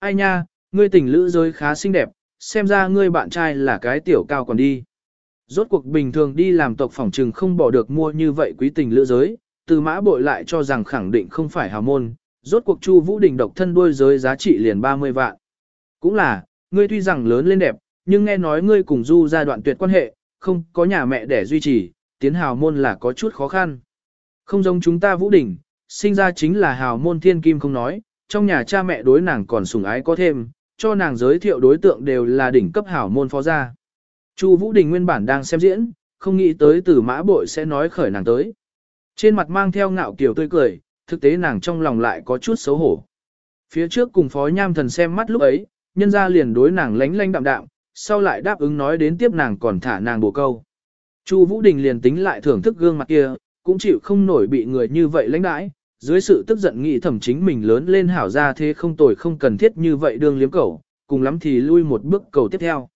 ai nha, ngươi tình lữ giới khá xinh đẹp, xem ra ngươi bạn trai là cái tiểu cao còn đi. Rốt cuộc bình thường đi làm tộc phòng trừng không bỏ được mua như vậy quý tình lữ giới, từ mã bội lại cho rằng khẳng định không phải hào môn, rốt cuộc Chu Vũ Đình độc thân đuôi giới giá trị liền 30 vạn. Cũng là, ngươi tuy rằng lớn lên đẹp, nhưng nghe nói ngươi cùng Du gia đoạn tuyệt quan hệ, không có nhà mẹ để duy trì, tiến hào môn là có chút khó khăn. Không giống chúng ta Vũ Đình, sinh ra chính là hào môn thiên kim không nói, trong nhà cha mẹ đối nàng còn sủng ái có thêm, cho nàng giới thiệu đối tượng đều là đỉnh cấp hảo môn phó gia. Chu Vũ Đình nguyên bản đang xem diễn, không nghĩ tới từ mã bội sẽ nói khởi nàng tới. Trên mặt mang theo ngạo kiều tươi cười, thực tế nàng trong lòng lại có chút xấu hổ. Phía trước cùng phó nham thần xem mắt lúc ấy, nhân ra liền đối nàng lánh lánh đạm đạm, sau lại đáp ứng nói đến tiếp nàng còn thả nàng bổ câu. Chu Vũ Đình liền tính lại thưởng thức gương mặt kia, cũng chịu không nổi bị người như vậy lãnh đãi, dưới sự tức giận nghĩ thẩm chính mình lớn lên hảo ra thế không tồi không cần thiết như vậy đương liếm cầu, cùng lắm thì lui một bước cầu tiếp theo.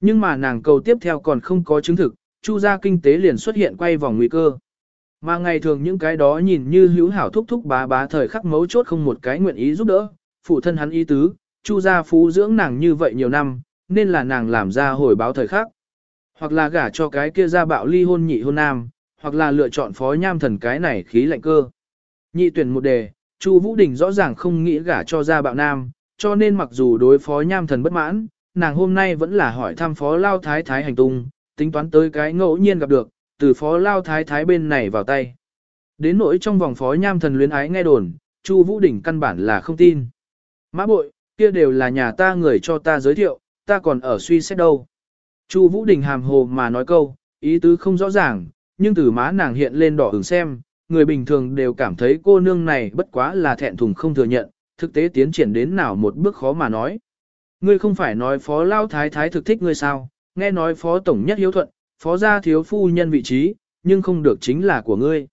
Nhưng mà nàng cầu tiếp theo còn không có chứng thực, chu gia kinh tế liền xuất hiện quay vòng nguy cơ. Mà ngày thường những cái đó nhìn như hữu hảo thúc thúc bá bá thời khắc mấu chốt không một cái nguyện ý giúp đỡ, phụ thân hắn ý tứ, chu gia phú dưỡng nàng như vậy nhiều năm, nên là nàng làm ra hồi báo thời khắc. Hoặc là gả cho cái kia ra bạo ly hôn nhị hôn nam, hoặc là lựa chọn phó nham thần cái này khí lạnh cơ. Nhị tuyển một đề, Chu Vũ Đình rõ ràng không nghĩ gả cho gia bạo nam, cho nên mặc dù đối phó nham thần bất mãn, nàng hôm nay vẫn là hỏi thăm phó lao thái thái hành tung, tính toán tới cái ngẫu nhiên gặp được, từ phó lao thái thái bên này vào tay. Đến nỗi trong vòng phó nham thần luyến ái nghe đồn, Chu Vũ Đình căn bản là không tin. Mã bội, kia đều là nhà ta người cho ta giới thiệu, ta còn ở suy xét đâu. Chu Vũ Đình hàm hồ mà nói câu, ý tứ không rõ ràng, nhưng từ má nàng hiện lên đỏ ửng xem, người bình thường đều cảm thấy cô nương này bất quá là thẹn thùng không thừa nhận, thực tế tiến triển đến nào một bước khó mà nói. Ngươi không phải nói phó lao thái thái thực thích ngươi sao, nghe nói phó tổng nhất hiếu thuận, phó gia thiếu phu nhân vị trí, nhưng không được chính là của ngươi.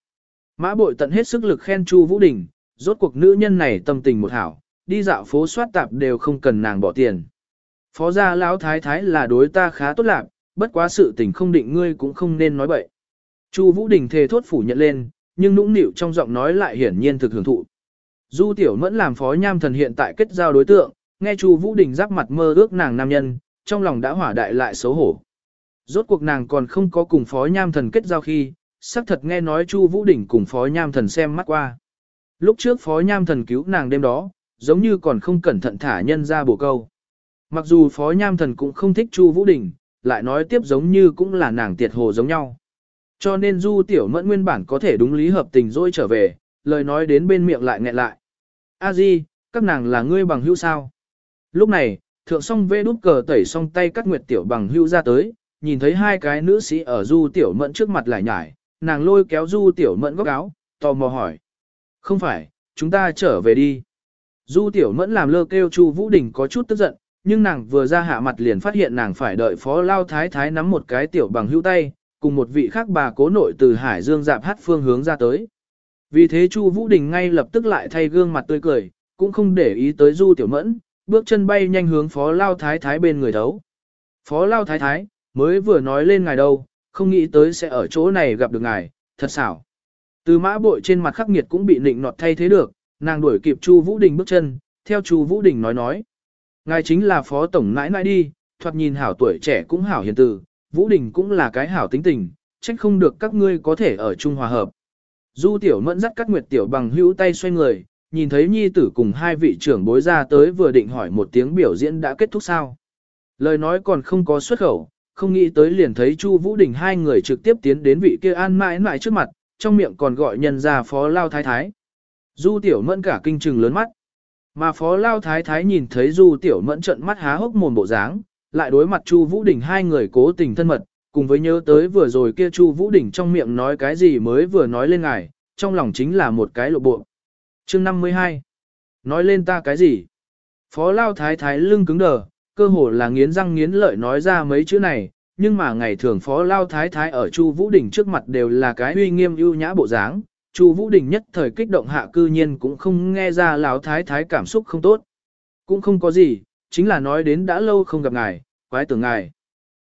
Mã bội tận hết sức lực khen Chu Vũ Đình, rốt cuộc nữ nhân này tâm tình một hảo, đi dạo phố soát tạp đều không cần nàng bỏ tiền. Phó gia lão thái thái là đối ta khá tốt lạc, bất quá sự tình không định ngươi cũng không nên nói bậy. Chu Vũ Đình thề thốt phủ nhận lên, nhưng nũng nịu trong giọng nói lại hiển nhiên thực hưởng thụ. Du Tiểu Mẫn làm phó nham thần hiện tại kết giao đối tượng, nghe Chu Vũ Đình giáp mặt mơ ước nàng nam nhân, trong lòng đã hỏa đại lại xấu hổ. Rốt cuộc nàng còn không có cùng phó nham thần kết giao khi, xác thật nghe nói Chu Vũ Đình cùng phó nham thần xem mắt qua. Lúc trước phó nham thần cứu nàng đêm đó, giống như còn không cẩn thận thả nhân ra bổ câu. Mặc dù phó nham thần cũng không thích Chu Vũ Đình, lại nói tiếp giống như cũng là nàng tiệt hồ giống nhau. Cho nên Du Tiểu Mẫn nguyên bản có thể đúng lý hợp tình dỗi trở về, lời nói đến bên miệng lại nghẹn lại. A Di, các nàng là ngươi bằng hữu sao? Lúc này, thượng song vê đút cờ tẩy song tay cắt nguyệt tiểu bằng hữu ra tới, nhìn thấy hai cái nữ sĩ ở Du Tiểu Mẫn trước mặt lại nhải, nàng lôi kéo Du Tiểu Mẫn góc áo, tò mò hỏi. Không phải, chúng ta trở về đi. Du Tiểu Mẫn làm lơ kêu Chu Vũ Đình có chút tức giận, nhưng nàng vừa ra hạ mặt liền phát hiện nàng phải đợi Phó Lao Thái Thái nắm một cái tiểu bằng hữu tay, cùng một vị khác bà cố nội từ Hải Dương dạp hát phương hướng ra tới. Vì thế Chu Vũ Đình ngay lập tức lại thay gương mặt tươi cười, cũng không để ý tới Du Tiểu Mẫn, bước chân bay nhanh hướng Phó Lao Thái Thái bên người thấu. Phó Lao Thái Thái, mới vừa nói lên ngài đâu, không nghĩ tới sẽ ở chỗ này gặp được ngài, thật xảo. Từ mã bội trên mặt khắc nghiệt cũng bị nịnh nọt thay thế được, nàng đuổi kịp Chu Vũ Đình bước chân, theo Chu Vũ Đình nói nói. Ngài chính là phó tổng nãi nãi đi, thoạt nhìn hảo tuổi trẻ cũng hảo hiền từ, Vũ Đình cũng là cái hảo tính tình, trách không được các ngươi có thể ở chung hòa hợp. Du tiểu mẫn dắt các nguyệt tiểu bằng hữu tay xoay người, nhìn thấy nhi tử cùng hai vị trưởng bối ra tới vừa định hỏi một tiếng biểu diễn đã kết thúc sao. Lời nói còn không có xuất khẩu, không nghĩ tới liền thấy Chu Vũ Đình hai người trực tiếp tiến đến vị kia an mãi mãi trước mặt, trong miệng còn gọi nhân ra phó lao thái thái. Du tiểu mẫn cả kinh trừng lớn mắt. Mà phó lao thái thái nhìn thấy du tiểu mẫn trợn mắt há hốc mồm bộ dáng, lại đối mặt Chu Vũ Đình hai người cố tình thân mật, cùng với nhớ tới vừa rồi kia Chu Vũ Đình trong miệng nói cái gì mới vừa nói lên ngài, trong lòng chính là một cái lộ bộ. Chương 52. Nói lên ta cái gì? Phó Lao Thái Thái lưng cứng đờ, cơ hồ là nghiến răng nghiến lợi nói ra mấy chữ này, nhưng mà ngày thường Phó Lao Thái Thái ở Chu Vũ Đình trước mặt đều là cái uy nghiêm ưu nhã bộ dáng, Chu Vũ Đình nhất thời kích động hạ cư nhiên cũng không nghe ra lão thái thái cảm xúc không tốt. Cũng không có gì, chính là nói đến đã lâu không gặp ngài, quái tưởng ngài.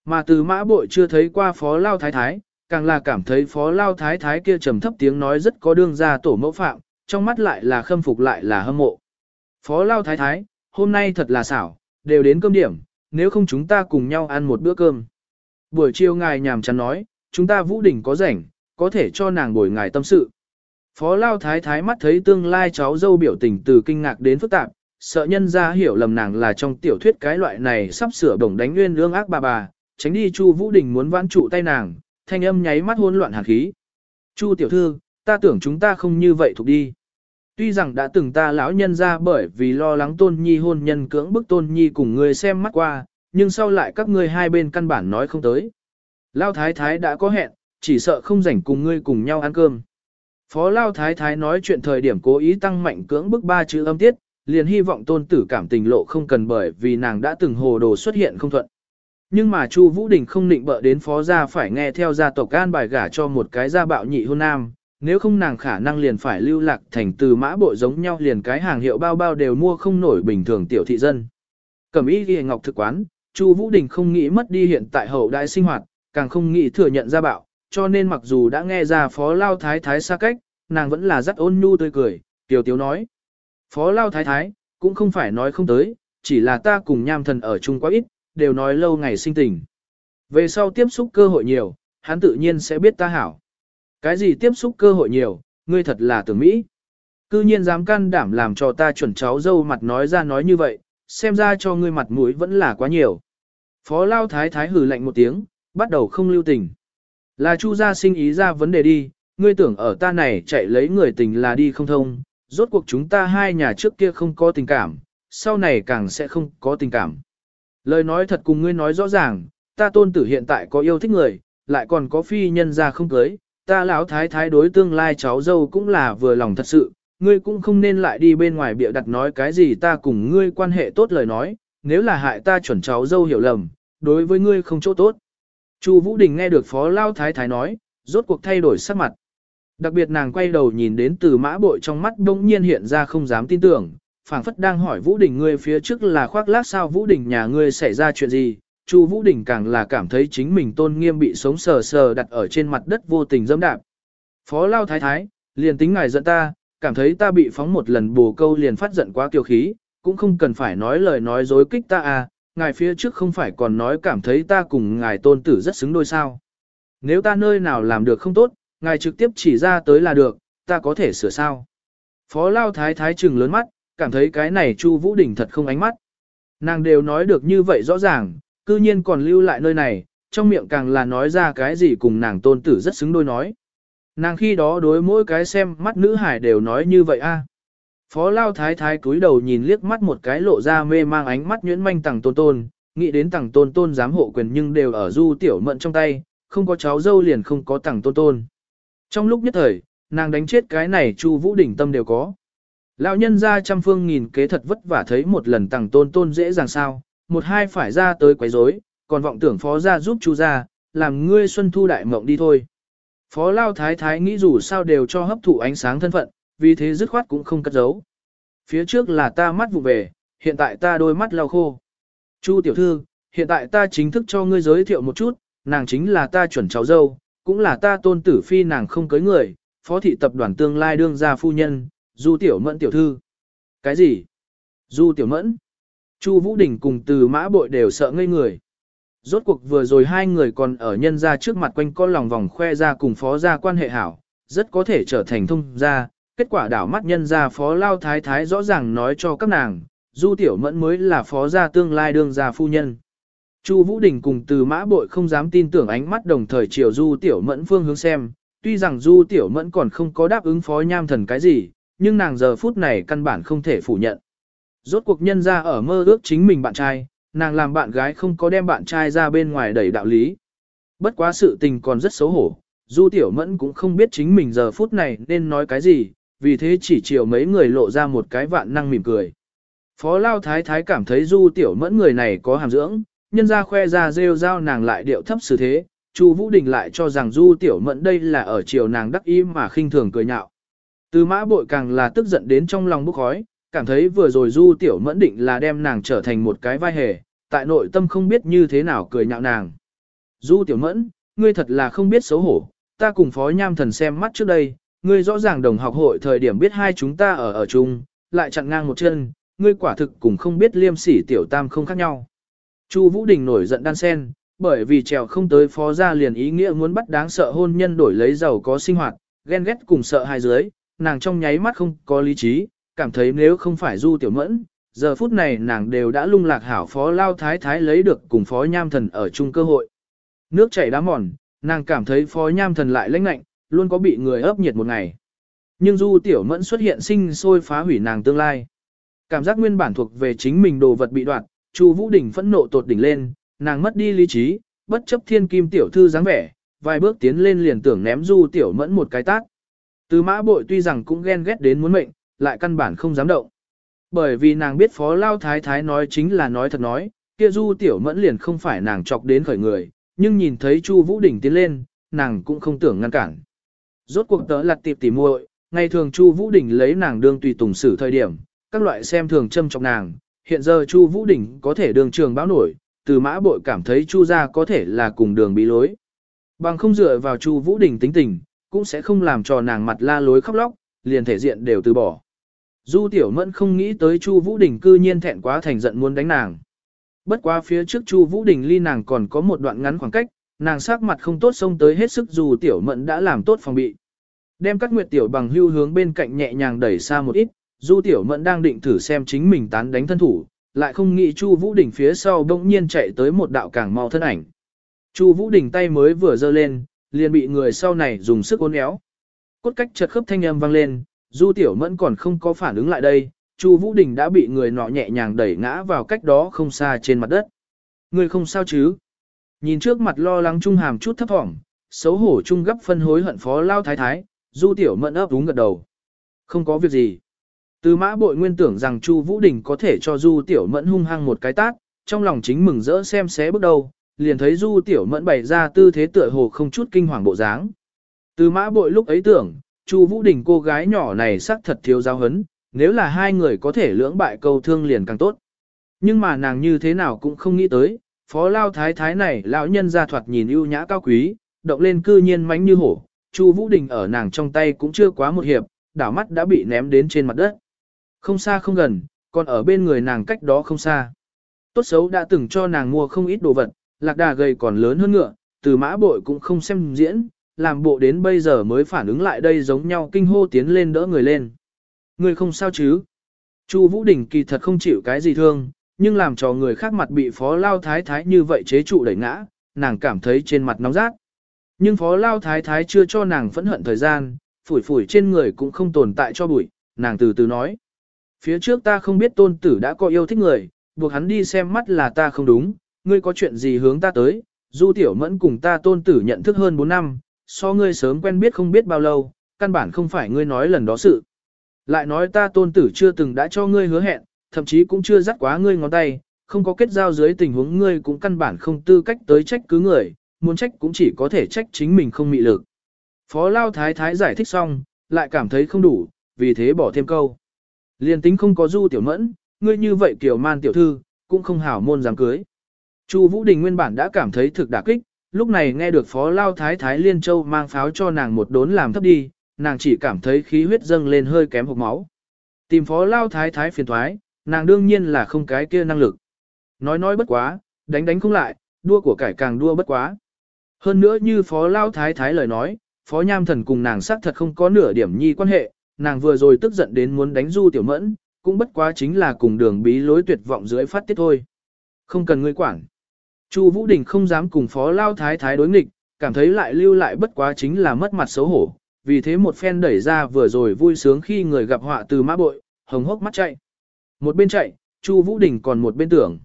Mà từ mã bội chưa thấy qua phó lao thái thái, càng là cảm thấy phó lao thái thái kia trầm thấp tiếng nói rất có đương ra tổ mẫu phạm, trong mắt lại là khâm phục lại là hâm mộ. Phó lao thái thái, hôm nay thật là xảo, đều đến cơm điểm, nếu không chúng ta cùng nhau ăn một bữa cơm. Buổi chiều ngài nhàm chán nói, chúng ta Vũ đỉnh có rảnh, có thể cho nàng bồi ngài tâm sự. Phó Lao Thái Thái mắt thấy tương lai cháu dâu biểu tình từ kinh ngạc đến phức tạp, sợ nhân ra hiểu lầm nàng là trong tiểu thuyết cái loại này sắp sửa bổng đánh nguyên lương ác bà bà, tránh đi Chu Vũ Đình muốn vãn trụ tay nàng, thanh âm nháy mắt hỗn loạn hàn khí. Chu tiểu thư, ta tưởng chúng ta không như vậy thuộc đi. Tuy rằng đã từng ta lão nhân ra bởi vì lo lắng tôn nhi hôn nhân cưỡng bức tôn nhi cùng người xem mắt qua, nhưng sau lại các ngươi hai bên căn bản nói không tới. Lao thái thái đã có hẹn, chỉ sợ không rảnh cùng ngươi cùng nhau ăn cơm. Phó Lao thái thái nói chuyện thời điểm cố ý tăng mạnh cưỡng bức ba chữ âm tiết, liền hy vọng tôn tử cảm tình lộ không cần bởi vì nàng đã từng hồ đồ xuất hiện không thuận. Nhưng mà Chu Vũ Đình không định bợ đến phó gia phải nghe theo gia tộc gan bài gả cho một cái gia bạo nhị hôn nam, nếu không nàng khả năng liền phải lưu lạc thành từ mã bộ giống nhau liền cái hàng hiệu bao bao đều mua không nổi bình thường tiểu thị dân. Cẩm ý ghi ngọc thực quán, Chu Vũ Đình không nghĩ mất đi hiện tại hậu đại sinh hoạt, càng không nghĩ thừa nhận gia bạo, cho nên mặc dù đã nghe ra phó lao thái thái xa cách, nàng vẫn là rất ôn nhu tươi cười, tiểu tiếu nói. Phó lao thái thái, cũng không phải nói không tới, chỉ là ta cùng nham thần ở chung quá ít, đều nói lâu ngày sinh tình. Về sau tiếp xúc cơ hội nhiều, hắn tự nhiên sẽ biết ta hảo. Cái gì tiếp xúc cơ hội nhiều, ngươi thật là tưởng Mỹ. Cư nhiên dám can đảm làm cho ta chuẩn cháu dâu mặt nói ra nói như vậy, xem ra cho ngươi mặt mũi vẫn là quá nhiều. Phó Lao Thái Thái hử lạnh một tiếng, bắt đầu không lưu tình. Là Chu gia sinh ý ra vấn đề đi, ngươi tưởng ở ta này chạy lấy người tình là đi không thông, rốt cuộc chúng ta hai nhà trước kia không có tình cảm, sau này càng sẽ không có tình cảm. Lời nói thật cùng ngươi nói rõ ràng, ta tôn tử hiện tại có yêu thích người, lại còn có phi nhân ra không cưới, ta lão thái thái đối tương lai cháu dâu cũng là vừa lòng thật sự, ngươi cũng không nên lại đi bên ngoài bịa đặt nói cái gì ta cùng ngươi quan hệ tốt lời nói, nếu là hại ta chuẩn cháu dâu hiểu lầm, đối với ngươi không chỗ tốt. Chu Vũ Đình nghe được phó lao thái thái nói, rốt cuộc thay đổi sắc mặt. Đặc biệt nàng quay đầu nhìn đến từ mã bội trong mắt đông nhiên hiện ra không dám tin tưởng, phảng phất đang hỏi Vũ Đình ngươi phía trước là khoác lác sao Vũ Đình nhà ngươi xảy ra chuyện gì, Chu Vũ Đình càng là cảm thấy chính mình tôn nghiêm bị sống sờ sờ đặt ở trên mặt đất vô tình dẫm đạp. Phó Lao Thái Thái, liền tính ngài giận ta, cảm thấy ta bị phóng một lần bồ câu liền phát giận quá kiêu khí, cũng không cần phải nói lời nói dối kích ta à, ngài phía trước không phải còn nói cảm thấy ta cùng ngài tôn tử rất xứng đôi sao. Nếu ta nơi nào làm được không tốt, ngài trực tiếp chỉ ra tới là được, ta có thể sửa sao. Phó Lao Thái Thái trừng lớn mắt, cảm thấy cái này Chu Vũ Đình thật không ánh mắt. Nàng đều nói được như vậy rõ ràng, cư nhiên còn lưu lại nơi này, trong miệng càng là nói ra cái gì cùng nàng tôn tử rất xứng đôi nói. Nàng khi đó đối mỗi cái xem mắt nữ hải đều nói như vậy a. Phó Lao Thái Thái cúi đầu nhìn liếc mắt một cái lộ ra mê mang ánh mắt nhuyễn manh tằng tôn tôn, nghĩ đến tằng tôn tôn dám hộ quyền nhưng đều ở du tiểu mận trong tay, không có cháu dâu liền không có tằng tôn tôn. Trong lúc nhất thời, nàng đánh chết cái này Chu Vũ đỉnh tâm đều có. Lão nhân ra trăm phương nghìn kế thật vất vả thấy một lần tàng tôn tôn dễ dàng sao, một hai phải ra tới quấy rối, còn vọng tưởng phó ra giúp chu gia làm ngươi xuân thu đại mộng đi thôi. Phó Lao Thái Thái nghĩ dù sao đều cho hấp thụ ánh sáng thân phận, vì thế dứt khoát cũng không cất giấu. Phía trước là ta mắt vụ về, hiện tại ta đôi mắt lau khô. Chu tiểu thư, hiện tại ta chính thức cho ngươi giới thiệu một chút, nàng chính là ta chuẩn cháu dâu, cũng là ta tôn tử phi nàng không cưới người, phó thị tập đoàn tương lai đương gia phu nhân, Du Tiểu Mẫn tiểu thư. Cái gì? Du Tiểu Mẫn? Chu Vũ Đình cùng từ mã bội đều sợ ngây người. Rốt cuộc vừa rồi hai người còn ở nhân ra trước mặt quanh con lòng vòng khoe ra cùng phó gia quan hệ hảo, rất có thể trở thành thông gia. Kết quả đảo mắt nhân gia phó lao thái thái rõ ràng nói cho các nàng, Du Tiểu Mẫn mới là phó gia tương lai đương gia phu nhân. Chu Vũ Đình cùng từ mã bội không dám tin tưởng ánh mắt đồng thời chiều Du Tiểu Mẫn phương hướng xem, tuy rằng Du Tiểu Mẫn còn không có đáp ứng phó nham thần cái gì, nhưng nàng giờ phút này căn bản không thể phủ nhận. Rốt cuộc nhân ra ở mơ ước chính mình bạn trai, nàng làm bạn gái không có đem bạn trai ra bên ngoài đẩy đạo lý. Bất quá sự tình còn rất xấu hổ, Du Tiểu Mẫn cũng không biết chính mình giờ phút này nên nói cái gì, vì thế chỉ chiều mấy người lộ ra một cái vạn năng mỉm cười. Phó Lao Thái Thái cảm thấy Du Tiểu Mẫn người này có hàm dưỡng, nhân ra khoe ra rêu rao nàng lại điệu thấp xử thế, Chu Vũ Đình lại cho rằng Du Tiểu Mẫn đây là ở chiều nàng đắc ý mà khinh thường cười nhạo. Từ mã bội càng là tức giận đến trong lòng bốc khói, cảm thấy vừa rồi du tiểu mẫn định là đem nàng trở thành một cái vai hề, tại nội tâm không biết như thế nào cười nhạo nàng. Du tiểu mẫn, ngươi thật là không biết xấu hổ, ta cùng phó nham thần xem mắt trước đây, ngươi rõ ràng đồng học hội thời điểm biết hai chúng ta ở ở chung, lại chặn ngang một chân, ngươi quả thực cũng không biết liêm sỉ tiểu tam không khác nhau. Chu Vũ Đình nổi giận đan sen, bởi vì trèo không tới phó gia liền ý nghĩa muốn bắt đáng sợ hôn nhân đổi lấy giàu có sinh hoạt, ghen ghét cùng sợ hai dưới, nàng trong nháy mắt không có lý trí, cảm thấy nếu không phải du tiểu mẫn, giờ phút này nàng đều đã lung lạc hảo phó lao thái thái lấy được cùng phó nham thần ở chung cơ hội. Nước chảy đá mòn, nàng cảm thấy phó nham thần lại lãnh lạnh, luôn có bị người ấp nhiệt một ngày. Nhưng du tiểu mẫn xuất hiện sinh sôi phá hủy nàng tương lai. Cảm giác nguyên bản thuộc về chính mình đồ vật bị đoạt, Chu Vũ Đình phẫn nộ tột đỉnh lên, nàng mất đi lý trí, bất chấp thiên kim tiểu thư dáng vẻ, vài bước tiến lên liền tưởng ném du tiểu mẫn một cái tát. Từ mã bội tuy rằng cũng ghen ghét đến muốn mệnh, lại căn bản không dám động. Bởi vì nàng biết phó lao thái thái nói chính là nói thật nói, kia du tiểu mẫn liền không phải nàng chọc đến khởi người, nhưng nhìn thấy Chu Vũ Đình tiến lên, nàng cũng không tưởng ngăn cản. Rốt cuộc tớ lật tiệp tỉ muội, ngày thường Chu Vũ Đình lấy nàng đương tùy tùng xử thời điểm, các loại xem thường châm chọc nàng, hiện giờ Chu Vũ Đình có thể đường trường báo nổi, từ mã bội cảm thấy Chu gia có thể là cùng đường bị lối. Bằng không dựa vào Chu Vũ Đình tính tình, cũng sẽ không làm cho nàng mặt la lối khóc lóc, liền thể diện đều từ bỏ. Du Tiểu Mẫn không nghĩ tới Chu Vũ Đình cư nhiên thẹn quá thành giận muốn đánh nàng. Bất quá phía trước Chu Vũ Đình ly nàng còn có một đoạn ngắn khoảng cách, nàng sắc mặt không tốt xông tới hết sức dù Tiểu Mẫn đã làm tốt phòng bị. Đem các nguyệt tiểu bằng hưu hướng bên cạnh nhẹ nhàng đẩy xa một ít, Du Tiểu Mẫn đang định thử xem chính mình tán đánh thân thủ, lại không nghĩ Chu Vũ Đình phía sau bỗng nhiên chạy tới một đạo càng mau thân ảnh. Chu Vũ Đình tay mới vừa giơ lên, liền bị người sau này dùng sức uốn éo. Cốt cách chật khớp thanh âm vang lên, Du Tiểu Mẫn còn không có phản ứng lại đây, Chu Vũ Đình đã bị người nọ nhẹ nhàng đẩy ngã vào cách đó không xa trên mặt đất. Người không sao chứ? Nhìn trước mặt lo lắng trung hàm chút thấp thỏm, xấu hổ trung gấp phân hối hận phó lao thái thái, Du Tiểu Mẫn ấp úng gật đầu. Không có việc gì. Từ mã bội nguyên tưởng rằng Chu Vũ Đình có thể cho Du Tiểu Mẫn hung hăng một cái tát, trong lòng chính mừng rỡ xem xé bước đầu, liền thấy Du Tiểu Mẫn bày ra tư thế tựa hồ không chút kinh hoàng bộ dáng. Từ mã bội lúc ấy tưởng, Chu Vũ Đình cô gái nhỏ này xác thật thiếu giáo hấn, nếu là hai người có thể lưỡng bại câu thương liền càng tốt. Nhưng mà nàng như thế nào cũng không nghĩ tới, phó lao thái thái này lão nhân ra thoạt nhìn ưu nhã cao quý, động lên cư nhiên mánh như hổ, Chu Vũ Đình ở nàng trong tay cũng chưa quá một hiệp, đảo mắt đã bị ném đến trên mặt đất. Không xa không gần, còn ở bên người nàng cách đó không xa. Tốt xấu đã từng cho nàng mua không ít đồ vật, lạc đà gầy còn lớn hơn ngựa, từ mã bội cũng không xem diễn, làm bộ đến bây giờ mới phản ứng lại đây giống nhau kinh hô tiến lên đỡ người lên. Người không sao chứ? Chu Vũ Đình kỳ thật không chịu cái gì thương, nhưng làm cho người khác mặt bị phó lao thái thái như vậy chế trụ đẩy ngã, nàng cảm thấy trên mặt nóng rát. Nhưng phó lao thái thái chưa cho nàng phẫn hận thời gian, phủi phủi trên người cũng không tồn tại cho bụi, nàng từ từ nói. Phía trước ta không biết tôn tử đã có yêu thích người, buộc hắn đi xem mắt là ta không đúng, ngươi có chuyện gì hướng ta tới, du tiểu mẫn cùng ta tôn tử nhận thức hơn 4 năm, so ngươi sớm quen biết không biết bao lâu, căn bản không phải ngươi nói lần đó sự. Lại nói ta tôn tử chưa từng đã cho ngươi hứa hẹn, thậm chí cũng chưa dắt quá ngươi ngón tay, không có kết giao dưới tình huống ngươi cũng căn bản không tư cách tới trách cứ người, muốn trách cũng chỉ có thể trách chính mình không mị lực. Phó Lao Thái Thái giải thích xong, lại cảm thấy không đủ, vì thế bỏ thêm câu. Liên tính không có du tiểu mẫn, ngươi như vậy kiểu man tiểu thư, cũng không hảo môn dám cưới. Chu Vũ Đình nguyên bản đã cảm thấy thực đả kích, lúc này nghe được Phó Lao Thái Thái Liên Châu mang pháo cho nàng một đốn làm thấp đi, nàng chỉ cảm thấy khí huyết dâng lên hơi kém hộc máu. Tìm Phó Lao Thái Thái phiền thoái, nàng đương nhiên là không cái kia năng lực. Nói nói bất quá, đánh đánh không lại, đua của cải càng đua bất quá. Hơn nữa như Phó Lao Thái Thái lời nói, Phó Nham Thần cùng nàng xác thật không có nửa điểm nhi quan hệ, nàng vừa rồi tức giận đến muốn đánh Du Tiểu Mẫn, cũng bất quá chính là cùng đường bí lối tuyệt vọng dưới phát tiết thôi. Không cần ngươi quản. Chu Vũ Đình không dám cùng Phó Lao Thái Thái đối nghịch, cảm thấy lại lưu lại bất quá chính là mất mặt xấu hổ, vì thế một phen đẩy ra vừa rồi vui sướng khi người gặp họa từ mã bội, hồng hốc mắt chạy. Một bên chạy, Chu Vũ Đình còn một bên tưởng.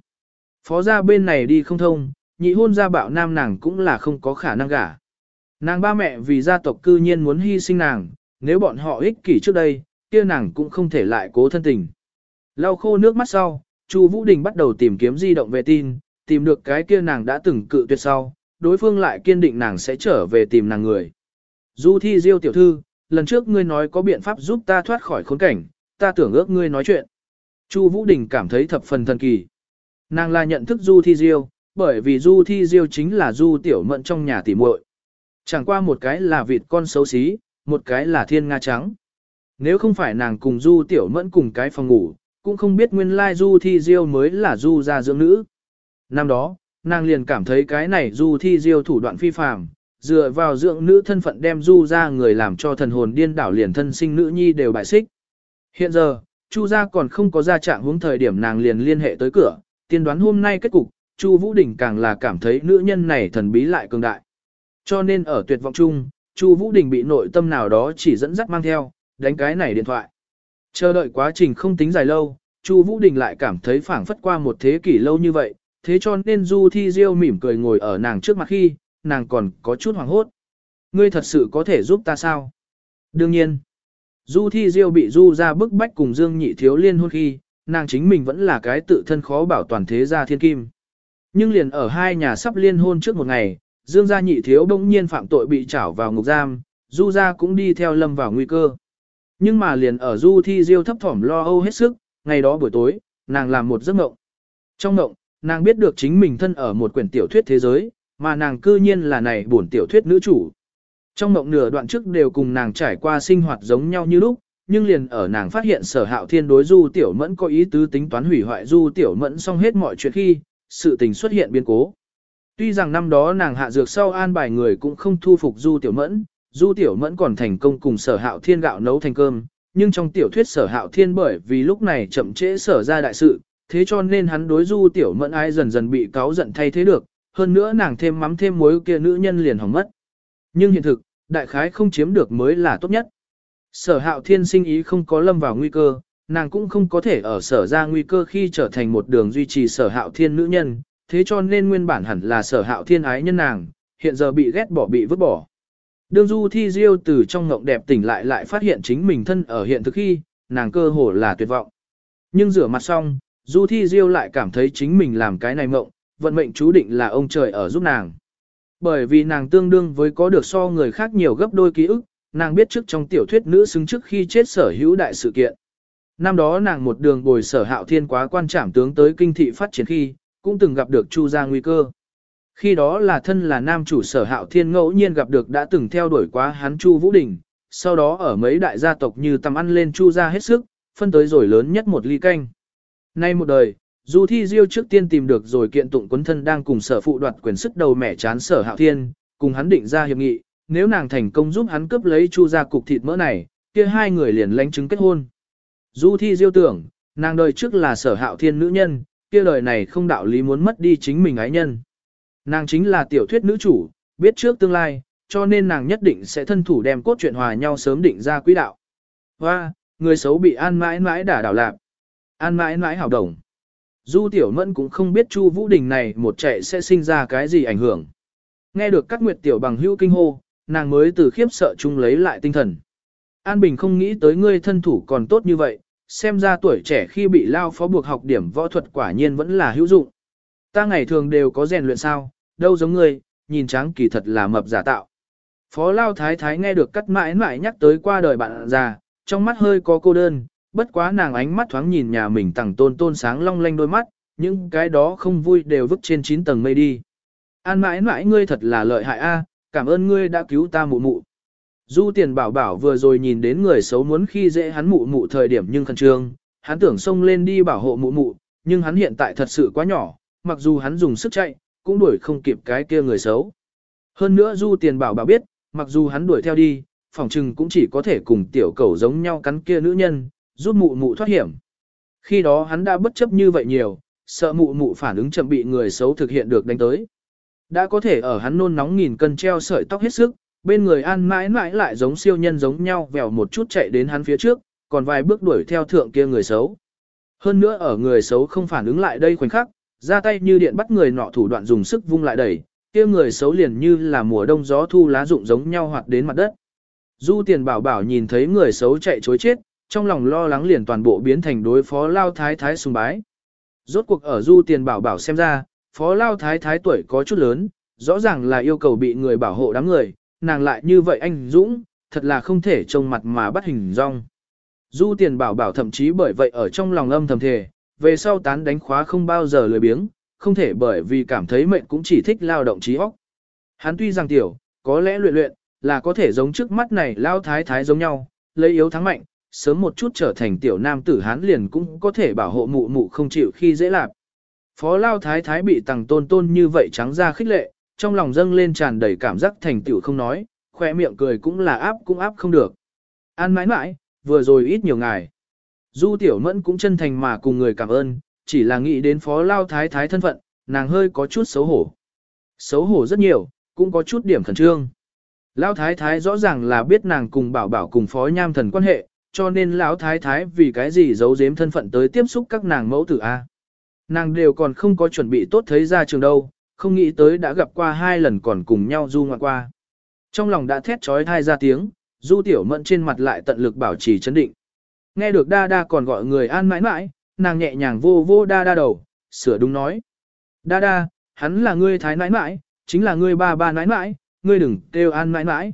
Phó gia bên này đi không thông, nhị hôn gia bạo nam nàng cũng là không có khả năng gả. Nàng ba mẹ vì gia tộc cư nhiên muốn hy sinh nàng, nếu bọn họ ích kỷ trước đây, kia nàng cũng không thể lại cố thân tình. Lau khô nước mắt sau, Chu Vũ Đình bắt đầu tìm kiếm di động về tin, tìm được cái kia nàng đã từng cự tuyệt sau, đối phương lại kiên định nàng sẽ trở về tìm nàng người. Du thi diêu tiểu thư, lần trước ngươi nói có biện pháp giúp ta thoát khỏi khốn cảnh, ta tưởng ước ngươi nói chuyện. Chu Vũ Đình cảm thấy thập phần thần kỳ. Nàng là nhận thức Du thi diêu, bởi vì Du thi diêu chính là Du tiểu mận trong nhà tỉ muội. Chẳng qua một cái là vịt con xấu xí, một cái là thiên nga trắng. Nếu không phải nàng cùng Du tiểu mẫn cùng cái phòng ngủ, cũng không biết nguyên lai du thi diêu mới là du gia dưỡng nữ. Năm đó, nàng liền cảm thấy cái này du thi diêu thủ đoạn phi phàm, dựa vào dưỡng nữ thân phận đem du gia người làm cho thần hồn điên đảo liền thân sinh nữ nhi đều bại xích. Hiện giờ, Chu gia còn không có ra trạng hướng thời điểm nàng liền liên hệ tới cửa, tiên đoán hôm nay kết cục, Chu Vũ Đình càng là cảm thấy nữ nhân này thần bí lại cường đại. Cho nên ở tuyệt vọng chung, Chu Vũ Đình bị nội tâm nào đó chỉ dẫn dắt mang theo, đánh cái này điện thoại. Chờ đợi quá trình không tính dài lâu, Chu Vũ Đình lại cảm thấy phảng phất qua một thế kỷ lâu như vậy, thế cho nên Du Thi Diêu mỉm cười ngồi ở nàng trước mặt khi, nàng còn có chút hoảng hốt. Ngươi thật sự có thể giúp ta sao? Đương nhiên. Du Thi Diêu bị Du ra bức bách cùng Dương Nhị Thiếu liên hôn khi, nàng chính mình vẫn là cái tự thân khó bảo toàn thế gia thiên kim. Nhưng liền ở hai nhà sắp liên hôn trước một ngày, Dương gia nhị thiếu bỗng nhiên phạm tội bị trảo vào ngục giam, Du gia cũng đi theo lâm vào nguy cơ. Nhưng mà liền ở Du Thi Diêu thấp thỏm lo âu hết sức, ngày đó buổi tối, nàng làm một giấc mộng. Trong mộng, nàng biết được chính mình thân ở một quyển tiểu thuyết thế giới, mà nàng cư nhiên là này bổn tiểu thuyết nữ chủ. Trong mộng nửa đoạn trước đều cùng nàng trải qua sinh hoạt giống nhau như lúc, nhưng liền ở nàng phát hiện sở hạo thiên đối du tiểu mẫn có ý tứ tính toán hủy hoại du tiểu mẫn xong hết mọi chuyện khi, sự tình xuất hiện biến cố. Tuy rằng năm đó nàng hạ dược sau an bài người cũng không thu phục du tiểu mẫn, du tiểu mẫn còn thành công cùng sở hạo thiên gạo nấu thành cơm, nhưng trong tiểu thuyết sở hạo thiên bởi vì lúc này chậm trễ sở ra đại sự, thế cho nên hắn đối du tiểu mẫn ai dần dần bị cáo giận thay thế được, hơn nữa nàng thêm mắm thêm muối kia nữ nhân liền hỏng mất. Nhưng hiện thực, đại khái không chiếm được mới là tốt nhất. Sở hạo thiên sinh ý không có lâm vào nguy cơ, nàng cũng không có thể ở sở ra nguy cơ khi trở thành một đường duy trì sở hạo thiên nữ nhân, thế cho nên nguyên bản hẳn là sở hạo thiên ái nhân nàng, hiện giờ bị ghét bỏ bị vứt bỏ. Đường du thi diêu từ trong ngộng đẹp tỉnh lại lại phát hiện chính mình thân ở hiện thực khi, nàng cơ hồ là tuyệt vọng. Nhưng rửa mặt xong, du thi diêu lại cảm thấy chính mình làm cái này mộng, vận mệnh chú định là ông trời ở giúp nàng. Bởi vì nàng tương đương với có được so người khác nhiều gấp đôi ký ức, nàng biết trước trong tiểu thuyết nữ xứng trước khi chết sở hữu đại sự kiện. Năm đó nàng một đường bồi sở hạo thiên quá quan trảm tướng tới kinh thị phát triển khi, cũng từng gặp được Chu gia nguy cơ. Khi đó là thân là nam chủ sở hạo thiên ngẫu nhiên gặp được đã từng theo đuổi quá hắn Chu Vũ Đình, sau đó ở mấy đại gia tộc như tầm ăn lên Chu gia hết sức, phân tới rồi lớn nhất một ly canh. Nay một đời, Du Thi Diêu trước tiên tìm được rồi kiện tụng quấn thân đang cùng sở phụ đoạt quyền sức đầu mẹ chán sở hạo thiên, cùng hắn định ra hiệp nghị, nếu nàng thành công giúp hắn cướp lấy Chu gia cục thịt mỡ này, kia hai người liền lãnh chứng kết hôn. Du Thi Diêu tưởng, nàng đời trước là sở hạo thiên nữ nhân, kia đời này không đạo lý muốn mất đi chính mình ái nhân. Nàng chính là tiểu thuyết nữ chủ, biết trước tương lai, cho nên nàng nhất định sẽ thân thủ đem cốt truyện hòa nhau sớm định ra quỹ đạo. Hoa, người xấu bị an mãi mãi đả đảo lạc. An mãi mãi hảo đồng. Du Tiểu Mẫn cũng không biết Chu Vũ Đình này một chạy sẽ sinh ra cái gì ảnh hưởng. Nghe được các nguyệt tiểu bằng hữu kinh hô, nàng mới từ khiếp sợ chung lấy lại tinh thần. An Bình không nghĩ tới ngươi thân thủ còn tốt như vậy, xem ra tuổi trẻ khi bị lao phó buộc học điểm võ thuật quả nhiên vẫn là hữu dụng. Ta ngày thường đều có rèn luyện sao, đâu giống ngươi, nhìn tráng kỳ thật là mập giả tạo. Phó Lao Thái Thái nghe được cắt mãi mãi nhắc tới qua đời bạn già, trong mắt hơi có cô đơn, bất quá nàng ánh mắt thoáng nhìn nhà mình tẳng tôn tôn sáng long lanh đôi mắt, những cái đó không vui đều vứt trên 9 tầng mây đi. An mãi mãi ngươi thật là lợi hại a, cảm ơn ngươi đã cứu ta mụ mụ. Du tiền bảo bảo vừa rồi nhìn đến người xấu muốn khi dễ hắn mụ mụ thời điểm nhưng khẩn trương, hắn tưởng xông lên đi bảo hộ mụ mụ, nhưng hắn hiện tại thật sự quá nhỏ, mặc dù hắn dùng sức chạy, cũng đuổi không kịp cái kia người xấu. Hơn nữa du tiền bảo bảo biết, mặc dù hắn đuổi theo đi, phòng trừng cũng chỉ có thể cùng tiểu cầu giống nhau cắn kia nữ nhân, giúp mụ mụ thoát hiểm. Khi đó hắn đã bất chấp như vậy nhiều, sợ mụ mụ phản ứng chậm bị người xấu thực hiện được đánh tới. Đã có thể ở hắn nôn nóng nghìn cân treo sợi tóc hết sức, bên người an mãi mãi lại giống siêu nhân giống nhau vèo một chút chạy đến hắn phía trước, còn vài bước đuổi theo thượng kia người xấu. Hơn nữa ở người xấu không phản ứng lại đây khoảnh khắc, ra tay như điện bắt người nọ thủ đoạn dùng sức vung lại đẩy, kia người xấu liền như là mùa đông gió thu lá rụng giống nhau hoạt đến mặt đất. Du tiền bảo bảo nhìn thấy người xấu chạy chối chết, trong lòng lo lắng liền toàn bộ biến thành đối phó lao thái thái sùng bái. Rốt cuộc ở du tiền bảo bảo xem ra, phó lao thái thái tuổi có chút lớn, rõ ràng là yêu cầu bị người bảo hộ đám người, nàng lại như vậy anh Dũng, thật là không thể trông mặt mà bắt hình rong. Du tiền bảo bảo thậm chí bởi vậy ở trong lòng âm thầm thề, về sau tán đánh khóa không bao giờ lười biếng, không thể bởi vì cảm thấy mệnh cũng chỉ thích lao động trí óc. Hắn tuy rằng tiểu, có lẽ luyện luyện, là có thể giống trước mắt này lao thái thái giống nhau, lấy yếu thắng mạnh, sớm một chút trở thành tiểu nam tử hán liền cũng có thể bảo hộ mụ mụ không chịu khi dễ lạp. Phó Lao Thái Thái bị tàng tôn tôn như vậy trắng ra khích lệ, trong lòng dâng lên tràn đầy cảm giác thành tiểu không nói, khoe miệng cười cũng là áp cũng áp không được. An mãi mãi, vừa rồi ít nhiều ngài. Du tiểu mẫn cũng chân thành mà cùng người cảm ơn, chỉ là nghĩ đến phó lao thái thái thân phận, nàng hơi có chút xấu hổ. Xấu hổ rất nhiều, cũng có chút điểm khẩn trương. Lão thái thái rõ ràng là biết nàng cùng bảo bảo cùng phó nham thần quan hệ, cho nên lão thái thái vì cái gì giấu giếm thân phận tới tiếp xúc các nàng mẫu tử A. Nàng đều còn không có chuẩn bị tốt thấy ra trường đâu, không nghĩ tới đã gặp qua hai lần còn cùng nhau du ngoạn qua. Trong lòng đã thét trói thai ra tiếng, du tiểu mẫn trên mặt lại tận lực bảo trì chấn định. Nghe được đa đa còn gọi người an mãi mãi, nàng nhẹ nhàng vô vô đa đa đầu, sửa đúng nói. Đa đa, hắn là ngươi thái nãi mãi, chính là ngươi ba ba nãi mãi, ngươi đừng kêu an mãi mãi.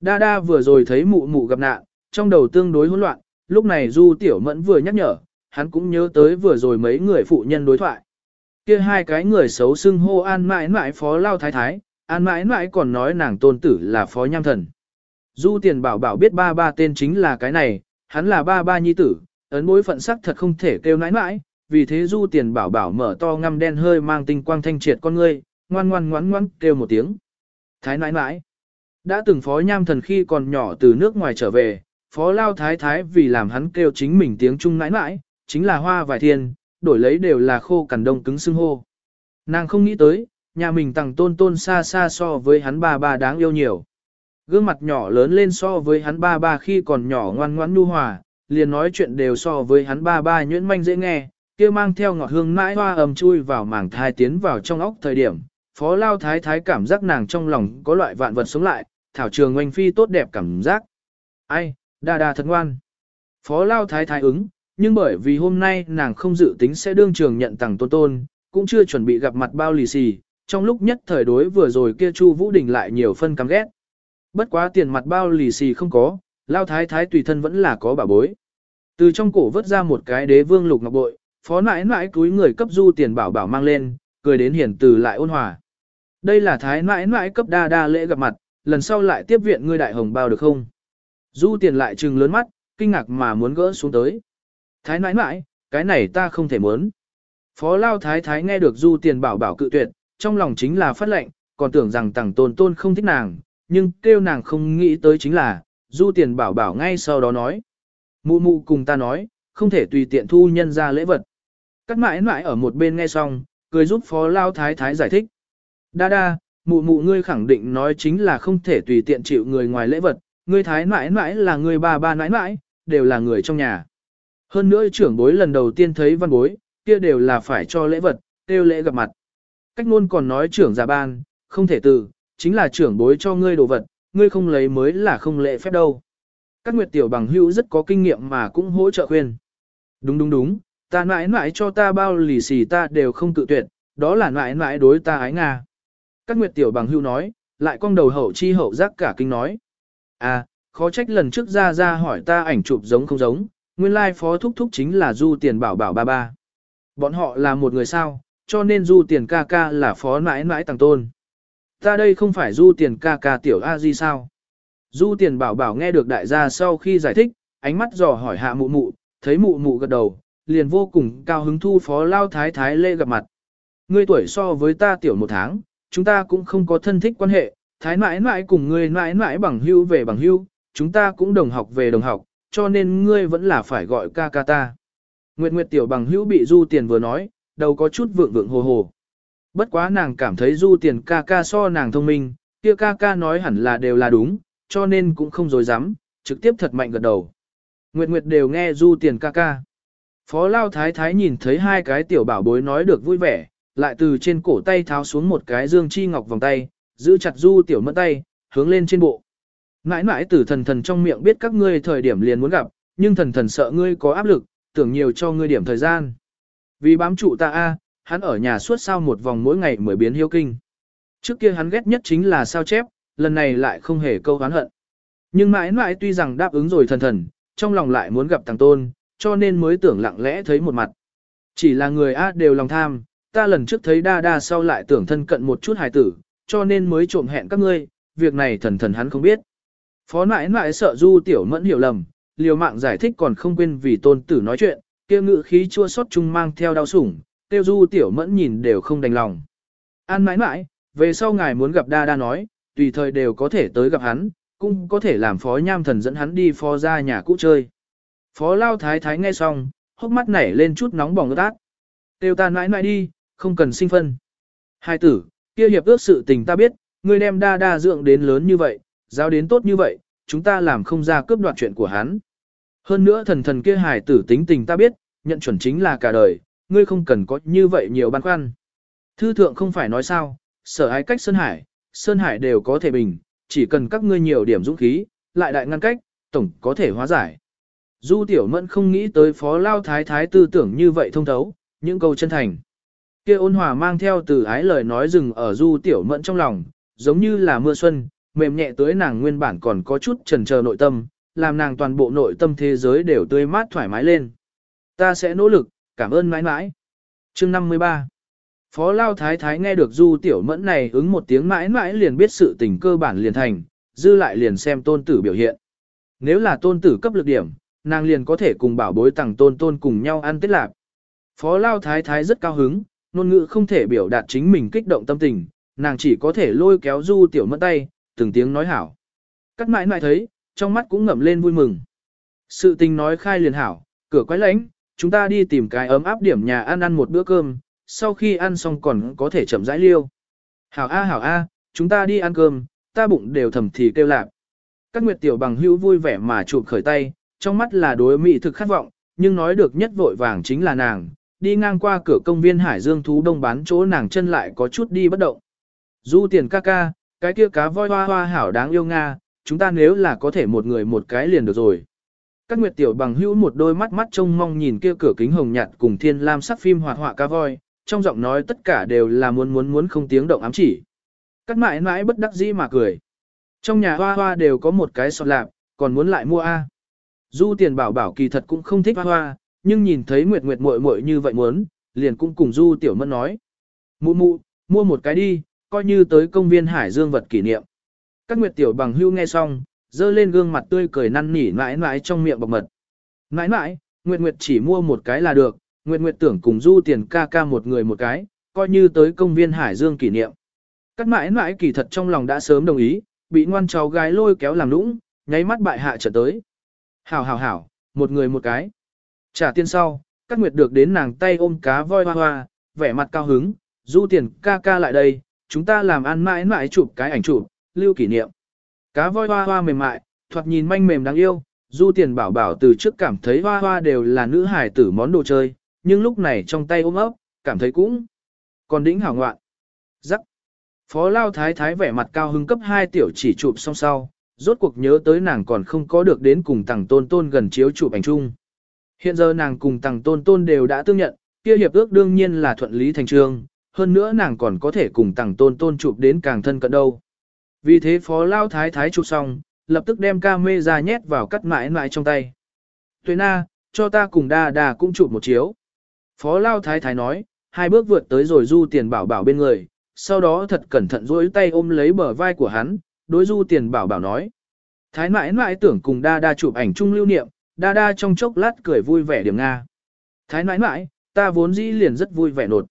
Đa đa vừa rồi thấy mụ mụ gặp nạn, trong đầu tương đối hỗn loạn, lúc này du tiểu mẫn vừa nhắc nhở, hắn cũng nhớ tới vừa rồi mấy người phụ nhân đối thoại kia hai cái người xấu xưng hô an mãi mãi phó lao thái thái, an mãi mãi còn nói nàng tôn tử là phó nham thần. Du tiền bảo bảo biết ba ba tên chính là cái này, hắn là ba ba nhi tử, ấn bối phận sắc thật không thể kêu nãi mãi, vì thế du tiền bảo bảo mở to ngăm đen hơi mang tinh quang thanh triệt con ngươi, ngoan ngoan ngoan ngoan kêu một tiếng. Thái nãi mãi đã từng phó nham thần khi còn nhỏ từ nước ngoài trở về, phó lao thái thái vì làm hắn kêu chính mình tiếng trung nãi mãi, chính là hoa vài thiên, đổi lấy đều là khô cằn đông cứng xưng hô. Nàng không nghĩ tới, nhà mình tặng tôn tôn xa xa so với hắn ba ba đáng yêu nhiều. Gương mặt nhỏ lớn lên so với hắn ba ba khi còn nhỏ ngoan ngoãn nhu hòa, liền nói chuyện đều so với hắn ba ba nhuyễn manh dễ nghe, kia mang theo ngọt hương mãi hoa ầm chui vào màng thai tiến vào trong óc thời điểm. Phó Lao Thái Thái cảm giác nàng trong lòng có loại vạn vật sống lại, thảo trường oanh phi tốt đẹp cảm giác. Ai, đa đa thật ngoan. Phó Lao Thái Thái ứng, nhưng bởi vì hôm nay nàng không dự tính sẽ đương trường nhận tặng tôn tôn, cũng chưa chuẩn bị gặp mặt bao lì xì, trong lúc nhất thời đối vừa rồi kia Chu Vũ Đình lại nhiều phân căm ghét. Bất quá tiền mặt bao lì xì không có, lao thái thái tùy thân vẫn là có bà bối. Từ trong cổ vớt ra một cái đế vương lục ngọc bội, phó nãi nãi túi người cấp du tiền bảo bảo mang lên, cười đến hiển từ lại ôn hòa. Đây là thái nãi nãi cấp đa đa lễ gặp mặt, lần sau lại tiếp viện ngươi đại hồng bao được không? Du tiền lại trừng lớn mắt, kinh ngạc mà muốn gỡ xuống tới. Thái nãi nãi, cái này ta không thể muốn. Phó lao thái thái nghe được du tiền bảo bảo cự tuyệt, trong lòng chính là phát lệnh, còn tưởng rằng tàng tôn tôn không thích nàng, nhưng kêu nàng không nghĩ tới chính là, du tiền bảo bảo ngay sau đó nói. Mụ mụ cùng ta nói, không thể tùy tiện thu nhân ra lễ vật. Cắt mãi mãi ở một bên nghe xong, cười giúp phó lao thái thái giải thích. Đa đa, mụ mụ ngươi khẳng định nói chính là không thể tùy tiện chịu người ngoài lễ vật, ngươi thái mãi mãi là người bà ba mãi mãi, đều là người trong nhà. Hơn nữa trưởng bối lần đầu tiên thấy văn bối, kia đều là phải cho lễ vật, tiêu lễ gặp mặt. Cách ngôn còn nói trưởng giả ban, không thể từ, chính là trưởng bối cho ngươi đồ vật, ngươi không lấy mới là không lễ phép đâu. Các nguyệt tiểu bằng hữu rất có kinh nghiệm mà cũng hỗ trợ khuyên. Đúng đúng đúng, ta mãi mãi cho ta bao lì xì ta đều không tự tuyệt, đó là mãi mãi đối ta ái Nga. Các nguyệt tiểu bằng hữu nói, lại cong đầu hậu chi hậu giác cả kinh nói. À, khó trách lần trước ra ra hỏi ta ảnh chụp giống không giống, nguyên lai phó thúc thúc chính là du tiền bảo bảo ba ba. Bọn họ là một người sao, cho nên du tiền ca ca là phó mãi mãi tàng tôn. Ta đây không phải du tiền ca ca tiểu a di sao? Du tiền bảo bảo nghe được đại gia sau khi giải thích, ánh mắt dò hỏi hạ mụ mụ, thấy mụ mụ gật đầu, liền vô cùng cao hứng thu phó lao thái thái lê gặp mặt. Ngươi tuổi so với ta tiểu một tháng, chúng ta cũng không có thân thích quan hệ, thái mãi mãi cùng ngươi mãi mãi bằng hưu về bằng hưu, chúng ta cũng đồng học về đồng học, cho nên ngươi vẫn là phải gọi ca ca ta. Nguyệt Nguyệt tiểu bằng hữu bị du tiền vừa nói, đầu có chút vượng vượng hồ hồ. Bất quá nàng cảm thấy du tiền ca ca so nàng thông minh, kia ca ca nói hẳn là đều là đúng, cho nên cũng không dối dám, trực tiếp thật mạnh gật đầu. Nguyệt Nguyệt đều nghe du tiền ca ca. Phó Lao Thái Thái nhìn thấy hai cái tiểu bảo bối nói được vui vẻ, lại từ trên cổ tay tháo xuống một cái dương chi ngọc vòng tay, giữ chặt du tiểu mẫn tay, hướng lên trên bộ. Mãi mãi tử thần thần trong miệng biết các ngươi thời điểm liền muốn gặp, nhưng thần thần sợ ngươi có áp lực, tưởng nhiều cho ngươi điểm thời gian. Vì bám trụ ta a, hắn ở nhà suốt sao một vòng mỗi ngày mới biến hiếu kinh. Trước kia hắn ghét nhất chính là sao chép, lần này lại không hề câu hán hận. Nhưng mãi mãi tuy rằng đáp ứng rồi thần thần, trong lòng lại muốn gặp thằng tôn, cho nên mới tưởng lặng lẽ thấy một mặt. Chỉ là người A đều lòng tham, ta lần trước thấy đa đa sau lại tưởng thân cận một chút hài tử, cho nên mới trộm hẹn các ngươi, việc này thần thần hắn không biết. Phó nãi nãi sợ du tiểu mẫn hiểu lầm, liều mạng giải thích còn không quên vì tôn tử nói chuyện, kia ngự khí chua xót chung mang theo đau sủng, tiêu du tiểu mẫn nhìn đều không đành lòng. An mãi mãi, về sau ngài muốn gặp đa đa nói, tùy thời đều có thể tới gặp hắn, cũng có thể làm phó nham thần dẫn hắn đi phó ra nhà cũ chơi. Phó lao thái thái nghe xong, hốc mắt nảy lên chút nóng bỏng ướt át. Tiêu ta mãi mãi đi, không cần sinh phân. Hai tử, kia hiệp ước sự tình ta biết, ngươi đem đa đa dưỡng đến lớn như vậy, giao đến tốt như vậy, chúng ta làm không ra cướp đoạt chuyện của hắn. Hơn nữa thần thần kia hài tử tính tình ta biết, nhận chuẩn chính là cả đời, ngươi không cần có như vậy nhiều băn khoăn. Thư thượng không phải nói sao, sở ái cách Sơn Hải, Sơn Hải đều có thể bình, chỉ cần các ngươi nhiều điểm dũng khí, lại đại ngăn cách, tổng có thể hóa giải. Du Tiểu Mẫn không nghĩ tới phó lao thái thái tư tưởng như vậy thông thấu, những câu chân thành. kia ôn hòa mang theo từ ái lời nói dừng ở Du Tiểu Mẫn trong lòng, giống như là mưa xuân, mềm nhẹ tới nàng nguyên bản còn có chút trần chờ nội tâm, làm nàng toàn bộ nội tâm thế giới đều tươi mát thoải mái lên. Ta sẽ nỗ lực, cảm ơn mãi mãi. Chương 53 Phó Lao Thái Thái nghe được Du Tiểu Mẫn này ứng một tiếng mãi mãi liền biết sự tình cơ bản liền thành, dư lại liền xem tôn tử biểu hiện. Nếu là tôn tử cấp lực điểm, nàng liền có thể cùng bảo bối tặng tôn tôn cùng nhau ăn tết lạp. Phó Lao Thái Thái rất cao hứng, ngôn ngữ không thể biểu đạt chính mình kích động tâm tình, nàng chỉ có thể lôi kéo Du Tiểu Mẫn tay, từng tiếng nói hảo. Cắt mãi mãi thấy, trong mắt cũng ngậm lên vui mừng. Sự tình nói khai liền hảo, cửa quái lánh, chúng ta đi tìm cái ấm áp điểm nhà ăn ăn một bữa cơm, sau khi ăn xong còn có thể chậm rãi liêu. Hảo A hảo A, chúng ta đi ăn cơm, ta bụng đều thầm thì kêu lạc. Các nguyệt tiểu bằng hữu vui vẻ mà chụp khởi tay, trong mắt là đối mỹ thực khát vọng, nhưng nói được nhất vội vàng chính là nàng, đi ngang qua cửa công viên Hải Dương thú đông bán chỗ nàng chân lại có chút đi bất động. Du tiền ca ca, cái kia cá voi hoa hoa hảo đáng yêu Nga, chúng ta nếu là có thể một người một cái liền được rồi. Các nguyệt tiểu bằng hữu một đôi mắt mắt trông mong nhìn kia cửa kính hồng nhạt cùng thiên lam sắc phim hoạt họa cá voi, trong giọng nói tất cả đều là muốn muốn muốn không tiếng động ám chỉ. Các mãi mãi bất đắc dĩ mà cười. Trong nhà hoa hoa đều có một cái sọt lạp, còn muốn lại mua A. Du tiền bảo bảo kỳ thật cũng không thích hoa hoa, nhưng nhìn thấy nguyệt nguyệt muội muội như vậy muốn, liền cũng cùng du tiểu mẫn nói. Mụ mụ, mua một cái đi, coi như tới công viên Hải Dương vật kỷ niệm. Các nguyệt tiểu bằng hưu nghe xong, dơ lên gương mặt tươi cười năn nỉ mãi mãi trong miệng bọc mật. Mãi mãi, Nguyệt Nguyệt chỉ mua một cái là được, Nguyệt Nguyệt tưởng cùng du tiền ca ca một người một cái, coi như tới công viên Hải Dương kỷ niệm. Các mãi mãi kỳ thật trong lòng đã sớm đồng ý, bị ngoan cháu gái lôi kéo làm lũng, nháy mắt bại hạ trở tới. Hảo hảo hảo, một người một cái. Trả tiền sau, các Nguyệt được đến nàng tay ôm cá voi hoa hoa, vẻ mặt cao hứng, du tiền ca ca lại đây, chúng ta làm ăn mãi mãi chụp cái ảnh chụp, lưu kỷ niệm. Cá voi hoa hoa mềm mại, thoạt nhìn manh mềm đáng yêu, du tiền bảo bảo từ trước cảm thấy hoa hoa đều là nữ hài tử món đồ chơi, nhưng lúc này trong tay ôm ấp, cảm thấy cũng còn đỉnh hảo ngoạn. Rắc. Phó Lao Thái Thái vẻ mặt cao hứng cấp 2 tiểu chỉ chụp xong sau, rốt cuộc nhớ tới nàng còn không có được đến cùng tàng tôn tôn gần chiếu chụp ảnh chung. Hiện giờ nàng cùng tàng tôn tôn đều đã tương nhận, kia hiệp ước đương nhiên là thuận lý thành trương, hơn nữa nàng còn có thể cùng tàng tôn tôn chụp đến càng thân cận đâu. Vì thế phó lao thái thái chụp xong, lập tức đem ca mê ra nhét vào cắt mãi mãi trong tay. Tuệ na, cho ta cùng đa đa cũng chụp một chiếu. Phó lao thái thái nói, hai bước vượt tới rồi du tiền bảo bảo bên người, sau đó thật cẩn thận duỗi tay ôm lấy bờ vai của hắn, đối du tiền bảo bảo nói. Thái mãi mãi tưởng cùng đa đa chụp ảnh chung lưu niệm, đa đa trong chốc lát cười vui vẻ điểm Nga. Thái mãi mãi, ta vốn dĩ liền rất vui vẻ nột.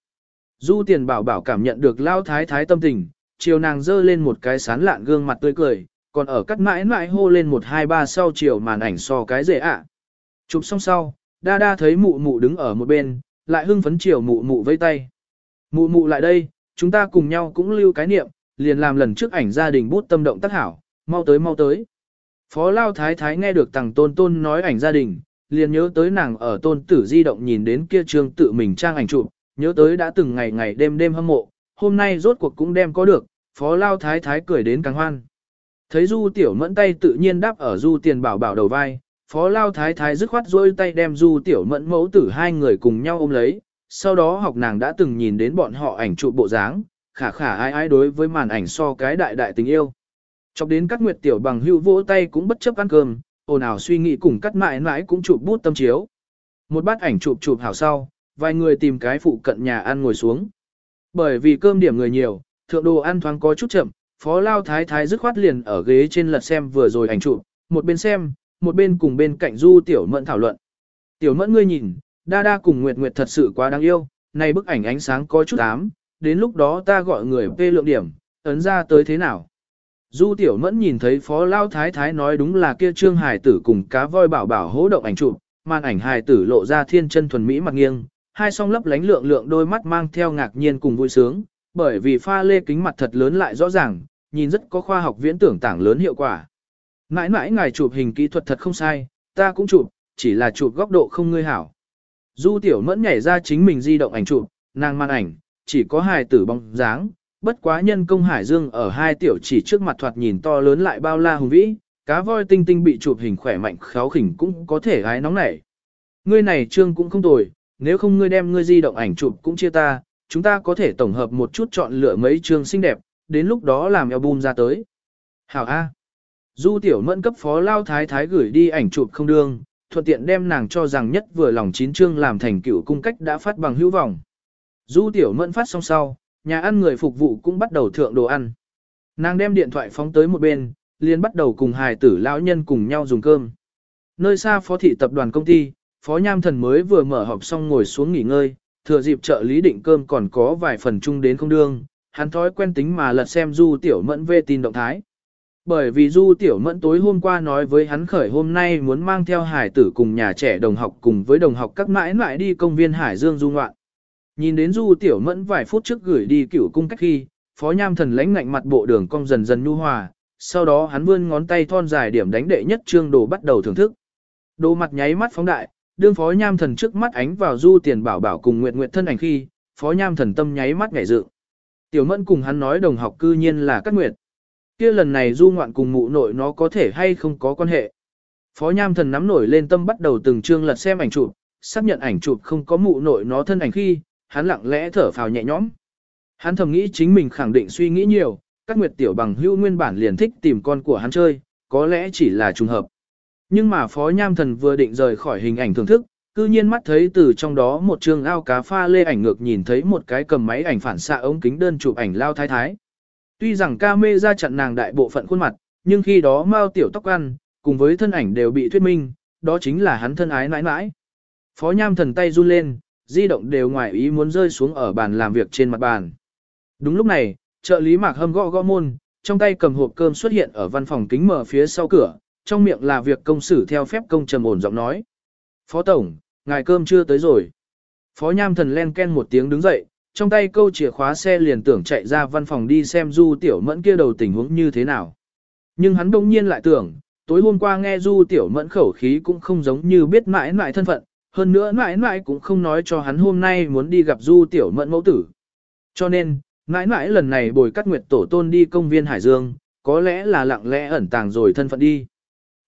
Du tiền bảo bảo cảm nhận được lao thái thái tâm tình, chiều nàng dơ lên một cái sán lạn gương mặt tươi cười, còn ở cắt mãi mãi hô lên một hai ba sau chiều màn ảnh so cái dễ ạ. Chụp xong sau, đa đa thấy mụ mụ đứng ở một bên, lại hưng phấn chiều mụ mụ vây tay. Mụ mụ lại đây, chúng ta cùng nhau cũng lưu cái niệm, liền làm lần trước ảnh gia đình bút tâm động tác hảo, mau tới mau tới. Phó Lao Thái Thái nghe được tàng tôn tôn nói ảnh gia đình, liền nhớ tới nàng ở tôn tử di động nhìn đến kia trường tự mình trang ảnh chụp, nhớ tới đã từng ngày ngày đêm đêm hâm mộ, hôm nay rốt cuộc cũng đem có được, phó lao thái thái cười đến càng hoan. Thấy du tiểu mẫn tay tự nhiên đáp ở du tiền bảo bảo đầu vai, phó lao thái thái dứt khoát rôi tay đem du tiểu mẫn mẫu tử hai người cùng nhau ôm lấy, sau đó học nàng đã từng nhìn đến bọn họ ảnh trụ bộ dáng, khả khả ai ai đối với màn ảnh so cái đại đại tình yêu. Chọc đến các nguyệt tiểu bằng hưu vỗ tay cũng bất chấp ăn cơm, ồn ào suy nghĩ cùng cắt mãi mãi cũng chụp bút tâm chiếu. Một bát ảnh chụp chụp hảo sau, vài người tìm cái phụ cận nhà ăn ngồi xuống. Bởi vì cơm điểm người nhiều, thượng đồ ăn thoáng có chút chậm, phó lao thái thái dứt khoát liền ở ghế trên lật xem vừa rồi ảnh chụp, một bên xem, một bên cùng bên cạnh Du Tiểu Mẫn thảo luận. Tiểu Mẫn ngươi nhìn, Đa Đa cùng Nguyệt Nguyệt thật sự quá đáng yêu, này bức ảnh ánh sáng có chút ám, đến lúc đó ta gọi người phê lượng điểm, ấn ra tới thế nào. Du Tiểu Mẫn nhìn thấy Phó Lao Thái Thái nói đúng là kia Trương Hải tử cùng cá voi bảo bảo hố động ảnh chụp, màn ảnh hài tử lộ ra thiên chân thuần mỹ mặt nghiêng, hai song lấp lánh lượng lượng đôi mắt mang theo ngạc nhiên cùng vui sướng, bởi vì pha lê kính mặt thật lớn lại rõ ràng, nhìn rất có khoa học viễn tưởng tảng lớn hiệu quả. Mãi mãi ngài chụp hình kỹ thuật thật không sai, ta cũng chụp, chỉ là chụp góc độ không ngươi hảo. Du tiểu mẫn nhảy ra chính mình di động ảnh chụp, nàng mang ảnh, chỉ có hài tử bóng dáng, bất quá nhân công hải dương ở hai tiểu chỉ trước mặt thoạt nhìn to lớn lại bao la hùng vĩ, cá voi tinh tinh bị chụp hình khỏe mạnh kháo khỉnh cũng có thể gái nóng nảy. Ngươi này trương cũng không tồi, nếu không ngươi đem ngươi di động ảnh chụp cũng chia ta, chúng ta có thể tổng hợp một chút chọn lựa mấy chương xinh đẹp, đến lúc đó làm album ra tới. Hảo A. Du tiểu mẫn cấp phó lao thái thái gửi đi ảnh chụp không đương, thuận tiện đem nàng cho rằng nhất vừa lòng chín chương làm thành cựu cung cách đã phát bằng hữu vọng. Du tiểu mẫn phát xong sau, nhà ăn người phục vụ cũng bắt đầu thượng đồ ăn. Nàng đem điện thoại phóng tới một bên, liền bắt đầu cùng hài tử lão nhân cùng nhau dùng cơm. Nơi xa phó thị tập đoàn công ty, phó nham thần mới vừa mở họp xong ngồi xuống nghỉ ngơi, thừa dịp trợ lý định cơm còn có vài phần chung đến không đương, hắn thói quen tính mà lật xem du tiểu mẫn về tin động thái. Bởi vì du tiểu mẫn tối hôm qua nói với hắn khởi hôm nay muốn mang theo hải tử cùng nhà trẻ đồng học cùng với đồng học các mãi mãi đi công viên Hải Dương du ngoạn. Nhìn đến du tiểu mẫn vài phút trước gửi đi cửu cung cách khi, phó nham thần lãnh ngạnh mặt bộ đường cong dần dần nhu hòa, sau đó hắn vươn ngón tay thon dài điểm đánh đệ nhất trương đồ bắt đầu thưởng thức. Đồ mặt nháy mắt phóng đại, đương phó nham thần trước mắt ánh vào du tiền bảo bảo cùng nguyệt nguyệt thân ảnh khi, phó nham thần tâm nháy mắt ngảy dự. Tiểu mẫn cùng hắn nói đồng học cư nhiên là các nguyệt. kia lần này du ngoạn cùng mụ nội nó có thể hay không có quan hệ. Phó nham thần nắm nổi lên tâm bắt đầu từng chương lật xem ảnh chụp, xác nhận ảnh chụp không có mụ nội nó thân ảnh khi, hắn lặng lẽ thở phào nhẹ nhõm. Hắn thầm nghĩ chính mình khẳng định suy nghĩ nhiều, các nguyệt tiểu bằng hữu nguyên bản liền thích tìm con của hắn chơi, có lẽ chỉ là trùng hợp. Nhưng mà Phó Nham Thần vừa định rời khỏi hình ảnh thưởng thức, cư nhiên mắt thấy từ trong đó một trường ao cá pha lê ảnh ngược nhìn thấy một cái cầm máy ảnh phản xạ ống kính đơn chụp ảnh lao thái thái. Tuy rằng ca mê ra chặn nàng đại bộ phận khuôn mặt, nhưng khi đó Mao tiểu tóc ăn, cùng với thân ảnh đều bị thuyết minh, đó chính là hắn thân ái nãi nãi. Phó Nham Thần tay run lên, di động đều ngoài ý muốn rơi xuống ở bàn làm việc trên mặt bàn. Đúng lúc này, trợ lý Mạc Hâm gõ gõ môn, trong tay cầm hộp cơm xuất hiện ở văn phòng kính mở phía sau cửa, trong miệng là việc công xử theo phép công trầm ổn giọng nói. Phó Tổng, ngài cơm chưa tới rồi. Phó Nham Thần len ken một tiếng đứng dậy, trong tay câu chìa khóa xe liền tưởng chạy ra văn phòng đi xem Du Tiểu Mẫn kia đầu tình huống như thế nào. Nhưng hắn đông nhiên lại tưởng, tối hôm qua nghe Du Tiểu Mẫn khẩu khí cũng không giống như biết mãi mãi thân phận, hơn nữa mãi mãi cũng không nói cho hắn hôm nay muốn đi gặp Du Tiểu Mẫn mẫu tử. Cho nên, mãi mãi lần này bồi cắt nguyệt tổ tôn đi công viên Hải Dương, có lẽ là lặng lẽ ẩn tàng rồi thân phận đi.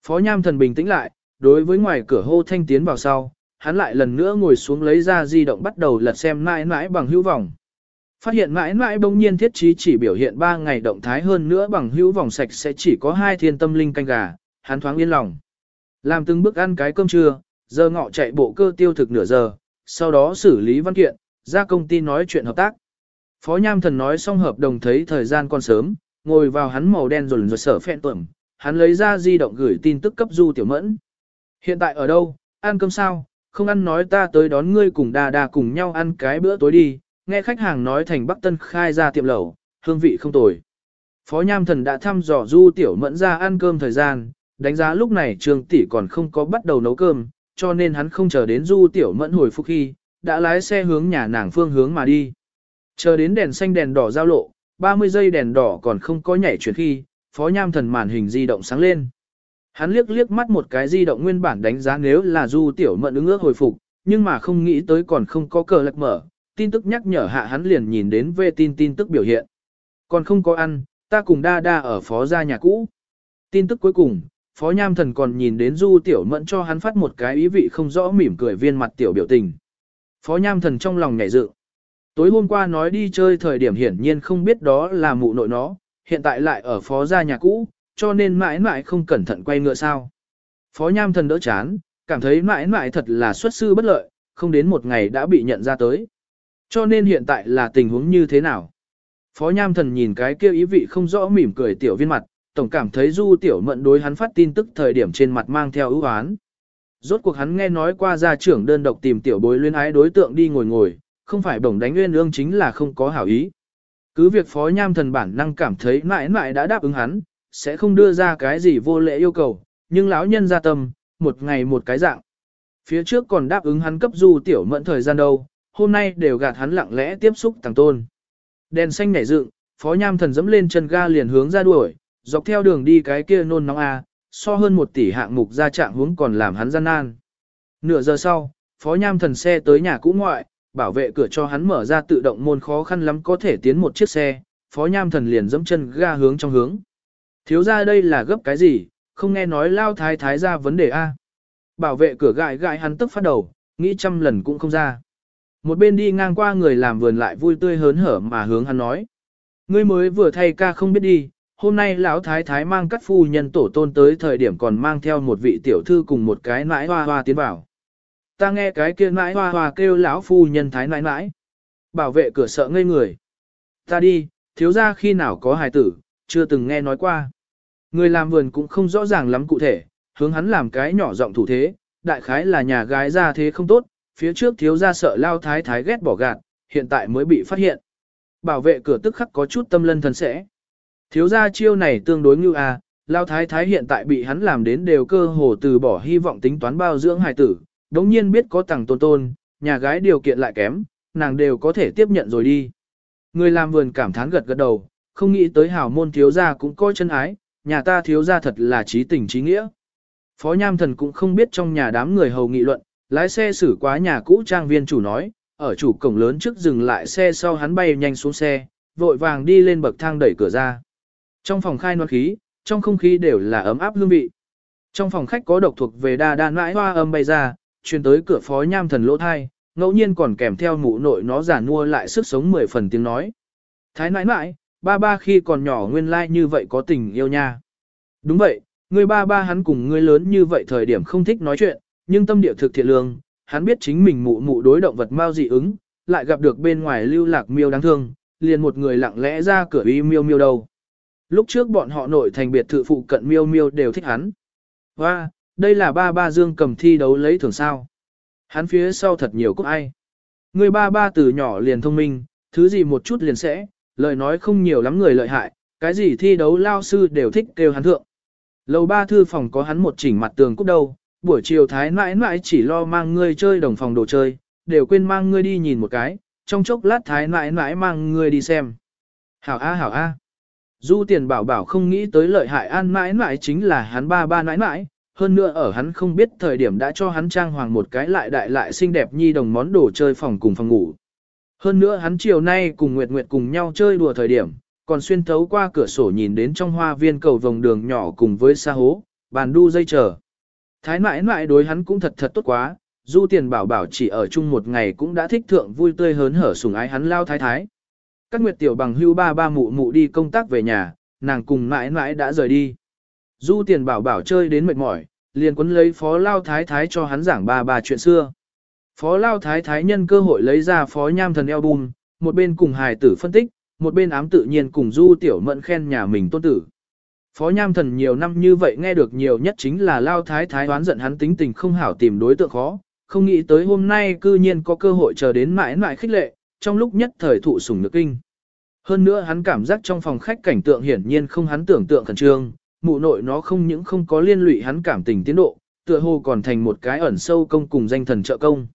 Phó Nham Thần bình tĩnh lại, đối với ngoài cửa hô thanh tiến vào sau, hắn lại lần nữa ngồi xuống lấy ra di động bắt đầu lật xem mãi mãi bằng hữu vòng. Phát hiện mãi mãi bỗng nhiên thiết trí chỉ biểu hiện 3 ngày động thái hơn nữa bằng hữu vòng sạch sẽ chỉ có hai thiên tâm linh canh gà, hắn thoáng yên lòng. Làm từng bước ăn cái cơm trưa, giờ ngọ chạy bộ cơ tiêu thực nửa giờ, sau đó xử lý văn kiện, ra công ty nói chuyện hợp tác. Phó Nham Thần nói xong hợp đồng thấy thời gian còn sớm, ngồi vào hắn màu đen rồn rồi sở phẹn tuẩm, hắn lấy ra di động gửi tin tức cấp Du Tiểu Mẫn. Hiện tại ở đâu, ăn cơm sao, không ăn nói ta tới đón ngươi cùng đà đà cùng nhau ăn cái bữa tối đi, nghe khách hàng nói thành Bắc Tân khai ra tiệm lẩu, hương vị không tồi. Phó Nham Thần đã thăm dò Du Tiểu Mẫn ra ăn cơm thời gian, đánh giá lúc này trường tỷ còn không có bắt đầu nấu cơm, cho nên hắn không chờ đến Du Tiểu Mẫn hồi phục khi, đã lái xe hướng nhà nàng phương hướng mà đi. Chờ đến đèn xanh đèn đỏ giao lộ, 30 giây đèn đỏ còn không có nhảy chuyển khi, phó nham thần màn hình di động sáng lên. Hắn liếc liếc mắt một cái di động nguyên bản đánh giá nếu là du tiểu mận ứng ước hồi phục, nhưng mà không nghĩ tới còn không có cờ lật mở, tin tức nhắc nhở hạ hắn liền nhìn đến về tin tin tức biểu hiện. Còn không có ăn, ta cùng đa đa ở phó gia nhà cũ. Tin tức cuối cùng, phó nham thần còn nhìn đến du tiểu mẫn cho hắn phát một cái ý vị không rõ mỉm cười viên mặt tiểu biểu tình. Phó nham thần trong lòng nhảy dự, Tối hôm qua nói đi chơi thời điểm hiển nhiên không biết đó là mụ nội nó, hiện tại lại ở phó gia nhà cũ, cho nên mãi mãi không cẩn thận quay ngựa sao. Phó nham thần đỡ chán, cảm thấy mãi mãi thật là xuất sư bất lợi, không đến một ngày đã bị nhận ra tới. Cho nên hiện tại là tình huống như thế nào? Phó nham thần nhìn cái kia ý vị không rõ mỉm cười tiểu viên mặt, tổng cảm thấy du tiểu mận đối hắn phát tin tức thời điểm trên mặt mang theo ưu án. Rốt cuộc hắn nghe nói qua gia trưởng đơn độc tìm tiểu bối luyên ái đối tượng đi ngồi ngồi, không phải bổng đánh nguyên ương chính là không có hảo ý. Cứ việc phó nham thần bản năng cảm thấy mãi mãi đã đáp ứng hắn, sẽ không đưa ra cái gì vô lễ yêu cầu, nhưng lão nhân ra tâm, một ngày một cái dạng. Phía trước còn đáp ứng hắn cấp du tiểu mẫn thời gian đâu, hôm nay đều gạt hắn lặng lẽ tiếp xúc thằng tôn. Đèn xanh nảy dựng, phó nham thần dẫm lên chân ga liền hướng ra đuổi, dọc theo đường đi cái kia nôn nóng a, so hơn một tỷ hạng mục ra trạng hướng còn làm hắn gian nan. Nửa giờ sau, phó nham thần xe tới nhà cũ ngoại, bảo vệ cửa cho hắn mở ra tự động môn khó khăn lắm có thể tiến một chiếc xe, phó nham thần liền dẫm chân ga hướng trong hướng. Thiếu ra đây là gấp cái gì, không nghe nói lao thái thái ra vấn đề A. Bảo vệ cửa gãi gãi hắn tức phát đầu, nghĩ trăm lần cũng không ra. Một bên đi ngang qua người làm vườn lại vui tươi hớn hở mà hướng hắn nói. Ngươi mới vừa thay ca không biết đi, hôm nay lão thái thái mang các phu nhân tổ tôn tới thời điểm còn mang theo một vị tiểu thư cùng một cái nãi hoa hoa tiến vào. Ta nghe cái kia nãi hoa hoa kêu lão phu nhân thái nãi nãi. Bảo vệ cửa sợ ngây người. Ta đi, thiếu ra khi nào có hài tử, chưa từng nghe nói qua. Người làm vườn cũng không rõ ràng lắm cụ thể, hướng hắn làm cái nhỏ giọng thủ thế, đại khái là nhà gái ra thế không tốt, phía trước thiếu ra sợ lao thái thái ghét bỏ gạt, hiện tại mới bị phát hiện. Bảo vệ cửa tức khắc có chút tâm lân thần sẽ. Thiếu ra chiêu này tương đối như à, lao thái thái hiện tại bị hắn làm đến đều cơ hồ từ bỏ hy vọng tính toán bao dưỡng hài tử, đống nhiên biết có tàng tôn tôn, nhà gái điều kiện lại kém, nàng đều có thể tiếp nhận rồi đi. Người làm vườn cảm thán gật gật đầu, không nghĩ tới hảo môn thiếu gia cũng coi chân ái, nhà ta thiếu gia thật là trí tình trí nghĩa. Phó Nham Thần cũng không biết trong nhà đám người hầu nghị luận, lái xe xử quá nhà cũ trang viên chủ nói, ở chủ cổng lớn trước dừng lại xe sau hắn bay nhanh xuống xe, vội vàng đi lên bậc thang đẩy cửa ra. Trong phòng khai noan khí, trong không khí đều là ấm áp hương vị. Trong phòng khách có độc thuộc về đa đa mãi hoa âm bay ra, truyền tới cửa phó nham thần lỗ thai, ngẫu nhiên còn kèm theo mụ nội nó giả nua lại sức sống mười phần tiếng nói. Thái nãi nãi, ba ba khi còn nhỏ nguyên lai like như vậy có tình yêu nha. Đúng vậy, người ba ba hắn cùng người lớn như vậy thời điểm không thích nói chuyện, nhưng tâm địa thực thiện lương, hắn biết chính mình mụ mụ đối động vật mau dị ứng, lại gặp được bên ngoài lưu lạc miêu đáng thương, liền một người lặng lẽ ra cửa uy miêu miêu đâu. Lúc trước bọn họ nội thành biệt thự phụ cận miêu miêu đều thích hắn. Và, đây là ba ba dương cầm thi đấu lấy thưởng sao. Hắn phía sau thật nhiều cúc ai. Người ba ba từ nhỏ liền thông minh, thứ gì một chút liền sẽ, lời nói không nhiều lắm người lợi hại, cái gì thi đấu lao sư đều thích kêu hắn thượng. Lầu ba thư phòng có hắn một chỉnh mặt tường cúc đâu, buổi chiều thái mãi mãi chỉ lo mang ngươi chơi đồng phòng đồ chơi, đều quên mang ngươi đi nhìn một cái, trong chốc lát thái mãi mãi mang ngươi đi xem. Hảo A hảo A. Du tiền bảo bảo không nghĩ tới lợi hại an mãi mãi chính là hắn ba ba mãi mãi, hơn nữa ở hắn không biết thời điểm đã cho hắn trang hoàng một cái lại đại lại xinh đẹp nhi đồng món đồ chơi phòng cùng phòng ngủ. Hơn nữa hắn chiều nay cùng Nguyệt Nguyệt cùng nhau chơi đùa thời điểm, còn xuyên thấu qua cửa sổ nhìn đến trong hoa viên cầu vòng đường nhỏ cùng với xa hố, bàn đu dây chờ. Thái mãi mãi đối hắn cũng thật thật tốt quá, du tiền bảo bảo chỉ ở chung một ngày cũng đã thích thượng vui tươi hớn hở sùng ái hắn lao thái thái. Các nguyệt tiểu bằng hưu ba ba mụ mụ đi công tác về nhà, nàng cùng mãi mãi đã rời đi. Du tiền bảo bảo chơi đến mệt mỏi, liền quấn lấy phó lao thái thái cho hắn giảng ba bà chuyện xưa. Phó lao thái thái nhân cơ hội lấy ra phó nham thần album, một bên cùng hài tử phân tích, một bên ám tự nhiên cùng du tiểu mẫn khen nhà mình tôn tử. Phó nham thần nhiều năm như vậy nghe được nhiều nhất chính là lao thái thái đoán giận hắn tính tình không hảo tìm đối tượng khó, không nghĩ tới hôm nay cư nhiên có cơ hội chờ đến mãi mãi khích lệ, trong lúc nhất thời thụ sủng nước kinh. Hơn nữa hắn cảm giác trong phòng khách cảnh tượng hiển nhiên không hắn tưởng tượng khẩn trương, mụ nội nó không những không có liên lụy hắn cảm tình tiến độ, tựa hồ còn thành một cái ẩn sâu công cùng danh thần trợ công.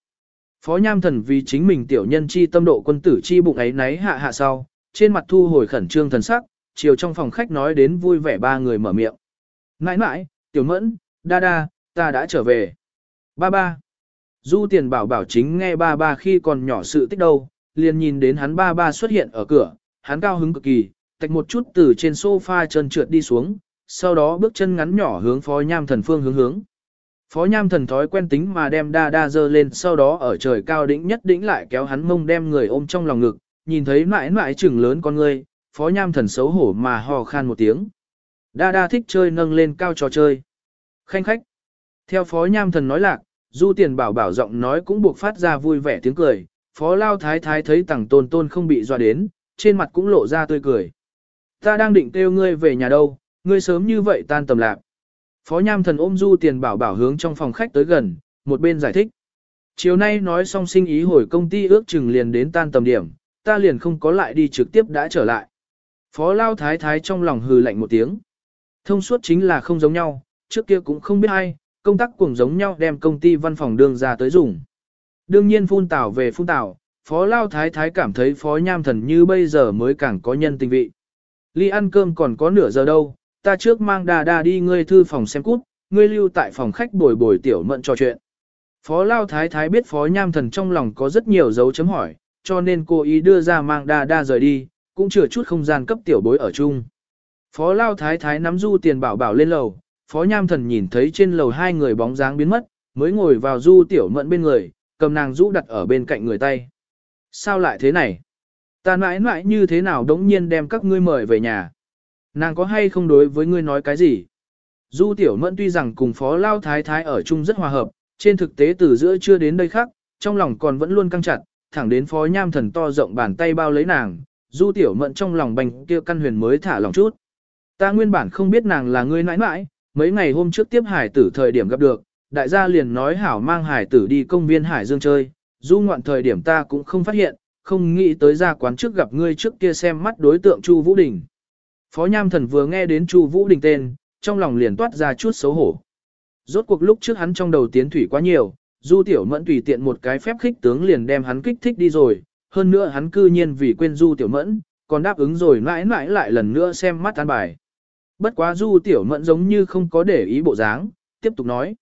Phó Nham Thần vì chính mình tiểu nhân chi tâm độ quân tử chi bụng ấy náy hạ hạ sau, trên mặt thu hồi khẩn trương thần sắc, chiều trong phòng khách nói đến vui vẻ ba người mở miệng. Nãi nãi, tiểu mẫn, đa đa, ta đã trở về. Ba ba. Du tiền bảo bảo chính nghe ba ba khi còn nhỏ sự tích đâu, liền nhìn đến hắn ba ba xuất hiện ở cửa, hắn cao hứng cực kỳ, tạch một chút từ trên sofa trơn trượt đi xuống, sau đó bước chân ngắn nhỏ hướng phó nham thần phương hướng hướng. Phó nham thần thói quen tính mà đem đa đa dơ lên sau đó ở trời cao đỉnh nhất đỉnh lại kéo hắn mông đem người ôm trong lòng ngực, nhìn thấy mãi mãi chừng lớn con người, phó nham thần xấu hổ mà hò khan một tiếng. Đa đa thích chơi nâng lên cao trò chơi. Khanh khách. Theo phó nham thần nói lạc, du tiền bảo bảo giọng nói cũng buộc phát ra vui vẻ tiếng cười, phó lao thái thái thấy tẳng tôn tôn không bị dọa đến, trên mặt cũng lộ ra tươi cười. Ta đang định kêu ngươi về nhà đâu, Ngươi sớm như vậy tan tầm lạc. Phó Nham Thần ôm Du Tiền Bảo Bảo hướng trong phòng khách tới gần, một bên giải thích. Chiều nay nói xong sinh ý hồi công ty ước chừng liền đến tan tầm điểm, ta liền không có lại đi trực tiếp đã trở lại. Phó Lao Thái Thái trong lòng hừ lạnh một tiếng. Thông suốt chính là không giống nhau, trước kia cũng không biết ai, công tác cùng giống nhau đem công ty văn phòng đường ra tới dùng. Đương nhiên phun tảo về phun tảo, Phó Lao Thái Thái cảm thấy Phó Nham Thần như bây giờ mới càng có nhân tình vị. Ly ăn cơm còn có nửa giờ đâu, ta trước mang đà đà đi ngươi thư phòng xem cút, ngươi lưu tại phòng khách bồi bồi tiểu mận trò chuyện. Phó Lao Thái Thái biết Phó Nham Thần trong lòng có rất nhiều dấu chấm hỏi, cho nên cô ý đưa ra mang đa đa rời đi, cũng chừa chút không gian cấp tiểu bối ở chung. Phó Lao Thái Thái nắm du tiền bảo bảo lên lầu, Phó Nham Thần nhìn thấy trên lầu hai người bóng dáng biến mất, mới ngồi vào du tiểu mận bên người, cầm nàng du đặt ở bên cạnh người tay. Sao lại thế này? Ta mãi mãi như thế nào đống nhiên đem các ngươi mời về nhà? Nàng có hay không đối với ngươi nói cái gì? Du tiểu mẫn tuy rằng cùng Phó Lao Thái Thái ở chung rất hòa hợp, trên thực tế từ giữa chưa đến đây khác, trong lòng còn vẫn luôn căng chặt, thẳng đến phó nham thần to rộng bàn tay bao lấy nàng, du tiểu Mẫn trong lòng bành kia căn huyền mới thả lòng chút. Ta nguyên bản không biết nàng là người nãi nãi, mấy ngày hôm trước tiếp hải tử thời điểm gặp được, đại gia liền nói hảo mang hải tử đi công viên hải dương chơi, du ngoạn thời điểm ta cũng không phát hiện, không nghĩ tới ra quán trước gặp ngươi trước kia xem mắt đối tượng Chu Vũ Đình. Phó Nham Thần vừa nghe đến Chu Vũ Đình tên, trong lòng liền toát ra chút xấu hổ. Rốt cuộc lúc trước hắn trong đầu tiến thủy quá nhiều, Du Tiểu Mẫn tùy tiện một cái phép khích tướng liền đem hắn kích thích đi rồi, hơn nữa hắn cư nhiên vì quên Du Tiểu Mẫn, còn đáp ứng rồi mãi mãi lại lần nữa xem mắt an bài. Bất quá Du Tiểu Mẫn giống như không có để ý bộ dáng, tiếp tục nói.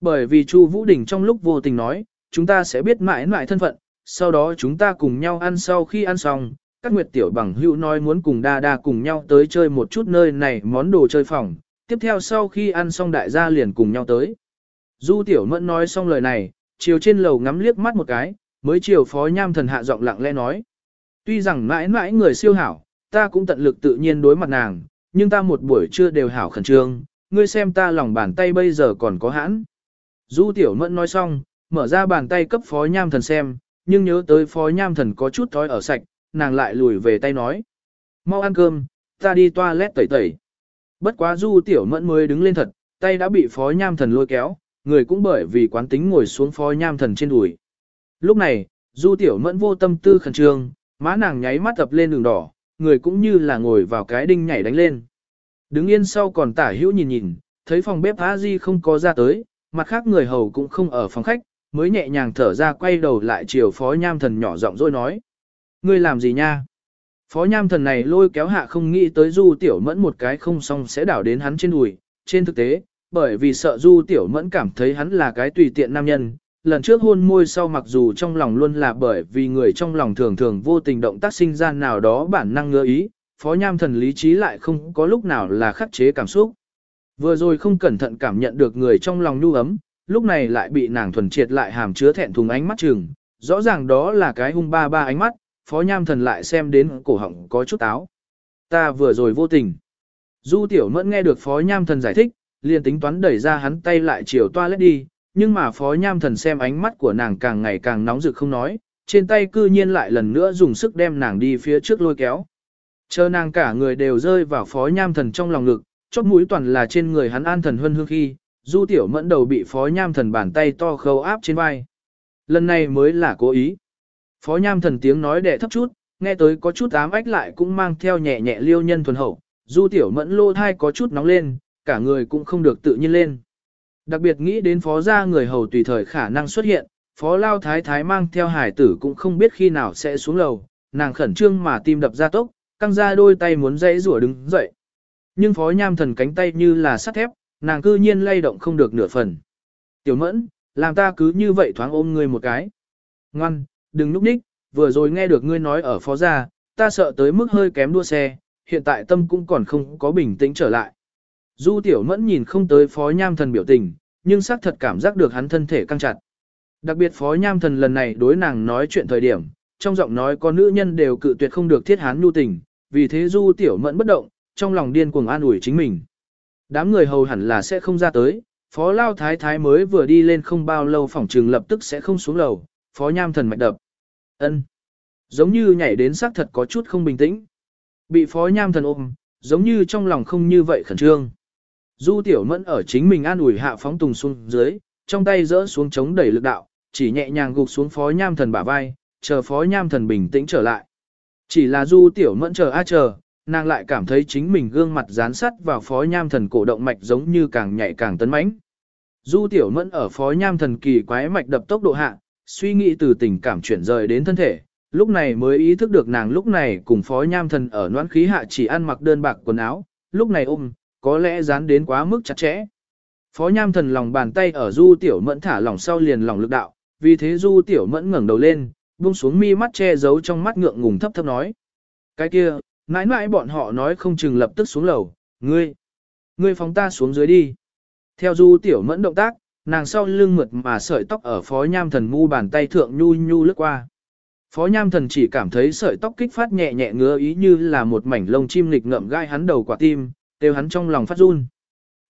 Bởi vì Chu Vũ Đình trong lúc vô tình nói, chúng ta sẽ biết mãi mãi thân phận, sau đó chúng ta cùng nhau ăn sau khi ăn xong, các nguyệt tiểu bằng hữu nói muốn cùng đa đa cùng nhau tới chơi một chút nơi này món đồ chơi phòng, tiếp theo sau khi ăn xong đại gia liền cùng nhau tới. Du Tiểu Mẫn nói xong lời này, chiều trên lầu ngắm liếc mắt một cái, mới chiều phó nham thần hạ giọng lặng lẽ nói. Tuy rằng mãi mãi người siêu hảo, ta cũng tận lực tự nhiên đối mặt nàng, nhưng ta một buổi trưa đều hảo khẩn trương, ngươi xem ta lòng bàn tay bây giờ còn có hãn. Du Tiểu Mẫn nói xong, mở ra bàn tay cấp phó nham thần xem, nhưng nhớ tới phó nham thần có chút thói ở sạch, nàng lại lùi về tay nói. Mau ăn cơm, ta đi toilet tẩy tẩy. Bất quá Du Tiểu Mẫn mới đứng lên thật, tay đã bị phó nham thần lôi kéo, người cũng bởi vì quán tính ngồi xuống phó nham thần trên đùi. Lúc này, du tiểu mẫn vô tâm tư khẩn trương, má nàng nháy mắt tập lên đường đỏ, người cũng như là ngồi vào cái đinh nhảy đánh lên. Đứng yên sau còn tả hữu nhìn nhìn, thấy phòng bếp a di không có ra tới, mặt khác người hầu cũng không ở phòng khách, mới nhẹ nhàng thở ra quay đầu lại chiều phó nham thần nhỏ giọng rồi nói. Ngươi làm gì nha? Phó nham thần này lôi kéo hạ không nghĩ tới du tiểu mẫn một cái không xong sẽ đảo đến hắn trên đùi. Trên thực tế, bởi vì sợ Du Tiểu Mẫn cảm thấy hắn là cái tùy tiện nam nhân. Lần trước hôn môi sau mặc dù trong lòng luôn là bởi vì người trong lòng thường thường vô tình động tác sinh ra nào đó bản năng ngơ ý, phó nham thần lý trí lại không có lúc nào là khắc chế cảm xúc. Vừa rồi không cẩn thận cảm nhận được người trong lòng nhu ấm, lúc này lại bị nàng thuần triệt lại hàm chứa thẹn thùng ánh mắt chừng, rõ ràng đó là cái hung ba ba ánh mắt, phó nham thần lại xem đến cổ họng có chút táo. Ta vừa rồi vô tình. Du tiểu mẫn nghe được phó nham thần giải thích, liền tính toán đẩy ra hắn tay lại chiều toilet đi, nhưng mà phó nham thần xem ánh mắt của nàng càng ngày càng nóng rực không nói, trên tay cư nhiên lại lần nữa dùng sức đem nàng đi phía trước lôi kéo. Chờ nàng cả người đều rơi vào phó nham thần trong lòng ngực, chóp mũi toàn là trên người hắn an thần hơn hương khi, du tiểu mẫn đầu bị phó nham thần bàn tay to khâu áp trên vai. Lần này mới là cố ý. Phó nham thần tiếng nói đẻ thấp chút, nghe tới có chút ám ách lại cũng mang theo nhẹ nhẹ liêu nhân thuần hậu, du tiểu mẫn lô thai có chút nóng lên, cả người cũng không được tự nhiên lên. Đặc biệt nghĩ đến phó gia người hầu tùy thời khả năng xuất hiện, phó lao thái thái mang theo hải tử cũng không biết khi nào sẽ xuống lầu, nàng khẩn trương mà tim đập ra tốc, căng ra đôi tay muốn dãy rủa đứng dậy. Nhưng phó nham thần cánh tay như là sắt thép, nàng cư nhiên lay động không được nửa phần. Tiểu mẫn, làm ta cứ như vậy thoáng ôm ngươi một cái. Ngoan, đừng núp đích vừa rồi nghe được ngươi nói ở phó gia, ta sợ tới mức hơi kém đua xe, hiện tại tâm cũng còn không có bình tĩnh trở lại. Du tiểu mẫn nhìn không tới phó nham thần biểu tình, nhưng xác thật cảm giác được hắn thân thể căng chặt. Đặc biệt phó nham thần lần này đối nàng nói chuyện thời điểm, trong giọng nói có nữ nhân đều cự tuyệt không được thiết hán nhu tình, vì thế du tiểu mẫn bất động, trong lòng điên cuồng an ủi chính mình. Đám người hầu hẳn là sẽ không ra tới, phó lao thái thái mới vừa đi lên không bao lâu phòng trường lập tức sẽ không xuống lầu, phó nham thần mạch đập. ân Giống như nhảy đến xác thật có chút không bình tĩnh. Bị phó nham thần ôm, giống như trong lòng không như vậy khẩn trương. Du tiểu mẫn ở chính mình an ủi hạ phóng tùng xuống dưới, trong tay rỡ xuống chống đẩy lực đạo, chỉ nhẹ nhàng gục xuống phó nham thần bả vai, chờ phó nham thần bình tĩnh trở lại. Chỉ là du tiểu mẫn chờ a chờ, nàng lại cảm thấy chính mình gương mặt dán sắt vào phó nham thần cổ động mạch giống như càng nhạy càng tấn mãnh. Du tiểu mẫn ở phó nham thần kỳ quái mạch đập tốc độ hạ, suy nghĩ từ tình cảm chuyển rời đến thân thể, lúc này mới ý thức được nàng lúc này cùng phó nham thần ở noãn khí hạ chỉ ăn mặc đơn bạc quần áo, lúc này ôm, có lẽ dán đến quá mức chặt chẽ. Phó nham thần lòng bàn tay ở du tiểu mẫn thả lỏng sau liền lòng lực đạo, vì thế du tiểu mẫn ngẩng đầu lên, buông xuống mi mắt che giấu trong mắt ngượng ngùng thấp thấp nói. Cái kia, mãi mãi bọn họ nói không chừng lập tức xuống lầu, ngươi, ngươi phóng ta xuống dưới đi. Theo du tiểu mẫn động tác, nàng sau lưng mượt mà sợi tóc ở phó nham thần mu bàn tay thượng nhu nhu lướt qua. Phó nham thần chỉ cảm thấy sợi tóc kích phát nhẹ nhẹ ngứa ý như là một mảnh lông chim nghịch ngậm gai hắn đầu quả tim, đều hắn trong lòng phát run.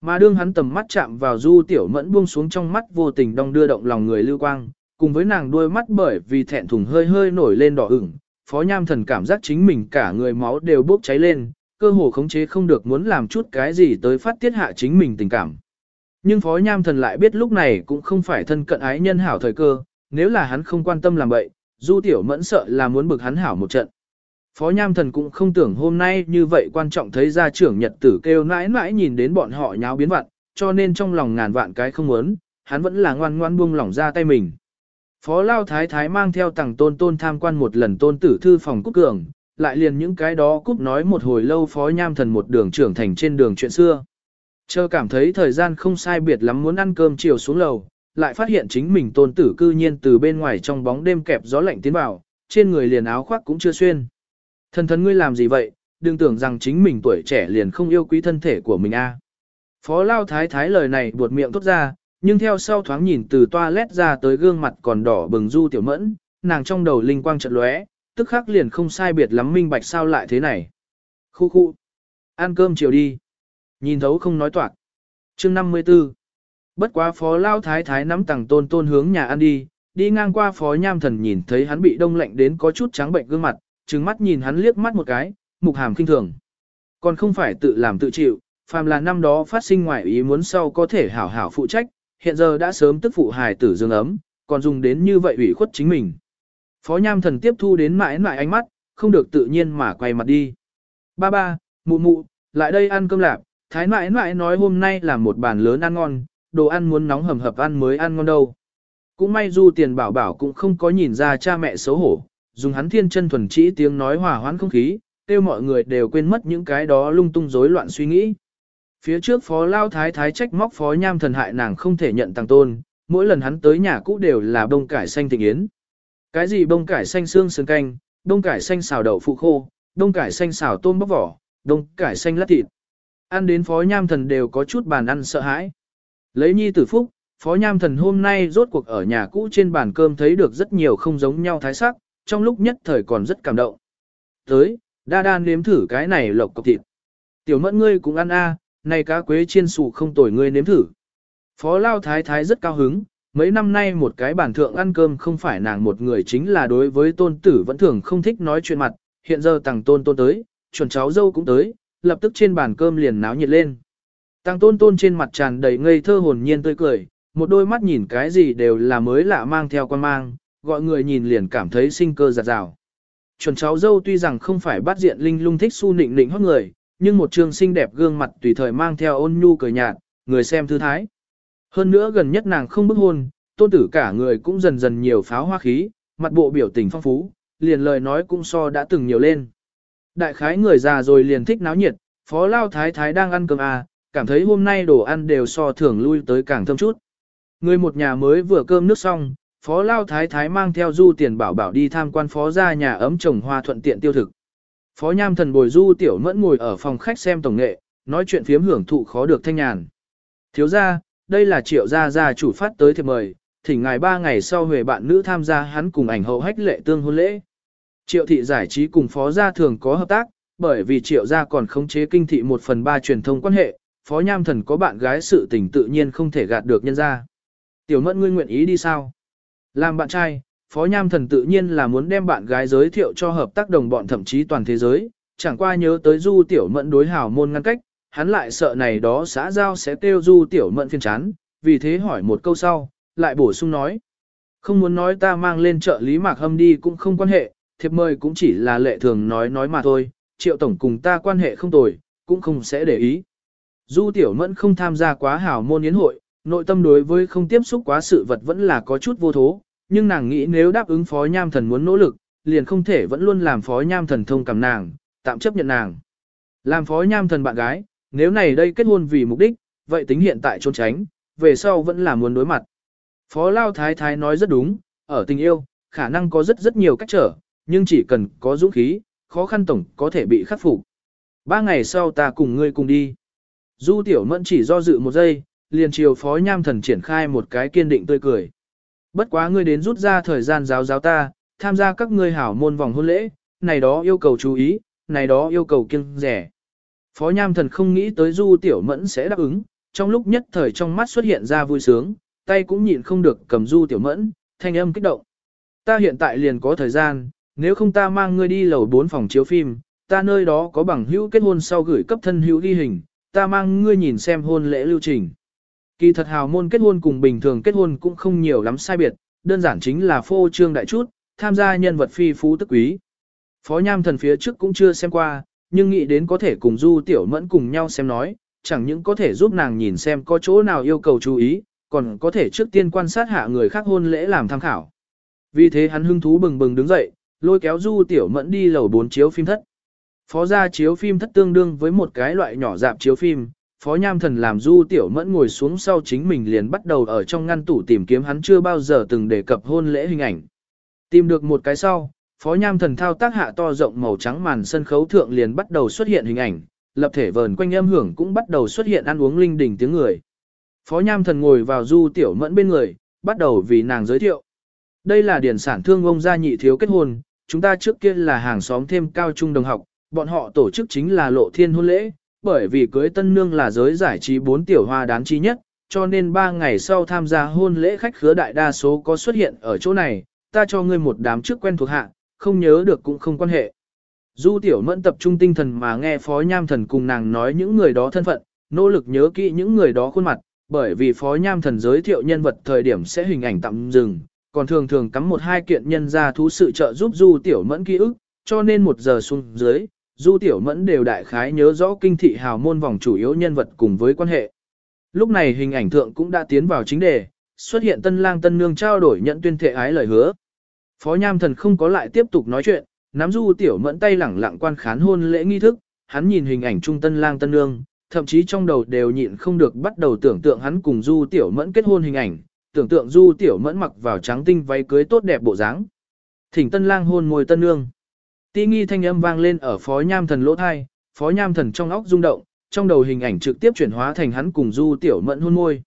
Mà đương hắn tầm mắt chạm vào du tiểu mẫn buông xuống trong mắt vô tình đong đưa động lòng người lưu quang, cùng với nàng đôi mắt bởi vì thẹn thùng hơi hơi nổi lên đỏ ửng, phó nham thần cảm giác chính mình cả người máu đều bốc cháy lên, cơ hồ khống chế không được muốn làm chút cái gì tới phát tiết hạ chính mình tình cảm. Nhưng phó nham thần lại biết lúc này cũng không phải thân cận ái nhân hảo thời cơ, nếu là hắn không quan tâm làm vậy, du tiểu mẫn sợ là muốn bực hắn hảo một trận. Phó Nham Thần cũng không tưởng hôm nay như vậy quan trọng thấy gia trưởng nhật tử kêu mãi mãi nhìn đến bọn họ nháo biến vặn, cho nên trong lòng ngàn vạn cái không muốn, hắn vẫn là ngoan ngoan buông lỏng ra tay mình. Phó Lao Thái Thái mang theo tàng tôn tôn tham quan một lần tôn tử thư phòng cúc cường, lại liền những cái đó cúc nói một hồi lâu Phó Nham Thần một đường trưởng thành trên đường chuyện xưa. Chờ cảm thấy thời gian không sai biệt lắm muốn ăn cơm chiều xuống lầu, lại phát hiện chính mình tôn tử cư nhiên từ bên ngoài trong bóng đêm kẹp gió lạnh tiến vào, trên người liền áo khoác cũng chưa xuyên. Thần thần ngươi làm gì vậy, đừng tưởng rằng chính mình tuổi trẻ liền không yêu quý thân thể của mình a. Phó Lao Thái Thái lời này buột miệng tốt ra, nhưng theo sau thoáng nhìn từ toilet ra tới gương mặt còn đỏ bừng du tiểu mẫn, nàng trong đầu linh quang trận lóe, tức khắc liền không sai biệt lắm minh bạch sao lại thế này. Khu khu, ăn cơm chiều đi. Nhìn thấu không nói toạc. chương 54. Bất quá phó Lao Thái Thái nắm tàng tôn tôn hướng nhà ăn đi, đi ngang qua phó nham thần nhìn thấy hắn bị đông lạnh đến có chút trắng bệnh gương mặt, trừng mắt nhìn hắn liếc mắt một cái, mục hàm kinh thường. Còn không phải tự làm tự chịu, phàm là năm đó phát sinh ngoại ý muốn sau có thể hảo hảo phụ trách, hiện giờ đã sớm tức phụ hài tử dương ấm, còn dùng đến như vậy ủy khuất chính mình. Phó Nham Thần tiếp thu đến mãi mãi ánh mắt, không được tự nhiên mà quay mặt đi. Ba ba, mụ mụ, lại đây ăn cơm lạp, thái mãi mãi nói hôm nay là một bàn lớn ăn ngon, đồ ăn muốn nóng hầm hập ăn mới ăn ngon đâu. Cũng may du tiền bảo bảo cũng không có nhìn ra cha mẹ xấu hổ, dùng hắn thiên chân thuần chỉ tiếng nói hòa hoãn không khí, kêu mọi người đều quên mất những cái đó lung tung rối loạn suy nghĩ. Phía trước phó lao thái thái trách móc phó nham thần hại nàng không thể nhận tăng tôn, mỗi lần hắn tới nhà cũ đều là bông cải xanh thịnh yến. Cái gì bông cải xanh xương sườn canh, bông cải xanh xào đậu phụ khô, bông cải xanh xào tôm bóc vỏ, bông cải xanh lát thịt. Ăn đến phó nham thần đều có chút bàn ăn sợ hãi. Lấy nhi tử phúc, phó nham thần hôm nay rốt cuộc ở nhà cũ trên bàn cơm thấy được rất nhiều không giống nhau thái sắc, trong lúc nhất thời còn rất cảm động. Tới, đa đa nếm thử cái này lộc cọc thịt. Tiểu mẫn ngươi cũng ăn a, này cá quế chiên xù không tồi ngươi nếm thử. Phó Lao Thái Thái rất cao hứng, mấy năm nay một cái bản thượng ăn cơm không phải nàng một người chính là đối với tôn tử vẫn thường không thích nói chuyện mặt, hiện giờ tàng tôn tôn tới, chuẩn cháu dâu cũng tới, lập tức trên bàn cơm liền náo nhiệt lên. tăng tôn tôn trên mặt tràn đầy ngây thơ hồn nhiên tươi cười, một đôi mắt nhìn cái gì đều là mới lạ mang theo quan mang, gọi người nhìn liền cảm thấy sinh cơ giạt rào. Chuẩn cháu dâu tuy rằng không phải bắt diện linh lung thích su nịnh nịnh hót người, nhưng một trường xinh đẹp gương mặt tùy thời mang theo ôn nhu cười nhạt, người xem thư thái. Hơn nữa gần nhất nàng không bức hôn, tôn tử cả người cũng dần dần nhiều pháo hoa khí, mặt bộ biểu tình phong phú, liền lời nói cũng so đã từng nhiều lên. Đại khái người già rồi liền thích náo nhiệt, phó lao thái thái đang ăn cơm à, cảm thấy hôm nay đồ ăn đều so thường lui tới càng thơm chút. Người một nhà mới vừa cơm nước xong, phó lao thái thái mang theo du tiền bảo bảo đi tham quan phó gia nhà ấm trồng hoa thuận tiện tiêu thực. Phó nham thần bồi du tiểu mẫn ngồi ở phòng khách xem tổng nghệ, nói chuyện phiếm hưởng thụ khó được thanh nhàn. Thiếu gia, đây là triệu gia gia chủ phát tới thiệp mời, thỉnh ngài ba ngày sau huề bạn nữ tham gia hắn cùng ảnh hậu hách lệ tương hôn lễ. Triệu thị giải trí cùng phó gia thường có hợp tác, bởi vì triệu gia còn khống chế kinh thị một phần ba truyền thông quan hệ, phó nham thần có bạn gái sự tình tự nhiên không thể gạt được nhân gia. Tiểu mẫn ngươi nguyện ý đi sao? Làm bạn trai, Phó Nham Thần tự nhiên là muốn đem bạn gái giới thiệu cho hợp tác đồng bọn thậm chí toàn thế giới, chẳng qua nhớ tới du tiểu mẫn đối hảo môn ngăn cách, hắn lại sợ này đó xã giao sẽ kêu du tiểu mẫn phiền chán, vì thế hỏi một câu sau, lại bổ sung nói. Không muốn nói ta mang lên trợ lý mạc hâm đi cũng không quan hệ, thiệp mời cũng chỉ là lệ thường nói nói mà thôi, triệu tổng cùng ta quan hệ không tồi, cũng không sẽ để ý. Du tiểu mẫn không tham gia quá hảo môn yến hội, nội tâm đối với không tiếp xúc quá sự vật vẫn là có chút vô thố, nhưng nàng nghĩ nếu đáp ứng phó nham thần muốn nỗ lực, liền không thể vẫn luôn làm phó nham thần thông cảm nàng, tạm chấp nhận nàng. Làm phó nham thần bạn gái, nếu này đây kết hôn vì mục đích, vậy tính hiện tại trốn tránh, về sau vẫn là muốn đối mặt. Phó Lao Thái Thái nói rất đúng, ở tình yêu, khả năng có rất rất nhiều cách trở, nhưng chỉ cần có dũng khí, khó khăn tổng có thể bị khắc phục. Ba ngày sau ta cùng ngươi cùng đi. Du Tiểu Mẫn chỉ do dự một giây, liền chiều Phó Nham Thần triển khai một cái kiên định tươi cười. Bất quá ngươi đến rút ra thời gian giáo giáo ta, tham gia các ngươi hảo môn vòng hôn lễ, này đó yêu cầu chú ý, này đó yêu cầu kiêng rẻ. Phó Nham Thần không nghĩ tới Du Tiểu Mẫn sẽ đáp ứng, trong lúc nhất thời trong mắt xuất hiện ra vui sướng, tay cũng nhịn không được cầm Du Tiểu Mẫn, thanh âm kích động. Ta hiện tại liền có thời gian, nếu không ta mang ngươi đi lầu 4 phòng chiếu phim, ta nơi đó có bằng hữu kết hôn sau gửi cấp thân hữu ghi hình, ta mang ngươi nhìn xem hôn lễ lưu trình. Kỳ thật hào môn kết hôn cùng bình thường kết hôn cũng không nhiều lắm sai biệt, đơn giản chính là phô trương đại chút, tham gia nhân vật phi phú tức quý. Phó Nham thần phía trước cũng chưa xem qua, nhưng nghĩ đến có thể cùng Du Tiểu Mẫn cùng nhau xem nói, chẳng những có thể giúp nàng nhìn xem có chỗ nào yêu cầu chú ý, còn có thể trước tiên quan sát hạ người khác hôn lễ làm tham khảo. Vì thế hắn hưng thú bừng bừng đứng dậy, lôi kéo Du Tiểu Mẫn đi lầu 4 chiếu phim thất. Phó gia chiếu phim thất tương đương với một cái loại nhỏ dạp chiếu phim, Phó Nham Thần làm Du Tiểu Mẫn ngồi xuống sau chính mình liền bắt đầu ở trong ngăn tủ tìm kiếm hắn chưa bao giờ từng đề cập hôn lễ hình ảnh. Tìm được một cái sau, Phó Nham Thần thao tác hạ to rộng màu trắng màn sân khấu thượng liền bắt đầu xuất hiện hình ảnh, lập thể vờn quanh âm hưởng cũng bắt đầu xuất hiện ăn uống linh đình tiếng người. Phó Nham Thần ngồi vào Du Tiểu Mẫn bên người, bắt đầu vì nàng giới thiệu. Đây là điển sản thương ông gia nhị thiếu kết hôn, chúng ta trước kia là hàng xóm thêm cao trung đồng học, bọn họ tổ chức chính là lộ thiên hôn lễ, bởi vì cưới tân nương là giới giải trí bốn tiểu hoa đáng chi nhất, cho nên ba ngày sau tham gia hôn lễ khách khứa đại đa số có xuất hiện ở chỗ này, ta cho ngươi một đám trước quen thuộc hạ, không nhớ được cũng không quan hệ. Du tiểu mẫn tập trung tinh thần mà nghe phó nham thần cùng nàng nói những người đó thân phận, nỗ lực nhớ kỹ những người đó khuôn mặt, bởi vì phó nham thần giới thiệu nhân vật thời điểm sẽ hình ảnh tạm dừng, còn thường thường cắm một hai kiện nhân ra thú sự trợ giúp du tiểu mẫn ký ức, cho nên một giờ xuống dưới, du tiểu mẫn đều đại khái nhớ rõ kinh thị hào môn vòng chủ yếu nhân vật cùng với quan hệ. Lúc này hình ảnh thượng cũng đã tiến vào chính đề, xuất hiện tân lang tân nương trao đổi nhận tuyên thệ ái lời hứa. Phó Nham Thần không có lại tiếp tục nói chuyện, nắm du tiểu mẫn tay lẳng lặng quan khán hôn lễ nghi thức, hắn nhìn hình ảnh trung tân lang tân nương, thậm chí trong đầu đều nhịn không được bắt đầu tưởng tượng hắn cùng du tiểu mẫn kết hôn hình ảnh, tưởng tượng du tiểu mẫn mặc vào trắng tinh váy cưới tốt đẹp bộ dáng. Thỉnh tân lang hôn môi tân nương. Ti nghi thanh âm vang lên ở phó nham thần lỗ thai, phó nham thần trong óc rung động, trong đầu hình ảnh trực tiếp chuyển hóa thành hắn cùng du tiểu mẫn hôn môi.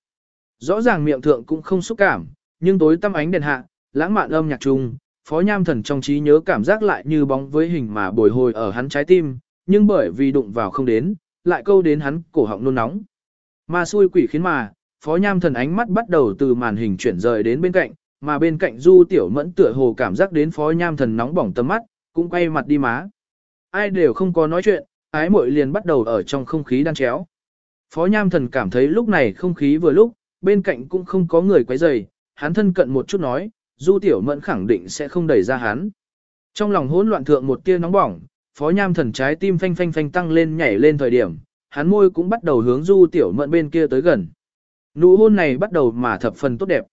Rõ ràng miệng thượng cũng không xúc cảm, nhưng tối tăm ánh đèn hạ, lãng mạn âm nhạc chung, phó nham thần trong trí nhớ cảm giác lại như bóng với hình mà bồi hồi ở hắn trái tim, nhưng bởi vì đụng vào không đến, lại câu đến hắn cổ họng nôn nóng. Mà xui quỷ khiến mà, phó nham thần ánh mắt bắt đầu từ màn hình chuyển rời đến bên cạnh, mà bên cạnh du tiểu mẫn tựa hồ cảm giác đến phó nham thần nóng bỏng tầm mắt, cũng quay mặt đi má. Ai đều không có nói chuyện, ái muội liền bắt đầu ở trong không khí đan chéo. Phó nham thần cảm thấy lúc này không khí vừa lúc, bên cạnh cũng không có người quấy rầy, hắn thân cận một chút nói, du tiểu mẫn khẳng định sẽ không đẩy ra hắn. Trong lòng hỗn loạn thượng một tia nóng bỏng, phó nham thần trái tim phanh phanh phanh tăng lên nhảy lên thời điểm, hắn môi cũng bắt đầu hướng du tiểu mẫn bên kia tới gần. Nụ hôn này bắt đầu mà thập phần tốt đẹp.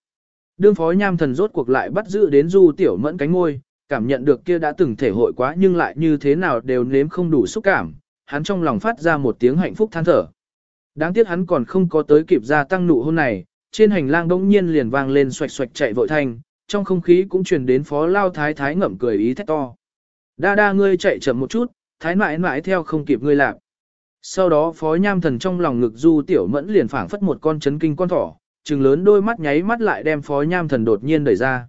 Đương phó nham thần rốt cuộc lại bắt giữ đến du tiểu mẫn cánh ngôi, cảm nhận được kia đã từng thể hội quá nhưng lại như thế nào đều nếm không đủ xúc cảm, hắn trong lòng phát ra một tiếng hạnh phúc than thở. Đáng tiếc hắn còn không có tới kịp gia tăng nụ hôn này, trên hành lang đống nhiên liền vang lên xoạch xoạch chạy vội thanh, trong không khí cũng truyền đến phó lao thái thái ngậm cười ý thét to. Đa đa ngươi chạy chậm một chút, thái mãi mãi theo không kịp ngươi lạc. Sau đó phó nham thần trong lòng ngực du tiểu mẫn liền phảng phất một con chấn kinh con thỏ, trừng lớn đôi mắt nháy mắt lại đem phó nham thần đột nhiên đẩy ra.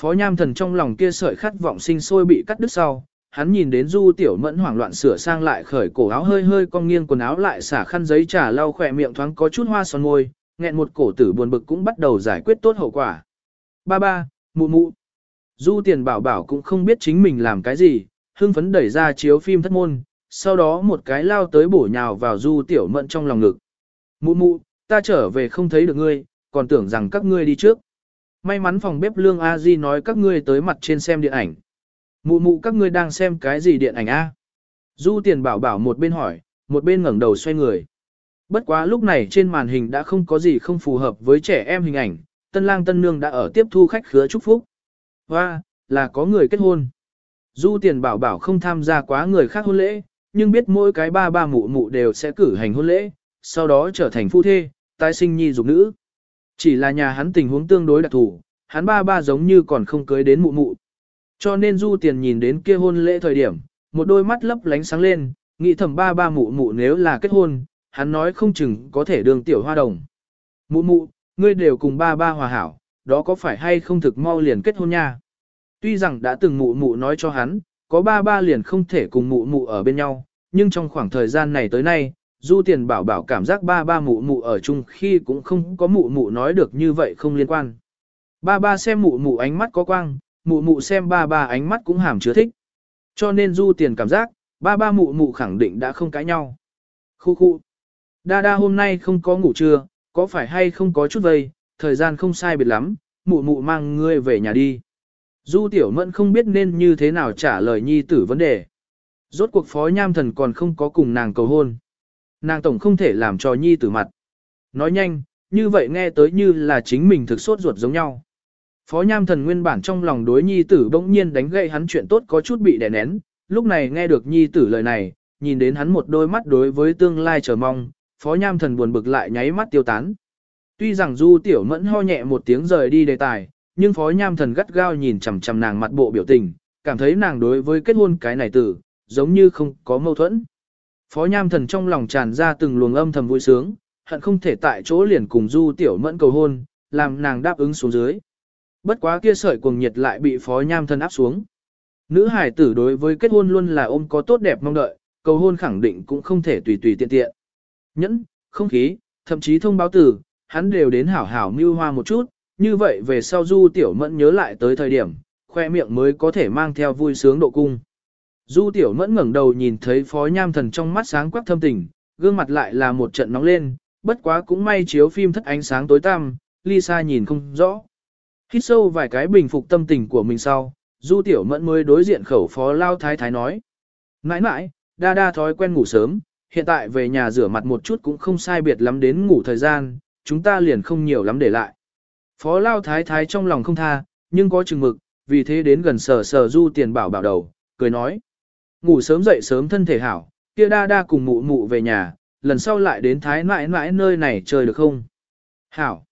Phó nham thần trong lòng kia sợi khát vọng sinh sôi bị cắt đứt sau, hắn nhìn đến du tiểu mẫn hoảng loạn sửa sang lại khởi cổ áo hơi hơi cong nghiêng quần áo lại xả khăn giấy trà lau khỏe miệng thoáng có chút hoa son môi, nghẹn một cổ tử buồn bực cũng bắt đầu giải quyết tốt hậu quả. Ba ba, mụ mụ. Du tiền bảo bảo cũng không biết chính mình làm cái gì, hưng phấn đẩy ra chiếu phim thất môn, sau đó một cái lao tới bổ nhào vào du tiểu mẫn trong lòng ngực. Mụ mụ, ta trở về không thấy được ngươi, còn tưởng rằng các ngươi đi trước. May mắn phòng bếp lương A Di nói các ngươi tới mặt trên xem điện ảnh. Mụ mụ các ngươi đang xem cái gì điện ảnh A? Du tiền bảo bảo một bên hỏi, một bên ngẩng đầu xoay người. Bất quá lúc này trên màn hình đã không có gì không phù hợp với trẻ em hình ảnh, tân lang tân nương đã ở tiếp thu khách khứa chúc phúc. Hoa, là có người kết hôn. Du tiền bảo bảo không tham gia quá người khác hôn lễ, nhưng biết mỗi cái ba ba mụ mụ đều sẽ cử hành hôn lễ, sau đó trở thành phu thê, tái sinh nhi dục nữ. Chỉ là nhà hắn tình huống tương đối đặc thù, hắn ba ba giống như còn không cưới đến mụ mụ. Cho nên du tiền nhìn đến kia hôn lễ thời điểm, một đôi mắt lấp lánh sáng lên, nghĩ thầm ba ba mụ mụ nếu là kết hôn, hắn nói không chừng có thể đường tiểu hoa đồng. Mụ mụ, ngươi đều cùng ba ba hòa hảo, đó có phải hay không thực mau liền kết hôn nha? Tuy rằng đã từng mụ mụ nói cho hắn, có ba ba liền không thể cùng mụ mụ ở bên nhau, nhưng trong khoảng thời gian này tới nay, du tiền bảo bảo cảm giác ba ba mụ mụ ở chung khi cũng không có mụ mụ nói được như vậy không liên quan. Ba ba xem mụ mụ ánh mắt có quang, mụ mụ xem ba ba ánh mắt cũng hàm chứa thích. Cho nên du tiền cảm giác, ba ba mụ mụ khẳng định đã không cãi nhau. Khu khu. Đa đa hôm nay không có ngủ trưa, có phải hay không có chút vây, thời gian không sai biệt lắm, mụ mụ mang ngươi về nhà đi. Du tiểu mẫn không biết nên như thế nào trả lời nhi tử vấn đề. Rốt cuộc phó nham thần còn không có cùng nàng cầu hôn. Nàng tổng không thể làm cho nhi tử mặt. Nói nhanh, như vậy nghe tới như là chính mình thực sốt ruột giống nhau. Phó nham thần nguyên bản trong lòng đối nhi tử bỗng nhiên đánh gậy hắn chuyện tốt có chút bị đè nén, lúc này nghe được nhi tử lời này, nhìn đến hắn một đôi mắt đối với tương lai chờ mong, phó nham thần buồn bực lại nháy mắt tiêu tán. Tuy rằng du tiểu mẫn ho nhẹ một tiếng rời đi đề tài, nhưng phó nham thần gắt gao nhìn chằm chằm nàng mặt bộ biểu tình, cảm thấy nàng đối với kết hôn cái này tử, giống như không có mâu thuẫn. Phó nham thần trong lòng tràn ra từng luồng âm thầm vui sướng, hận không thể tại chỗ liền cùng du tiểu mẫn cầu hôn, làm nàng đáp ứng xuống dưới. Bất quá kia sợi cuồng nhiệt lại bị phó nham thần áp xuống. Nữ hải tử đối với kết hôn luôn là ôm có tốt đẹp mong đợi, cầu hôn khẳng định cũng không thể tùy tùy tiện tiện. Nhẫn, không khí, thậm chí thông báo tử, hắn đều đến hảo hảo mưu hoa một chút, như vậy về sau du tiểu mẫn nhớ lại tới thời điểm, khoe miệng mới có thể mang theo vui sướng độ cung. Du tiểu mẫn ngẩng đầu nhìn thấy phó nham thần trong mắt sáng quắc thâm tình, gương mặt lại là một trận nóng lên, bất quá cũng may chiếu phim thất ánh sáng tối tăm, Lisa nhìn không rõ. Hít sâu vài cái bình phục tâm tình của mình sau, du tiểu mẫn mới đối diện khẩu phó lao thái thái nói. Nãi nãi, đa đa thói quen ngủ sớm, hiện tại về nhà rửa mặt một chút cũng không sai biệt lắm đến ngủ thời gian, chúng ta liền không nhiều lắm để lại. Phó lao thái thái trong lòng không tha, nhưng có chừng mực, vì thế đến gần sờ sờ du tiền bảo bảo đầu, cười nói. Ngủ sớm dậy sớm thân thể hảo, kia đa đa cùng mụ mụ về nhà, lần sau lại đến thái mãi mãi nơi này chơi được không? Hảo.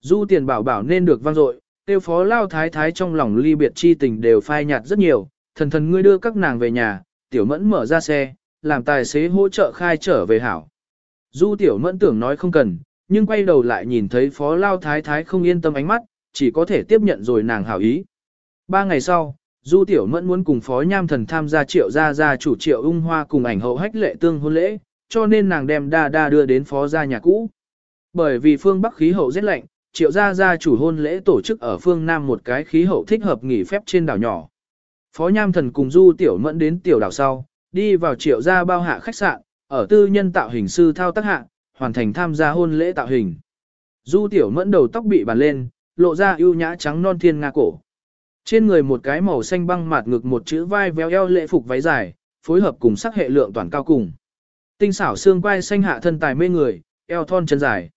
Du tiền bảo bảo nên được vang dội, tiêu phó lao thái thái trong lòng ly biệt chi tình đều phai nhạt rất nhiều, thần thần ngươi đưa các nàng về nhà, tiểu mẫn mở ra xe, làm tài xế hỗ trợ khai trở về hảo. Du tiểu mẫn tưởng nói không cần, nhưng quay đầu lại nhìn thấy phó lao thái thái không yên tâm ánh mắt, chỉ có thể tiếp nhận rồi nàng hảo ý. Ba ngày sau, Du Tiểu Mẫn muốn cùng phó nham thần tham gia triệu gia gia chủ triệu ung hoa cùng ảnh hậu hách lệ tương hôn lễ, cho nên nàng đem đa đa đưa đến phó gia nhà cũ. Bởi vì phương Bắc khí hậu rất lạnh, triệu gia gia chủ hôn lễ tổ chức ở phương Nam một cái khí hậu thích hợp nghỉ phép trên đảo nhỏ. Phó nham thần cùng Du Tiểu Mẫn đến tiểu đảo sau, đi vào triệu gia bao hạ khách sạn, ở tư nhân tạo hình sư thao tác hạ, hoàn thành tham gia hôn lễ tạo hình. Du tiểu mẫn đầu tóc bị bàn lên, lộ ra ưu nhã trắng non thiên nga cổ. Trên người một cái màu xanh băng mạt ngực một chữ vai véo eo lễ phục váy dài, phối hợp cùng sắc hệ lượng toàn cao cùng. Tinh xảo xương quai xanh hạ thân tài mê người, eo thon chân dài.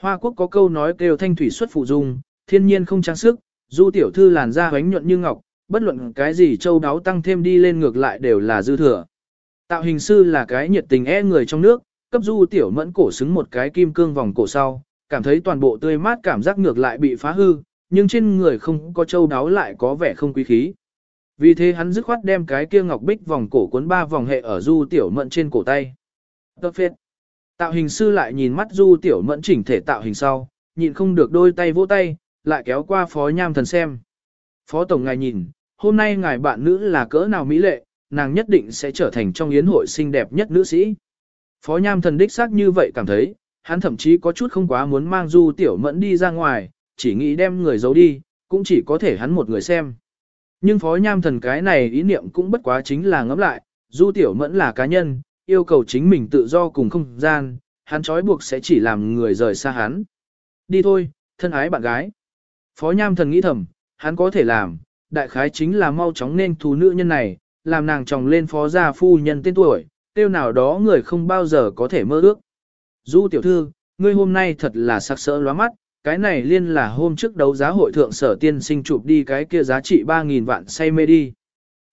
Hoa quốc có câu nói kêu thanh thủy xuất phụ dung, thiên nhiên không trang sức, du tiểu thư làn da hoánh nhuận như ngọc, bất luận cái gì châu đáo tăng thêm đi lên ngược lại đều là dư thừa. Tạo hình sư là cái nhiệt tình e người trong nước, cấp du tiểu mẫn cổ xứng một cái kim cương vòng cổ sau, cảm thấy toàn bộ tươi mát cảm giác ngược lại bị phá hư, nhưng trên người không có châu đáo lại có vẻ không quý khí. Vì thế hắn dứt khoát đem cái kia ngọc bích vòng cổ cuốn ba vòng hệ ở du tiểu mẫn trên cổ tay. Perfect. Tạo hình sư lại nhìn mắt du tiểu mẫn chỉnh thể tạo hình sau, nhịn không được đôi tay vỗ tay, lại kéo qua phó nham thần xem. Phó tổng ngài nhìn, hôm nay ngài bạn nữ là cỡ nào mỹ lệ, nàng nhất định sẽ trở thành trong yến hội xinh đẹp nhất nữ sĩ. Phó Nham thần đích xác như vậy cảm thấy, hắn thậm chí có chút không quá muốn mang Du Tiểu Mẫn đi ra ngoài, chỉ nghĩ đem người giấu đi, cũng chỉ có thể hắn một người xem. Nhưng Phó Nham thần cái này ý niệm cũng bất quá chính là ngẫm lại, Du Tiểu Mẫn là cá nhân, yêu cầu chính mình tự do cùng không gian, hắn trói buộc sẽ chỉ làm người rời xa hắn. Đi thôi, thân ái bạn gái. Phó Nham Thần nghĩ thầm, hắn có thể làm, đại khái chính là mau chóng nên thú nữ nhân này, làm nàng chồng lên phó gia phu nhân tên tuổi, tiêu nào đó người không bao giờ có thể mơ ước. Du tiểu thư, ngươi hôm nay thật là sắc sỡ lóa mắt, cái này liên là hôm trước đấu giá hội thượng sở tiên sinh chụp đi cái kia giá trị 3.000 vạn say mê đi.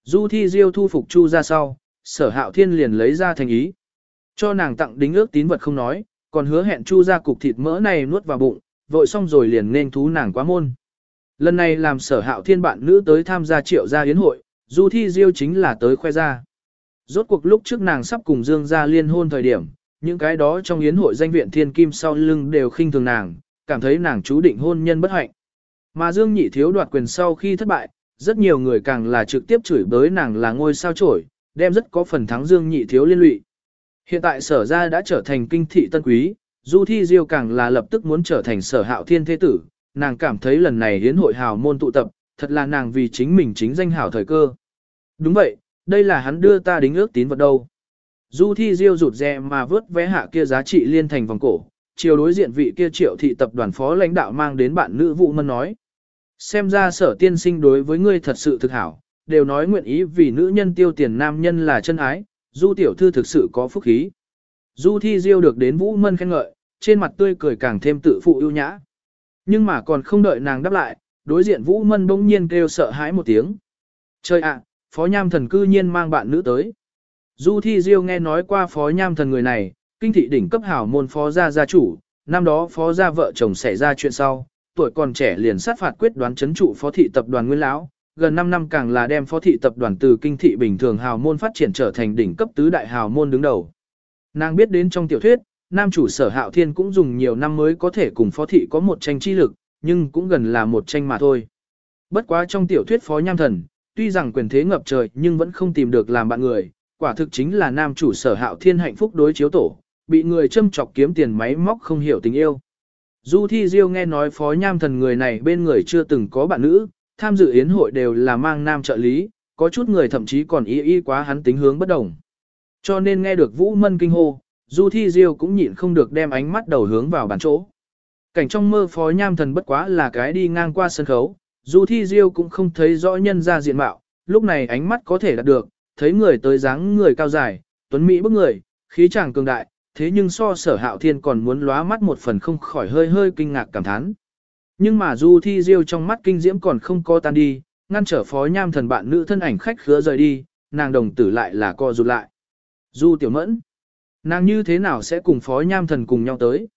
Du thi diêu thu phục chu ra sau, sở hạo thiên liền lấy ra thành ý. Cho nàng tặng đính ước tín vật không nói, còn hứa hẹn chu ra cục thịt mỡ này nuốt vào bụng, vội xong rồi liền nên thú nàng quá môn. Lần này làm sở hạo thiên bạn nữ tới tham gia triệu gia yến hội, du thi diêu chính là tới khoe ra. Rốt cuộc lúc trước nàng sắp cùng Dương gia liên hôn thời điểm, những cái đó trong yến hội danh viện thiên kim sau lưng đều khinh thường nàng, cảm thấy nàng chú định hôn nhân bất hạnh. Mà Dương nhị thiếu đoạt quyền sau khi thất bại, rất nhiều người càng là trực tiếp chửi bới nàng là ngôi sao chổi, đem rất có phần thắng Dương nhị thiếu liên lụy. Hiện tại sở gia đã trở thành kinh thị tân quý, Du Thi Diêu càng là lập tức muốn trở thành sở hạo thiên thế tử, nàng cảm thấy lần này hiến hội hào môn tụ tập, thật là nàng vì chính mình chính danh hảo thời cơ. Đúng vậy, đây là hắn đưa ta đính ước tín vật đâu. Du Thi Diêu rụt rè mà vớt vé hạ kia giá trị liên thành vòng cổ, chiều đối diện vị kia triệu thị tập đoàn phó lãnh đạo mang đến bạn nữ vụ mân nói. Xem ra sở tiên sinh đối với ngươi thật sự thực hảo, đều nói nguyện ý vì nữ nhân tiêu tiền nam nhân là chân ái, du tiểu thư thực sự có phúc khí. Du thi diêu được đến vũ mân khen ngợi, trên mặt tươi cười càng thêm tự phụ ưu nhã. Nhưng mà còn không đợi nàng đáp lại, đối diện vũ mân bỗng nhiên kêu sợ hãi một tiếng. Trời ạ, phó nham thần cư nhiên mang bạn nữ tới. Du thi diêu nghe nói qua phó nham thần người này, kinh thị đỉnh cấp hảo môn phó gia gia chủ, năm đó phó gia vợ chồng xảy ra chuyện sau, tuổi còn trẻ liền sát phạt quyết đoán chấn trụ phó thị tập đoàn Nguyên lão, gần 5 năm càng là đem phó thị tập đoàn từ kinh thị bình thường hào môn phát triển trở thành đỉnh cấp tứ đại hào môn đứng đầu. Nàng biết đến trong tiểu thuyết, nam chủ sở hạo thiên cũng dùng nhiều năm mới có thể cùng phó thị có một tranh chi lực, nhưng cũng gần là một tranh mà thôi. Bất quá trong tiểu thuyết phó nham thần, tuy rằng quyền thế ngập trời nhưng vẫn không tìm được làm bạn người, quả thực chính là nam chủ sở hạo thiên hạnh phúc đối chiếu tổ, bị người châm chọc kiếm tiền máy móc không hiểu tình yêu. Du Thi Diêu nghe nói phó nham thần người này bên người chưa từng có bạn nữ, tham dự yến hội đều là mang nam trợ lý, có chút người thậm chí còn y y quá hắn tính hướng bất đồng. Cho nên nghe được Vũ Mân kinh hô, Du Thi Diêu cũng nhịn không được đem ánh mắt đầu hướng vào bàn chỗ. Cảnh trong mơ phó nham thần bất quá là cái đi ngang qua sân khấu, Du Thi Diêu cũng không thấy rõ nhân ra diện mạo, lúc này ánh mắt có thể đạt được, thấy người tới dáng người cao dài, tuấn mỹ bức người, khí chàng cường đại, thế nhưng so sở hạo thiên còn muốn lóa mắt một phần không khỏi hơi hơi kinh ngạc cảm thán. Nhưng mà Du Thi Diêu trong mắt kinh diễm còn không co tan đi, ngăn trở phó nham thần bạn nữ thân ảnh khách khứa rời đi, nàng đồng tử lại là co rụt lại. Du Tiểu Mẫn, nàng như thế nào sẽ cùng phó nham thần cùng nhau tới?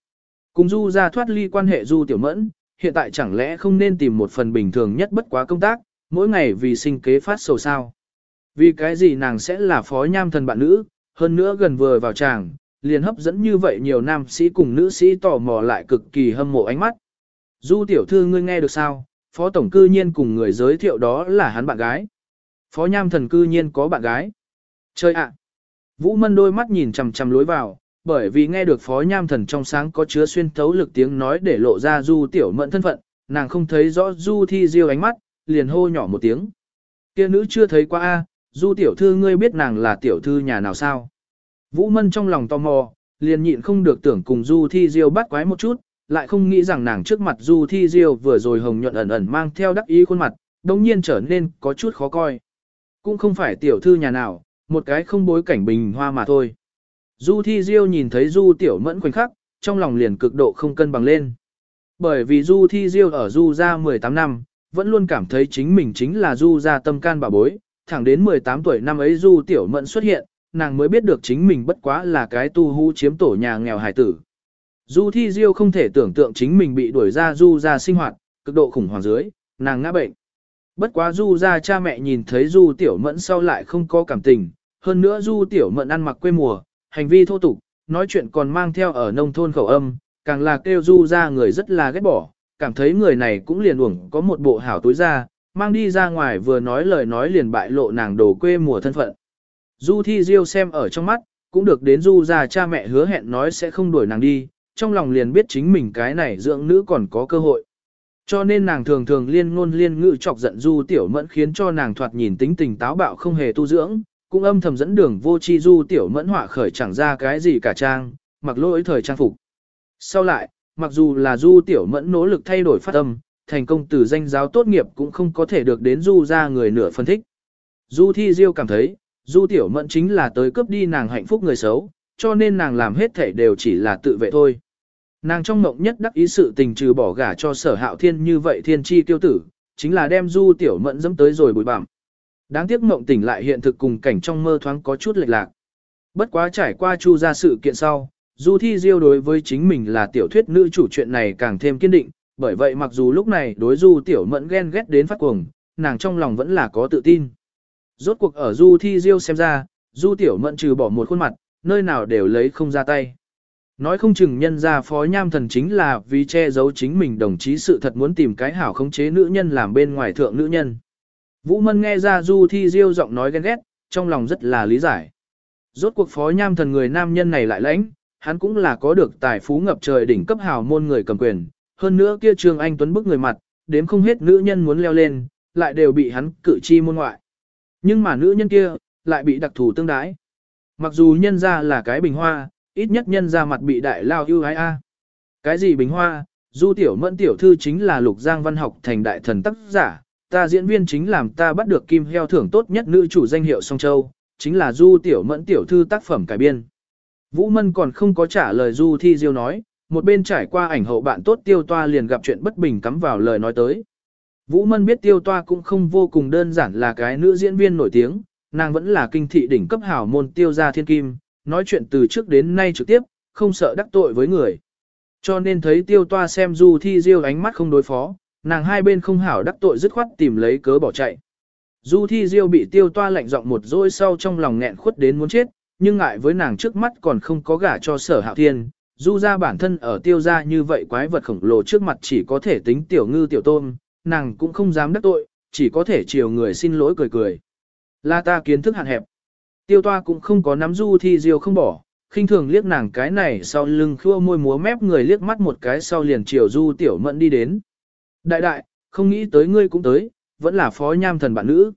Cùng Du ra thoát ly quan hệ Du Tiểu Mẫn, hiện tại chẳng lẽ không nên tìm một phần bình thường nhất bất quá công tác, mỗi ngày vì sinh kế phát sầu sao? Vì cái gì nàng sẽ là phó nham thần bạn nữ, hơn nữa gần vừa vào chàng, liền hấp dẫn như vậy nhiều nam sĩ cùng nữ sĩ tò mò lại cực kỳ hâm mộ ánh mắt. Du tiểu thư ngươi nghe được sao, phó tổng cư nhiên cùng người giới thiệu đó là hắn bạn gái. Phó nham thần cư nhiên có bạn gái. Chơi ạ! Vũ mân đôi mắt nhìn chằm chằm lối vào, bởi vì nghe được phó nham thần trong sáng có chứa xuyên thấu lực tiếng nói để lộ ra du tiểu mẫn thân phận, nàng không thấy rõ du thi diêu ánh mắt, liền hô nhỏ một tiếng. Kia nữ chưa thấy qua a, du tiểu thư ngươi biết nàng là tiểu thư nhà nào sao? Vũ mân trong lòng tò mò, liền nhịn không được tưởng cùng du thi diêu bắt quái một chút, lại không nghĩ rằng nàng trước mặt Du Thi Diêu vừa rồi hồng nhuận ẩn ẩn mang theo đắc ý khuôn mặt, đồng nhiên trở nên có chút khó coi. Cũng không phải tiểu thư nhà nào, một cái không bối cảnh bình hoa mà thôi. Du Thi Diêu nhìn thấy Du Tiểu Mẫn khoảnh khắc, trong lòng liền cực độ không cân bằng lên. Bởi vì Du Thi Diêu ở Du ra 18 năm, vẫn luôn cảm thấy chính mình chính là Du ra tâm can bà bối, thẳng đến 18 tuổi năm ấy Du Tiểu Mẫn xuất hiện, nàng mới biết được chính mình bất quá là cái tu hú chiếm tổ nhà nghèo hải tử. Du Thi Diêu không thể tưởng tượng chính mình bị đuổi ra Du ra sinh hoạt, cực độ khủng hoảng dưới, nàng ngã bệnh. Bất quá Du ra cha mẹ nhìn thấy Du Tiểu Mẫn sau lại không có cảm tình, hơn nữa Du Tiểu Mẫn ăn mặc quê mùa, hành vi thô tục, nói chuyện còn mang theo ở nông thôn khẩu âm, càng là kêu Du ra người rất là ghét bỏ, cảm thấy người này cũng liền uổng có một bộ hảo túi ra, mang đi ra ngoài vừa nói lời nói liền bại lộ nàng đồ quê mùa thân phận. Du Thi Diêu xem ở trong mắt, cũng được đến Du ra cha mẹ hứa hẹn nói sẽ không đuổi nàng đi, trong lòng liền biết chính mình cái này dưỡng nữ còn có cơ hội. Cho nên nàng thường thường liên ngôn liên ngữ chọc giận du tiểu mẫn khiến cho nàng thoạt nhìn tính tình táo bạo không hề tu dưỡng, cũng âm thầm dẫn đường vô chi du tiểu mẫn họa khởi chẳng ra cái gì cả trang, mặc lỗi thời trang phục. Sau lại, mặc dù là du tiểu mẫn nỗ lực thay đổi phát âm, thành công từ danh giáo tốt nghiệp cũng không có thể được đến du ra người nửa phân thích. Du thi diêu cảm thấy, du tiểu mẫn chính là tới cướp đi nàng hạnh phúc người xấu, cho nên nàng làm hết thể đều chỉ là tự vệ thôi. Nàng trong mộng nhất đắc ý sự tình trừ bỏ gả cho sở hạo thiên như vậy thiên chi tiêu tử, chính là đem du tiểu mẫn dẫm tới rồi bụi bặm. Đáng tiếc mộng tỉnh lại hiện thực cùng cảnh trong mơ thoáng có chút lệch lạc. Bất quá trải qua chu ra sự kiện sau, du thi diêu đối với chính mình là tiểu thuyết nữ chủ chuyện này càng thêm kiên định, bởi vậy mặc dù lúc này đối du tiểu mẫn ghen ghét đến phát cuồng, nàng trong lòng vẫn là có tự tin. Rốt cuộc ở du thi diêu xem ra, du tiểu mẫn trừ bỏ một khuôn mặt, nơi nào đều lấy không ra tay. Nói không chừng nhân ra phó nham thần chính là vì che giấu chính mình đồng chí sự thật muốn tìm cái hảo khống chế nữ nhân làm bên ngoài thượng nữ nhân. Vũ Mân nghe ra Du Thi Diêu giọng nói ghen ghét, trong lòng rất là lý giải. Rốt cuộc phó nham thần người nam nhân này lại lãnh, hắn cũng là có được tài phú ngập trời đỉnh cấp hào môn người cầm quyền, hơn nữa kia Trương Anh Tuấn bức người mặt, đếm không hết nữ nhân muốn leo lên, lại đều bị hắn cử chi môn ngoại. Nhưng mà nữ nhân kia, lại bị đặc thù tương đái. Mặc dù nhân ra là cái bình hoa, ít nhất nhân ra mặt bị đại lao ưu ái a. Cái gì bình hoa, du tiểu mẫn tiểu thư chính là lục giang văn học thành đại thần tác giả, ta diễn viên chính làm ta bắt được kim heo thưởng tốt nhất nữ chủ danh hiệu song châu, chính là du tiểu mẫn tiểu thư tác phẩm cải biên. Vũ Mân còn không có trả lời du thi diêu nói, một bên trải qua ảnh hậu bạn tốt tiêu toa liền gặp chuyện bất bình cắm vào lời nói tới. Vũ Mân biết tiêu toa cũng không vô cùng đơn giản là cái nữ diễn viên nổi tiếng, nàng vẫn là kinh thị đỉnh cấp hảo môn tiêu gia thiên kim, nói chuyện từ trước đến nay trực tiếp, không sợ đắc tội với người. Cho nên thấy tiêu toa xem du thi diêu ánh mắt không đối phó, nàng hai bên không hảo đắc tội dứt khoát tìm lấy cớ bỏ chạy. Du thi diêu bị tiêu toa lạnh giọng một dôi sau trong lòng nghẹn khuất đến muốn chết, nhưng ngại với nàng trước mắt còn không có gả cho sở hạo thiên. Du ra bản thân ở tiêu gia như vậy quái vật khổng lồ trước mặt chỉ có thể tính tiểu ngư tiểu tôm, nàng cũng không dám đắc tội, chỉ có thể chiều người xin lỗi cười cười. Là ta kiến thức hạn hẹp. Tiêu toa cũng không có nắm du thi diêu không bỏ, khinh thường liếc nàng cái này sau lưng khua môi múa mép người liếc mắt một cái sau liền chiều du tiểu mẫn đi đến. Đại đại, không nghĩ tới ngươi cũng tới, vẫn là phó nham thần bạn nữ.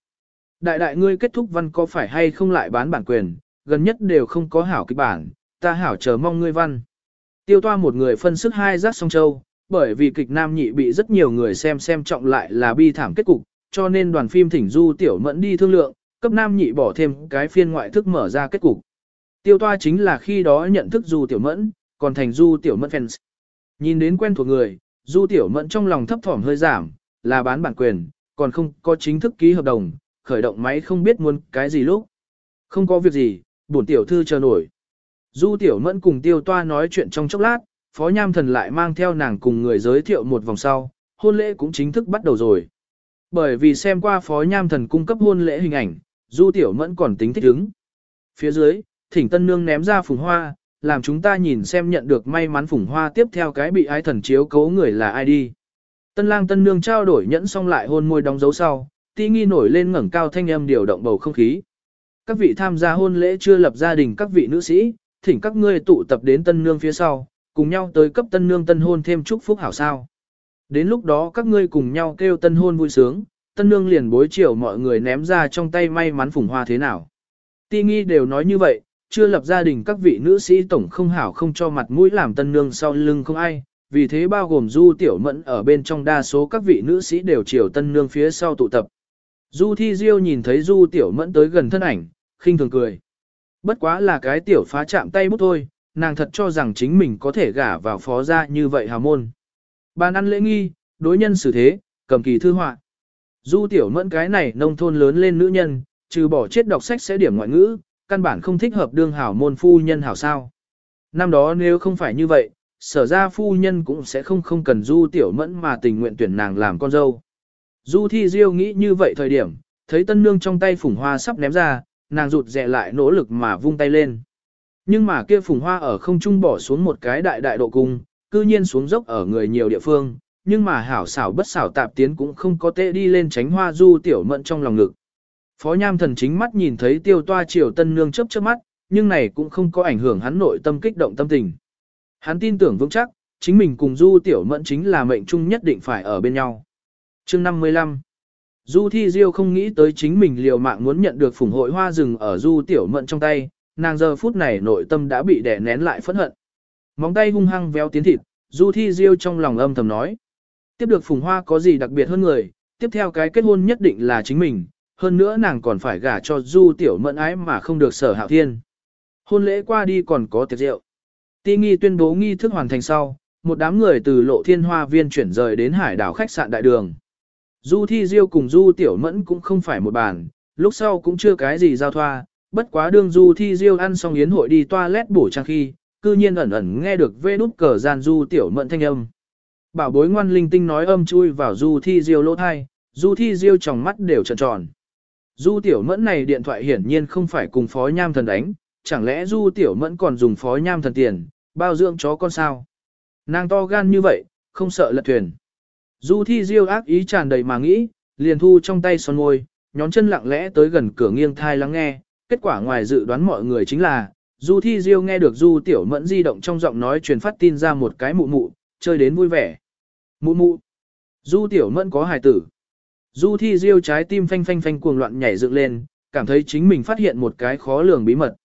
Đại đại ngươi kết thúc văn có phải hay không lại bán bản quyền, gần nhất đều không có hảo kịch bản, ta hảo chờ mong ngươi văn. Tiêu toa một người phân sức hai giác song châu, bởi vì kịch nam nhị bị rất nhiều người xem xem trọng lại là bi thảm kết cục, cho nên đoàn phim thỉnh du tiểu mẫn đi thương lượng, cấp nam nhị bỏ thêm cái phiên ngoại thức mở ra kết cục. Tiêu toa chính là khi đó nhận thức du tiểu mẫn, còn thành du tiểu mẫn fans. Nhìn đến quen thuộc người, du tiểu mẫn trong lòng thấp thỏm hơi giảm, là bán bản quyền, còn không có chính thức ký hợp đồng, khởi động máy không biết muốn cái gì lúc. Không có việc gì, bổn tiểu thư chờ nổi. Du tiểu mẫn cùng tiêu toa nói chuyện trong chốc lát, phó nham thần lại mang theo nàng cùng người giới thiệu một vòng sau, hôn lễ cũng chính thức bắt đầu rồi. Bởi vì xem qua phó nham thần cung cấp hôn lễ hình ảnh, du tiểu mẫn còn tính thích ứng. Phía dưới, thỉnh tân nương ném ra phùng hoa, làm chúng ta nhìn xem nhận được may mắn phủng hoa tiếp theo cái bị ái thần chiếu cấu người là ai đi. Tân lang tân nương trao đổi nhẫn xong lại hôn môi đóng dấu sau, ti nghi nổi lên ngẩng cao thanh âm điều động bầu không khí. Các vị tham gia hôn lễ chưa lập gia đình các vị nữ sĩ, thỉnh các ngươi tụ tập đến tân nương phía sau, cùng nhau tới cấp tân nương tân hôn thêm chúc phúc hảo sao. Đến lúc đó các ngươi cùng nhau kêu tân hôn vui sướng, tân nương liền bối chiều mọi người ném ra trong tay may mắn phủng hoa thế nào. Ti nghi đều nói như vậy, chưa lập gia đình các vị nữ sĩ tổng không hảo không cho mặt mũi làm tân nương sau lưng không ai, vì thế bao gồm du tiểu mẫn ở bên trong đa số các vị nữ sĩ đều chiều tân nương phía sau tụ tập. Du thi diêu nhìn thấy du tiểu mẫn tới gần thân ảnh, khinh thường cười. Bất quá là cái tiểu phá chạm tay bút thôi, nàng thật cho rằng chính mình có thể gả vào phó gia như vậy hào môn. Bàn ăn lễ nghi, đối nhân xử thế, cầm kỳ thư họa. Du tiểu mẫn cái này nông thôn lớn lên nữ nhân, trừ bỏ chết đọc sách sẽ điểm ngoại ngữ, căn bản không thích hợp đương hảo môn phu nhân hảo sao. Năm đó nếu không phải như vậy, sở ra phu nhân cũng sẽ không không cần du tiểu mẫn mà tình nguyện tuyển nàng làm con dâu. Du thi diêu nghĩ như vậy thời điểm, thấy tân nương trong tay phủng hoa sắp ném ra, nàng rụt rẹ lại nỗ lực mà vung tay lên. Nhưng mà kia phùng hoa ở không trung bỏ xuống một cái đại đại độ cung, cư nhiên xuống dốc ở người nhiều địa phương, nhưng mà hảo xảo bất xảo tạp tiến cũng không có tệ đi lên tránh hoa du tiểu mẫn trong lòng ngực. Phó nham thần chính mắt nhìn thấy tiêu toa triều tân nương chớp chớp mắt, nhưng này cũng không có ảnh hưởng hắn nội tâm kích động tâm tình. Hắn tin tưởng vững chắc, chính mình cùng du tiểu mẫn chính là mệnh chung nhất định phải ở bên nhau. chương 55 Du Thi Diêu không nghĩ tới chính mình liều mạng muốn nhận được phủng hội hoa rừng ở Du Tiểu Mẫn trong tay, nàng giờ phút này nội tâm đã bị đè nén lại phẫn hận. Móng tay hung hăng véo tiến thịt, Du Thi Diêu trong lòng âm thầm nói. Tiếp được phùng hoa có gì đặc biệt hơn người, tiếp theo cái kết hôn nhất định là chính mình, hơn nữa nàng còn phải gả cho Du Tiểu Mẫn ái mà không được sở hạo thiên. Hôn lễ qua đi còn có tiệc rượu. Ti nghi tuyên bố nghi thức hoàn thành sau, một đám người từ lộ thiên hoa viên chuyển rời đến hải đảo khách sạn đại đường. Du Thi Diêu cùng Du Tiểu Mẫn cũng không phải một bàn, lúc sau cũng chưa cái gì giao thoa, bất quá đương Du Thi Diêu ăn xong yến hội đi toilet bổ trang khi, cư nhiên ẩn ẩn nghe được vê đút cờ gian Du Tiểu Mẫn thanh âm. Bảo bối ngoan linh tinh nói âm chui vào Du Thi Diêu lỗ thai, Du Thi Diêu trong mắt đều tròn tròn. Du Tiểu Mẫn này điện thoại hiển nhiên không phải cùng Phó Nham Thần đánh, chẳng lẽ Du Tiểu Mẫn còn dùng Phó Nham Thần tiền, bao dưỡng chó con sao? Nàng to gan như vậy, không sợ lật thuyền. Du Thi Diêu ác ý tràn đầy mà nghĩ, liền thu trong tay son môi, nhón chân lặng lẽ tới gần cửa nghiêng thai lắng nghe, kết quả ngoài dự đoán mọi người chính là, Du Thi Diêu nghe được Du Tiểu Mẫn di động trong giọng nói truyền phát tin ra một cái mụ mụ, chơi đến vui vẻ. Mụ mụ. Du Tiểu Mẫn có hài tử. Du Thi Diêu trái tim phanh phanh phanh cuồng loạn nhảy dựng lên, cảm thấy chính mình phát hiện một cái khó lường bí mật.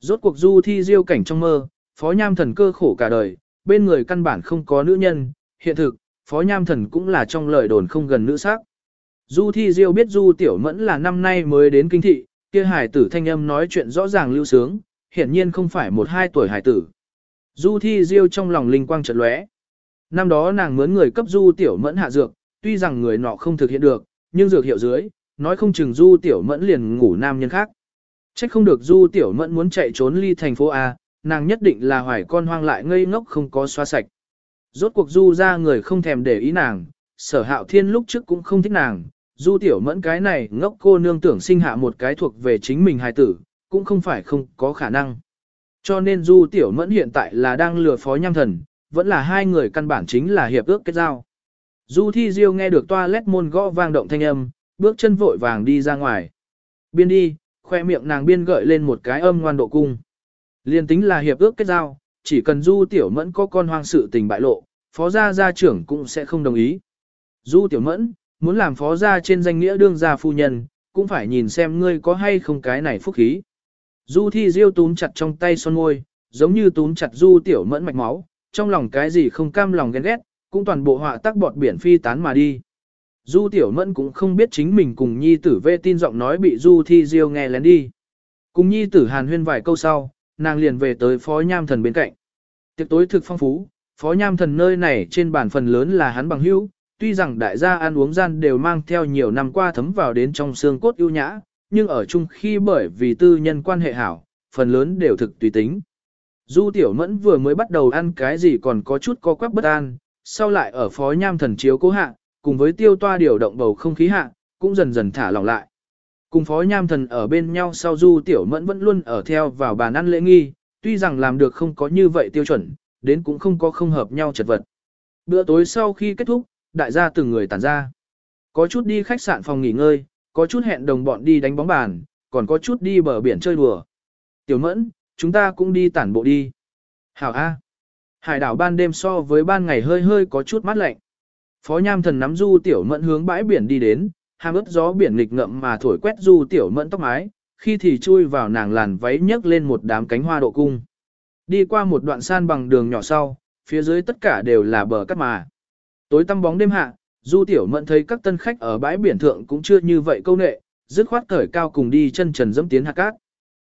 Rốt cuộc Du Thi Diêu cảnh trong mơ, Phó Nham Thần cơ khổ cả đời, bên người căn bản không có nữ nhân, hiện thực, Phó Nham Thần cũng là trong lời đồn không gần nữ sắc. Du Thi Diêu biết Du Tiểu Mẫn là năm nay mới đến kinh thị, kia hải tử thanh âm nói chuyện rõ ràng lưu sướng, hiển nhiên không phải một hai tuổi hải tử. Du Thi Diêu trong lòng linh quang chợt lóe. Năm đó nàng mướn người cấp Du Tiểu Mẫn hạ dược, tuy rằng người nọ không thực hiện được, nhưng dược hiệu dưới, nói không chừng Du Tiểu Mẫn liền ngủ nam nhân khác. Trách không được Du Tiểu Mẫn muốn chạy trốn ly thành phố A, nàng nhất định là hoài con hoang lại ngây ngốc không có xóa sạch. Rốt cuộc Du ra người không thèm để ý nàng, sở hạo thiên lúc trước cũng không thích nàng, Du Tiểu Mẫn cái này ngốc cô nương tưởng sinh hạ một cái thuộc về chính mình hài tử, cũng không phải không có khả năng. Cho nên Du Tiểu Mẫn hiện tại là đang lừa phó nham thần, vẫn là hai người căn bản chính là hiệp ước kết giao. Du Thi Diêu nghe được toilet môn gõ vang động thanh âm, bước chân vội vàng đi ra ngoài. Biên đi, khoe miệng nàng biên gợi lên một cái âm ngoan độ cung. Liên tính là hiệp ước kết giao, chỉ cần Du Tiểu Mẫn có con hoang sự tình bại lộ, phó gia gia trưởng cũng sẽ không đồng ý. Du Tiểu Mẫn, muốn làm phó gia trên danh nghĩa đương gia phu nhân, cũng phải nhìn xem ngươi có hay không cái này phúc khí. Du Thi Diêu túm chặt trong tay son môi, giống như túm chặt Du Tiểu Mẫn mạch máu, trong lòng cái gì không cam lòng ghen ghét, cũng toàn bộ họa tác bọt biển phi tán mà đi. Du Tiểu Mẫn cũng không biết chính mình cùng nhi tử vê tin giọng nói bị Du Thi Diêu nghe lén đi. Cùng nhi tử hàn huyên vài câu sau, nàng liền về tới phó nham thần bên cạnh. Tiệc tối thực phong phú, phó nham thần nơi này trên bàn phần lớn là hắn bằng hữu, tuy rằng đại gia ăn uống gian đều mang theo nhiều năm qua thấm vào đến trong xương cốt ưu nhã, nhưng ở chung khi bởi vì tư nhân quan hệ hảo, phần lớn đều thực tùy tính. Du Tiểu Mẫn vừa mới bắt đầu ăn cái gì còn có chút co quắp bất an, sau lại ở phó nham thần chiếu cố hạ, cùng với tiêu toa điều động bầu không khí hạ, cũng dần dần thả lỏng lại. Cùng phó nham thần ở bên nhau sau Du Tiểu Mẫn vẫn luôn ở theo vào bàn ăn lễ nghi, tuy rằng làm được không có như vậy tiêu chuẩn, đến cũng không có không hợp nhau chật vật. Bữa tối sau khi kết thúc, đại gia từng người tản ra. Có chút đi khách sạn phòng nghỉ ngơi, có chút hẹn đồng bọn đi đánh bóng bàn, còn có chút đi bờ biển chơi đùa. Tiểu mẫn, chúng ta cũng đi tản bộ đi. Hảo A. Hải đảo ban đêm so với ban ngày hơi hơi có chút mát lạnh. Phó Nham Thần nắm Du Tiểu Mẫn hướng bãi biển đi đến, hàm ướt gió biển nghịch ngậm mà thổi quét Du Tiểu Mẫn tóc mái, khi thì chui vào nàng làn váy nhấc lên một đám cánh hoa độ cung. Đi qua một đoạn san bằng đường nhỏ sau, phía dưới tất cả đều là bờ cát mà. Tối tăm bóng đêm hạ, Du Tiểu Mẫn thấy các tân khách ở bãi biển thượng cũng chưa như vậy câu nệ, dứt khoát cởi cao cùng đi chân trần dẫm tiến hạ cát.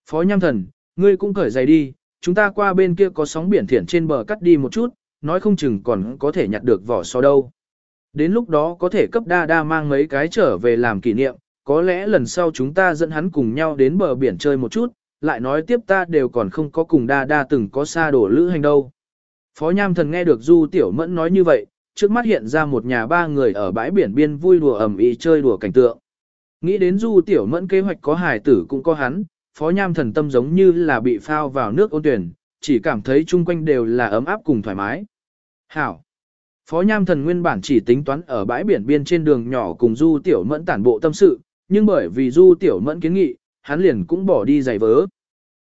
Phó Nham Thần, ngươi cũng cởi giày đi, chúng ta qua bên kia có sóng biển thiển trên bờ cắt đi một chút, nói không chừng còn có thể nhặt được vỏ so đâu. Đến lúc đó có thể cấp đa đa mang mấy cái trở về làm kỷ niệm, có lẽ lần sau chúng ta dẫn hắn cùng nhau đến bờ biển chơi một chút, lại nói tiếp ta đều còn không có cùng đa đa từng có xa đổ lữ hành đâu. Phó Nham Thần nghe được Du Tiểu Mẫn nói như vậy, trước mắt hiện ra một nhà ba người ở bãi biển biên vui đùa ẩm ý chơi đùa cảnh tượng. Nghĩ đến Du Tiểu Mẫn kế hoạch có hài tử cũng có hắn, Phó Nham thần tâm giống như là bị phao vào nước ôn tuyển, chỉ cảm thấy chung quanh đều là ấm áp cùng thoải mái. Hảo! Phó Nham thần nguyên bản chỉ tính toán ở bãi biển biên trên đường nhỏ cùng Du Tiểu Mẫn tản bộ tâm sự, nhưng bởi vì Du Tiểu Mẫn kiến nghị, hắn liền cũng bỏ đi giày vớ.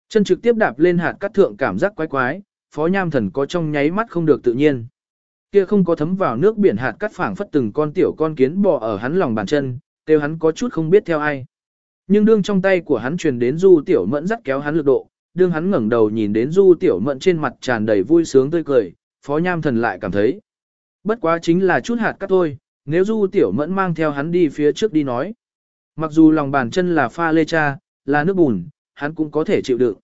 Chân trực tiếp đạp lên hạt cắt thượng cảm giác quái quái, Phó Nham thần có trong nháy mắt không được tự nhiên. Kia không có thấm vào nước biển hạt cắt phảng phất từng con tiểu con kiến bò ở hắn lòng bàn chân, kêu hắn có chút không biết theo ai. Nhưng đương trong tay của hắn truyền đến Du Tiểu Mẫn dắt kéo hắn lực độ, đương hắn ngẩng đầu nhìn đến Du Tiểu Mẫn trên mặt tràn đầy vui sướng tươi cười, Phó Nham Thần lại cảm thấy. Bất quá chính là chút hạt cắt thôi, nếu Du Tiểu Mẫn mang theo hắn đi phía trước đi nói. Mặc dù lòng bàn chân là pha lê cha, là nước bùn, hắn cũng có thể chịu đựng.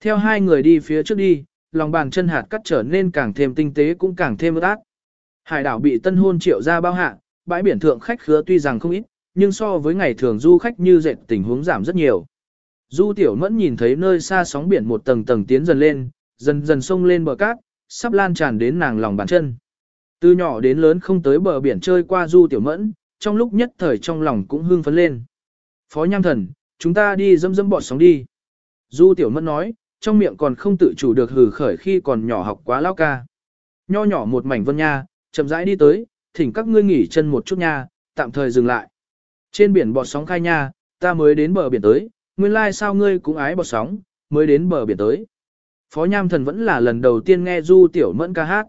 Theo hai người đi phía trước đi, lòng bàn chân hạt cắt trở nên càng thêm tinh tế cũng càng thêm ướt át. Hải đảo bị tân hôn triệu ra bao hạ, bãi biển thượng khách khứa tuy rằng không ít, nhưng so với ngày thường du khách như dệt tình huống giảm rất nhiều. Du tiểu mẫn nhìn thấy nơi xa sóng biển một tầng tầng tiến dần lên, dần dần sông lên bờ cát, sắp lan tràn đến nàng lòng bàn chân. Từ nhỏ đến lớn không tới bờ biển chơi qua du tiểu mẫn, trong lúc nhất thời trong lòng cũng hưng phấn lên. Phó nham thần, chúng ta đi dâm dâm bọt sóng đi. Du tiểu mẫn nói, trong miệng còn không tự chủ được hừ khởi khi còn nhỏ học quá lao ca. Nho nhỏ một mảnh vân nha, chậm rãi đi tới, thỉnh các ngươi nghỉ chân một chút nha, tạm thời dừng lại. Trên biển bọt sóng khai nha, ta mới đến bờ biển tới, nguyên lai sao ngươi cũng ái bọt sóng, mới đến bờ biển tới. Phó Nham Thần vẫn là lần đầu tiên nghe Du Tiểu Mẫn ca hát.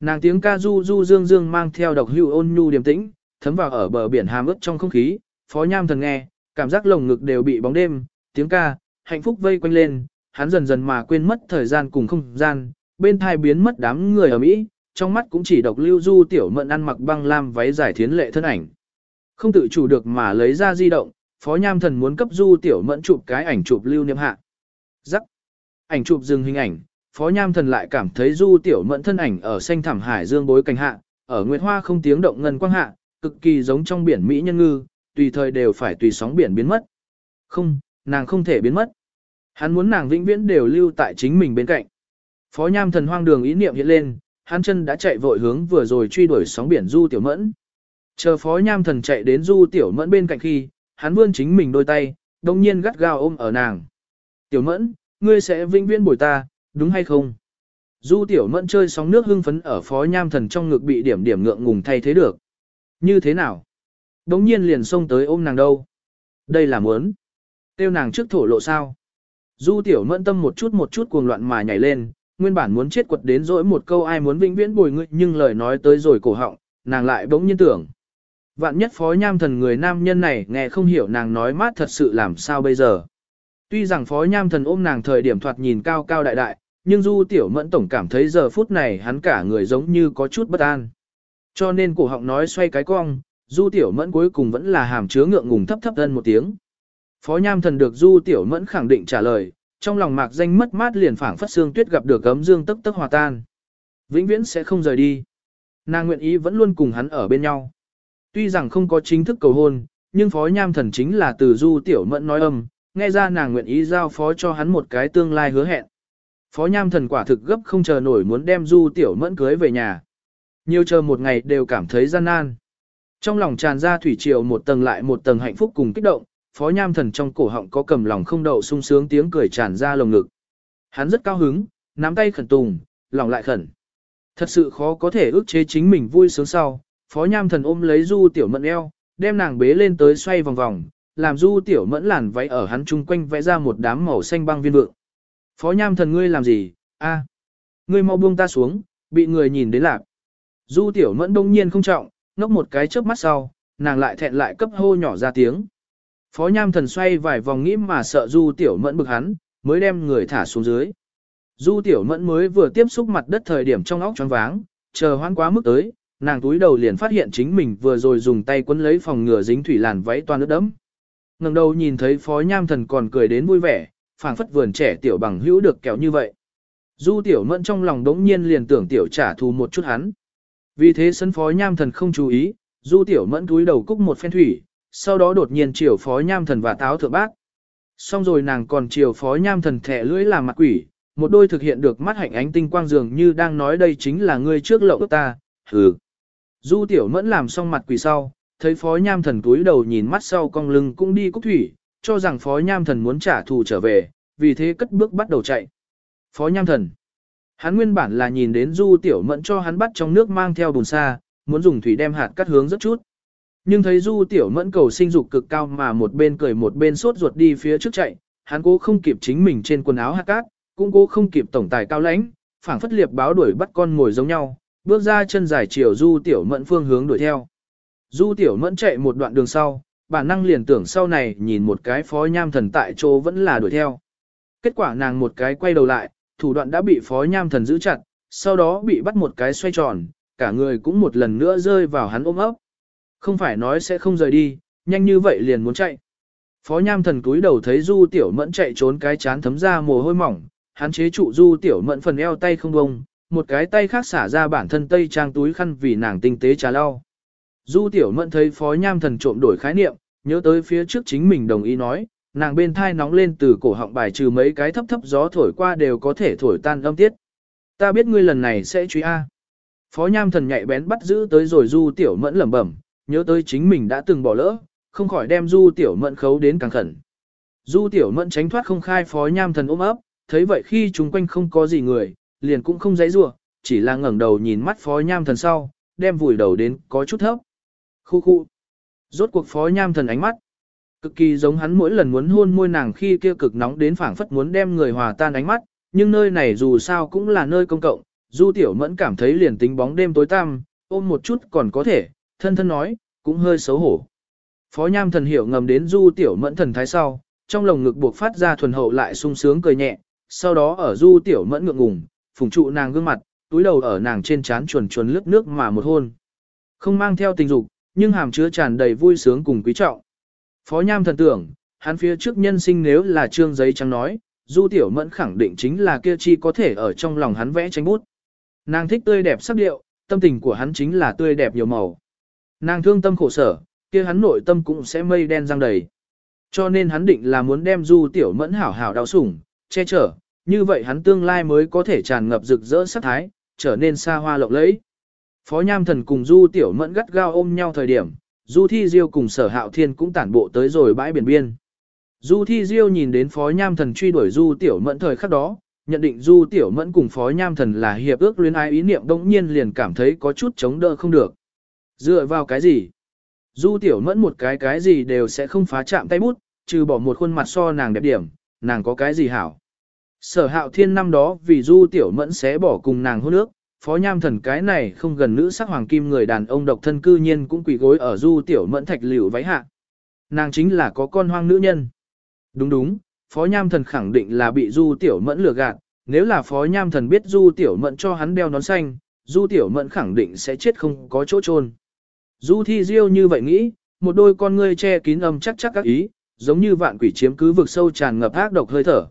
Nàng tiếng ca du du dương dương mang theo độc hữu ôn nhu điềm tĩnh, thấm vào ở bờ biển hàm ướt trong không khí, Phó Nham Thần nghe, cảm giác lồng ngực đều bị bóng đêm, tiếng ca, hạnh phúc vây quanh lên, hắn dần dần mà quên mất thời gian cùng không gian, bên thai biến mất đám người ở Mỹ, trong mắt cũng chỉ độc lưu du tiểu mẫn ăn mặc băng lam váy dài thiến lệ thân ảnh. Không tự chủ được mà lấy ra di động, phó nham thần muốn cấp du tiểu mẫn chụp cái ảnh chụp lưu niệm hạ. Rắc. Ảnh chụp dừng hình ảnh, phó nham thần lại cảm thấy du tiểu mẫn thân ảnh ở xanh thảm hải dương bối cảnh hạ, ở nguyệt hoa không tiếng động ngân quang hạ, cực kỳ giống trong biển Mỹ nhân ngư, tùy thời đều phải tùy sóng biển biến mất. Không, nàng không thể biến mất. Hắn muốn nàng vĩnh viễn đều lưu tại chính mình bên cạnh. Phó Nham thần hoang đường ý niệm hiện lên, hắn chân đã chạy vội hướng vừa rồi truy đuổi sóng biển Du Tiểu Mẫn. Chờ Phó Nham thần chạy đến Du Tiểu Mẫn bên cạnh khi, hắn vươn chính mình đôi tay, đồng nhiên gắt gao ôm ở nàng. Tiểu Mẫn, ngươi sẽ vinh viễn bồi ta, đúng hay không? Du Tiểu Mẫn chơi sóng nước hưng phấn ở Phó Nham thần trong ngực bị điểm điểm ngượng ngùng thay thế được. Như thế nào? Đống nhiên liền xông tới ôm nàng đâu. Đây là muốn. Tiêu nàng trước thổ lộ sao? Du tiểu mẫn tâm một chút một chút cuồng loạn mà nhảy lên, nguyên bản muốn chết quật đến dỗi một câu ai muốn vĩnh viễn bồi ngươi nhưng lời nói tới rồi cổ họng, nàng lại bỗng nhiên tưởng. Vạn nhất phó nham thần người nam nhân này nghe không hiểu nàng nói mát thật sự làm sao bây giờ. Tuy rằng phó nham thần ôm nàng thời điểm thoạt nhìn cao cao đại đại, nhưng du tiểu mẫn tổng cảm thấy giờ phút này hắn cả người giống như có chút bất an. Cho nên cổ họng nói xoay cái cong, du tiểu mẫn cuối cùng vẫn là hàm chứa ngượng ngùng thấp thấp thân một tiếng. Phó Nham Thần được Du Tiểu Mẫn khẳng định trả lời, trong lòng mạc danh mất mát liền phảng phất xương tuyết gặp được gấm dương tức tức hòa tan. Vĩnh viễn sẽ không rời đi. Nàng nguyện ý vẫn luôn cùng hắn ở bên nhau. Tuy rằng không có chính thức cầu hôn, nhưng Phó Nham Thần chính là từ Du Tiểu Mẫn nói âm, nghe ra nàng nguyện ý giao phó cho hắn một cái tương lai hứa hẹn. Phó Nham Thần quả thực gấp không chờ nổi muốn đem Du Tiểu Mẫn cưới về nhà. Nhiều chờ một ngày đều cảm thấy gian nan. Trong lòng tràn ra thủy triều một tầng lại một tầng hạnh phúc cùng kích động, phó nham thần trong cổ họng có cầm lòng không đậu sung sướng tiếng cười tràn ra lồng ngực. Hắn rất cao hứng, nắm tay khẩn tùng, lòng lại khẩn. Thật sự khó có thể ước chế chính mình vui sướng sau, phó nham thần ôm lấy du tiểu mẫn eo, đem nàng bế lên tới xoay vòng vòng, làm du tiểu mẫn làn váy ở hắn chung quanh vẽ ra một đám màu xanh băng viên vượng. Phó nham thần ngươi làm gì, a, ngươi mau buông ta xuống, bị người nhìn đến lạc. Du tiểu mẫn đông nhiên không trọng, ngốc một cái chớp mắt sau, nàng lại thẹn lại cấp hô nhỏ ra tiếng. Phó Nham Thần xoay vài vòng nghĩ mà sợ Du Tiểu Mẫn bực hắn, mới đem người thả xuống dưới. Du Tiểu Mẫn mới vừa tiếp xúc mặt đất thời điểm trong óc choáng váng, chờ hoãn quá mức tới, nàng túi đầu liền phát hiện chính mình vừa rồi dùng tay quấn lấy phòng ngừa dính thủy làn váy toàn nước đẫm. Ngẩng đầu nhìn thấy Phó Nham Thần còn cười đến vui vẻ, phảng phất vườn trẻ tiểu bằng hữu được kéo như vậy. Du Tiểu Mẫn trong lòng đống nhiên liền tưởng tiểu trả thù một chút hắn. Vì thế sân Phó Nham Thần không chú ý, Du Tiểu Mẫn túi đầu cúc một phen thủy, sau đó đột nhiên chiều phó nham thần và táo thượng bác. Xong rồi nàng còn chiều phó nham thần thẻ lưỡi làm mặt quỷ, một đôi thực hiện được mắt hạnh ánh tinh quang dường như đang nói đây chính là ngươi trước lậu ta, hừ. Du tiểu mẫn làm xong mặt quỷ sau, thấy phó nham thần túi đầu nhìn mắt sau cong lưng cũng đi cúc thủy, cho rằng phó nham thần muốn trả thù trở về, vì thế cất bước bắt đầu chạy. Phó nham thần. Hắn nguyên bản là nhìn đến du tiểu mẫn cho hắn bắt trong nước mang theo bùn xa, muốn dùng thủy đem hạt cắt hướng rất chút. Nhưng thấy Du Tiểu Mẫn cầu sinh dục cực cao mà một bên cười một bên sốt ruột đi phía trước chạy, hắn cố không kịp chính mình trên quần áo hạt cát, cũng cố không kịp tổng tài cao lãnh, phảng phất liệp báo đuổi bắt con ngồi giống nhau, bước ra chân dài chiều Du Tiểu Mẫn phương hướng đuổi theo. Du Tiểu Mẫn chạy một đoạn đường sau, bản năng liền tưởng sau này nhìn một cái phó nham thần tại chỗ vẫn là đuổi theo. Kết quả nàng một cái quay đầu lại, thủ đoạn đã bị phó nham thần giữ chặt, sau đó bị bắt một cái xoay tròn, cả người cũng một lần nữa rơi vào hắn ôm ấp. Không phải nói sẽ không rời đi, nhanh như vậy liền muốn chạy. Phó nham thần cúi đầu thấy du tiểu mẫn chạy trốn cái chán thấm ra mồ hôi mỏng, hắn chế trụ du tiểu mẫn phần eo tay không bông, một cái tay khác xả ra bản thân tây trang túi khăn vì nàng tinh tế trà lau. Du tiểu mẫn thấy phó nham thần trộm đổi khái niệm, nhớ tới phía trước chính mình đồng ý nói, nàng bên thai nóng lên từ cổ họng bài trừ mấy cái thấp thấp gió thổi qua đều có thể thổi tan âm tiết. Ta biết ngươi lần này sẽ truy A. Phó nham thần nhạy bén bắt giữ tới rồi du tiểu mẫn lẩm bẩm, nhớ tới chính mình đã từng bỏ lỡ, không khỏi đem du tiểu mẫn khấu đến càng khẩn. Du tiểu mẫn tránh thoát không khai phó nham thần ôm ấp, thấy vậy khi chúng quanh không có gì người, liền cũng không dãy rủa, chỉ là ngẩng đầu nhìn mắt phó nham thần sau, đem vùi đầu đến có chút thấp. Khu khu. Rốt cuộc phó nham thần ánh mắt. Cực kỳ giống hắn mỗi lần muốn hôn môi nàng khi kia cực nóng đến phảng phất muốn đem người hòa tan ánh mắt, nhưng nơi này dù sao cũng là nơi công cộng, Du Tiểu Mẫn cảm thấy liền tính bóng đêm tối tăm, ôm một chút còn có thể, thân thân nói, cũng hơi xấu hổ. Phó Nham thần hiểu ngầm đến Du Tiểu Mẫn thần thái sau, trong lồng ngực buộc phát ra thuần hậu lại sung sướng cười nhẹ, sau đó ở Du Tiểu Mẫn ngượng ngùng, phùng trụ nàng gương mặt, túi đầu ở nàng trên trán chuồn chuồn lướt nước mà một hôn. Không mang theo tình dục, nhưng hàm chứa tràn đầy vui sướng cùng quý trọng. Phó Nham thần tưởng, hắn phía trước nhân sinh nếu là trương giấy trắng nói, Du Tiểu Mẫn khẳng định chính là kia chi có thể ở trong lòng hắn vẽ tranh bút. Nàng thích tươi đẹp sắc điệu, tâm tình của hắn chính là tươi đẹp nhiều màu. Nàng thương tâm khổ sở, kia hắn nội tâm cũng sẽ mây đen răng đầy. Cho nên hắn định là muốn đem Du Tiểu Mẫn hảo hảo đau sủng, che chở, như vậy hắn tương lai mới có thể tràn ngập rực rỡ sắc thái, trở nên xa hoa lộng lẫy. Phó Nham Thần cùng Du Tiểu Mẫn gắt gao ôm nhau thời điểm, Du Thi Diêu cùng Sở Hạo Thiên cũng tản bộ tới rồi bãi biển biên. Du Thi Diêu nhìn đến Phó Nham Thần truy đuổi Du Tiểu Mẫn thời khắc đó, nhận định Du Tiểu Mẫn cùng Phó Nham Thần là hiệp ước luyến ái ý niệm đống nhiên liền cảm thấy có chút chống đỡ không được. Dựa vào cái gì? Du Tiểu Mẫn một cái cái gì đều sẽ không phá chạm tay bút, trừ bỏ một khuôn mặt so nàng đẹp điểm, nàng có cái gì hảo. Sở hạo thiên năm đó vì Du Tiểu Mẫn sẽ bỏ cùng nàng hôn nước, Phó Nham Thần cái này không gần nữ sắc hoàng kim người đàn ông độc thân cư nhiên cũng quỳ gối ở Du Tiểu Mẫn thạch liều váy hạ. Nàng chính là có con hoang nữ nhân. Đúng đúng, Phó Nham Thần khẳng định là bị Du Tiểu Mẫn lừa gạt, nếu là Phó Nham Thần biết Du Tiểu Mẫn cho hắn đeo nón xanh, Du Tiểu Mẫn khẳng định sẽ chết không có chỗ chôn. Du Thi Diêu như vậy nghĩ, một đôi con ngươi che kín âm chắc chắc các ý, giống như vạn quỷ chiếm cứ vực sâu tràn ngập ác độc hơi thở.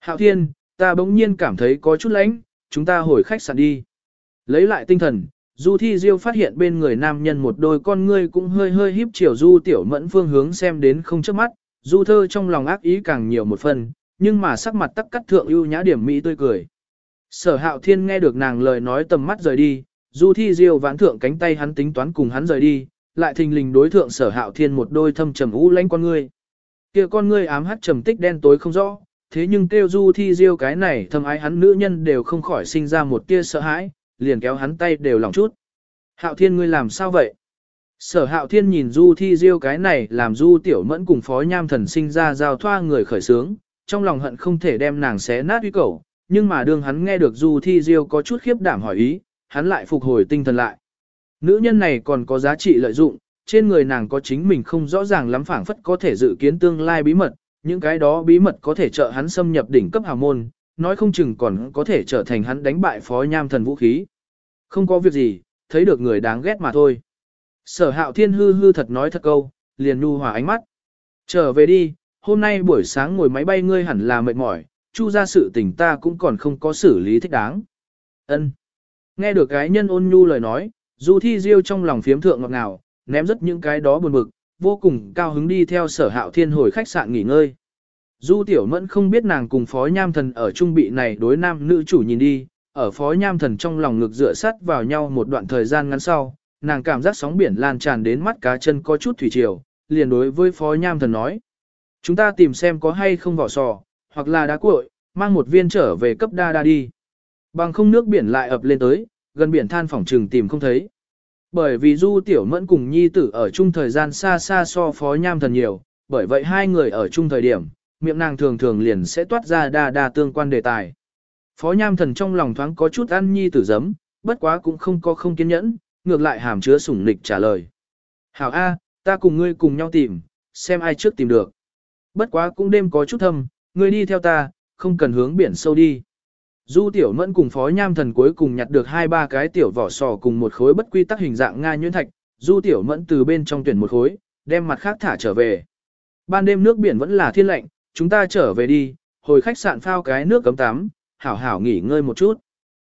Hạo Thiên, ta bỗng nhiên cảm thấy có chút lạnh, chúng ta hồi khách sạn đi. Lấy lại tinh thần, Du Thi Diêu phát hiện bên người nam nhân một đôi con ngươi cũng hơi hơi híp chiều Du Tiểu Mẫn phương hướng xem đến không chớp mắt, Du Thơ trong lòng ác ý càng nhiều một phần, nhưng mà sắc mặt tắc cắt thượng ưu nhã điểm mỹ tươi cười. Sở Hạo Thiên nghe được nàng lời nói tầm mắt rời đi, Du Thi Diêu vãn thượng cánh tay hắn tính toán cùng hắn rời đi, lại thình lình đối thượng Sở Hạo Thiên một đôi thâm trầm u lãnh con ngươi. Kia con ngươi ám hắt trầm tích đen tối không rõ, thế nhưng kêu Du Thi Diêu cái này thâm ái hắn nữ nhân đều không khỏi sinh ra một tia sợ hãi, liền kéo hắn tay đều lòng chút. Hạo Thiên ngươi làm sao vậy? Sở Hạo Thiên nhìn Du Thi Diêu cái này làm Du Tiểu Mẫn cùng Phó Nham Thần sinh ra giao thoa người khởi sướng, trong lòng hận không thể đem nàng xé nát uy cầu, nhưng mà đương hắn nghe được Du Thi Diêu có chút khiếp đảm hỏi ý, hắn lại phục hồi tinh thần lại. Nữ nhân này còn có giá trị lợi dụng, trên người nàng có chính mình không rõ ràng lắm phảng phất có thể dự kiến tương lai bí mật, những cái đó bí mật có thể trợ hắn xâm nhập đỉnh cấp hào môn, nói không chừng còn có thể trở thành hắn đánh bại phó nham thần vũ khí. Không có việc gì, thấy được người đáng ghét mà thôi. Sở hạo thiên hư hư thật nói thật câu, liền nu hòa ánh mắt. Trở về đi, hôm nay buổi sáng ngồi máy bay ngươi hẳn là mệt mỏi, chu ra sự tình ta cũng còn không có xử lý thích đáng. Ân. Nghe được cái nhân ôn nhu lời nói, Du Thi Diêu trong lòng phiếm thượng ngọt ngào, ném rất những cái đó buồn bực, vô cùng cao hứng đi theo sở hạo thiên hồi khách sạn nghỉ ngơi. Du Tiểu Mẫn không biết nàng cùng Phó Nham Thần ở trung bị này đối nam nữ chủ nhìn đi, ở Phó Nham Thần trong lòng ngực dựa sắt vào nhau một đoạn thời gian ngắn sau, nàng cảm giác sóng biển lan tràn đến mắt cá chân có chút thủy triều, liền đối với Phó Nham Thần nói. Chúng ta tìm xem có hay không vỏ sò, hoặc là đá cuội, mang một viên trở về cấp đa đa đi. Bằng không nước biển lại ập lên tới, gần biển than phỏng trừng tìm không thấy. Bởi vì Du Tiểu Mẫn cùng Nhi tử ở chung thời gian xa xa so Phó Nham Thần nhiều, bởi vậy hai người ở chung thời điểm, miệng nàng thường thường liền sẽ toát ra đa đa tương quan đề tài. Phó Nham Thần trong lòng thoáng có chút ăn Nhi tử giấm, bất quá cũng không có không kiên nhẫn, ngược lại hàm chứa sủng nịch trả lời. Hảo A, ta cùng ngươi cùng nhau tìm, xem ai trước tìm được. Bất quá cũng đêm có chút thâm, ngươi đi theo ta, không cần hướng biển sâu đi. Du tiểu mẫn cùng phó nham thần cuối cùng nhặt được hai ba cái tiểu vỏ sò cùng một khối bất quy tắc hình dạng Nga nhuyễn thạch, du tiểu mẫn từ bên trong tuyển một khối, đem mặt khác thả trở về. Ban đêm nước biển vẫn là thiên lạnh, chúng ta trở về đi, hồi khách sạn phao cái nước cấm tắm, hảo hảo nghỉ ngơi một chút.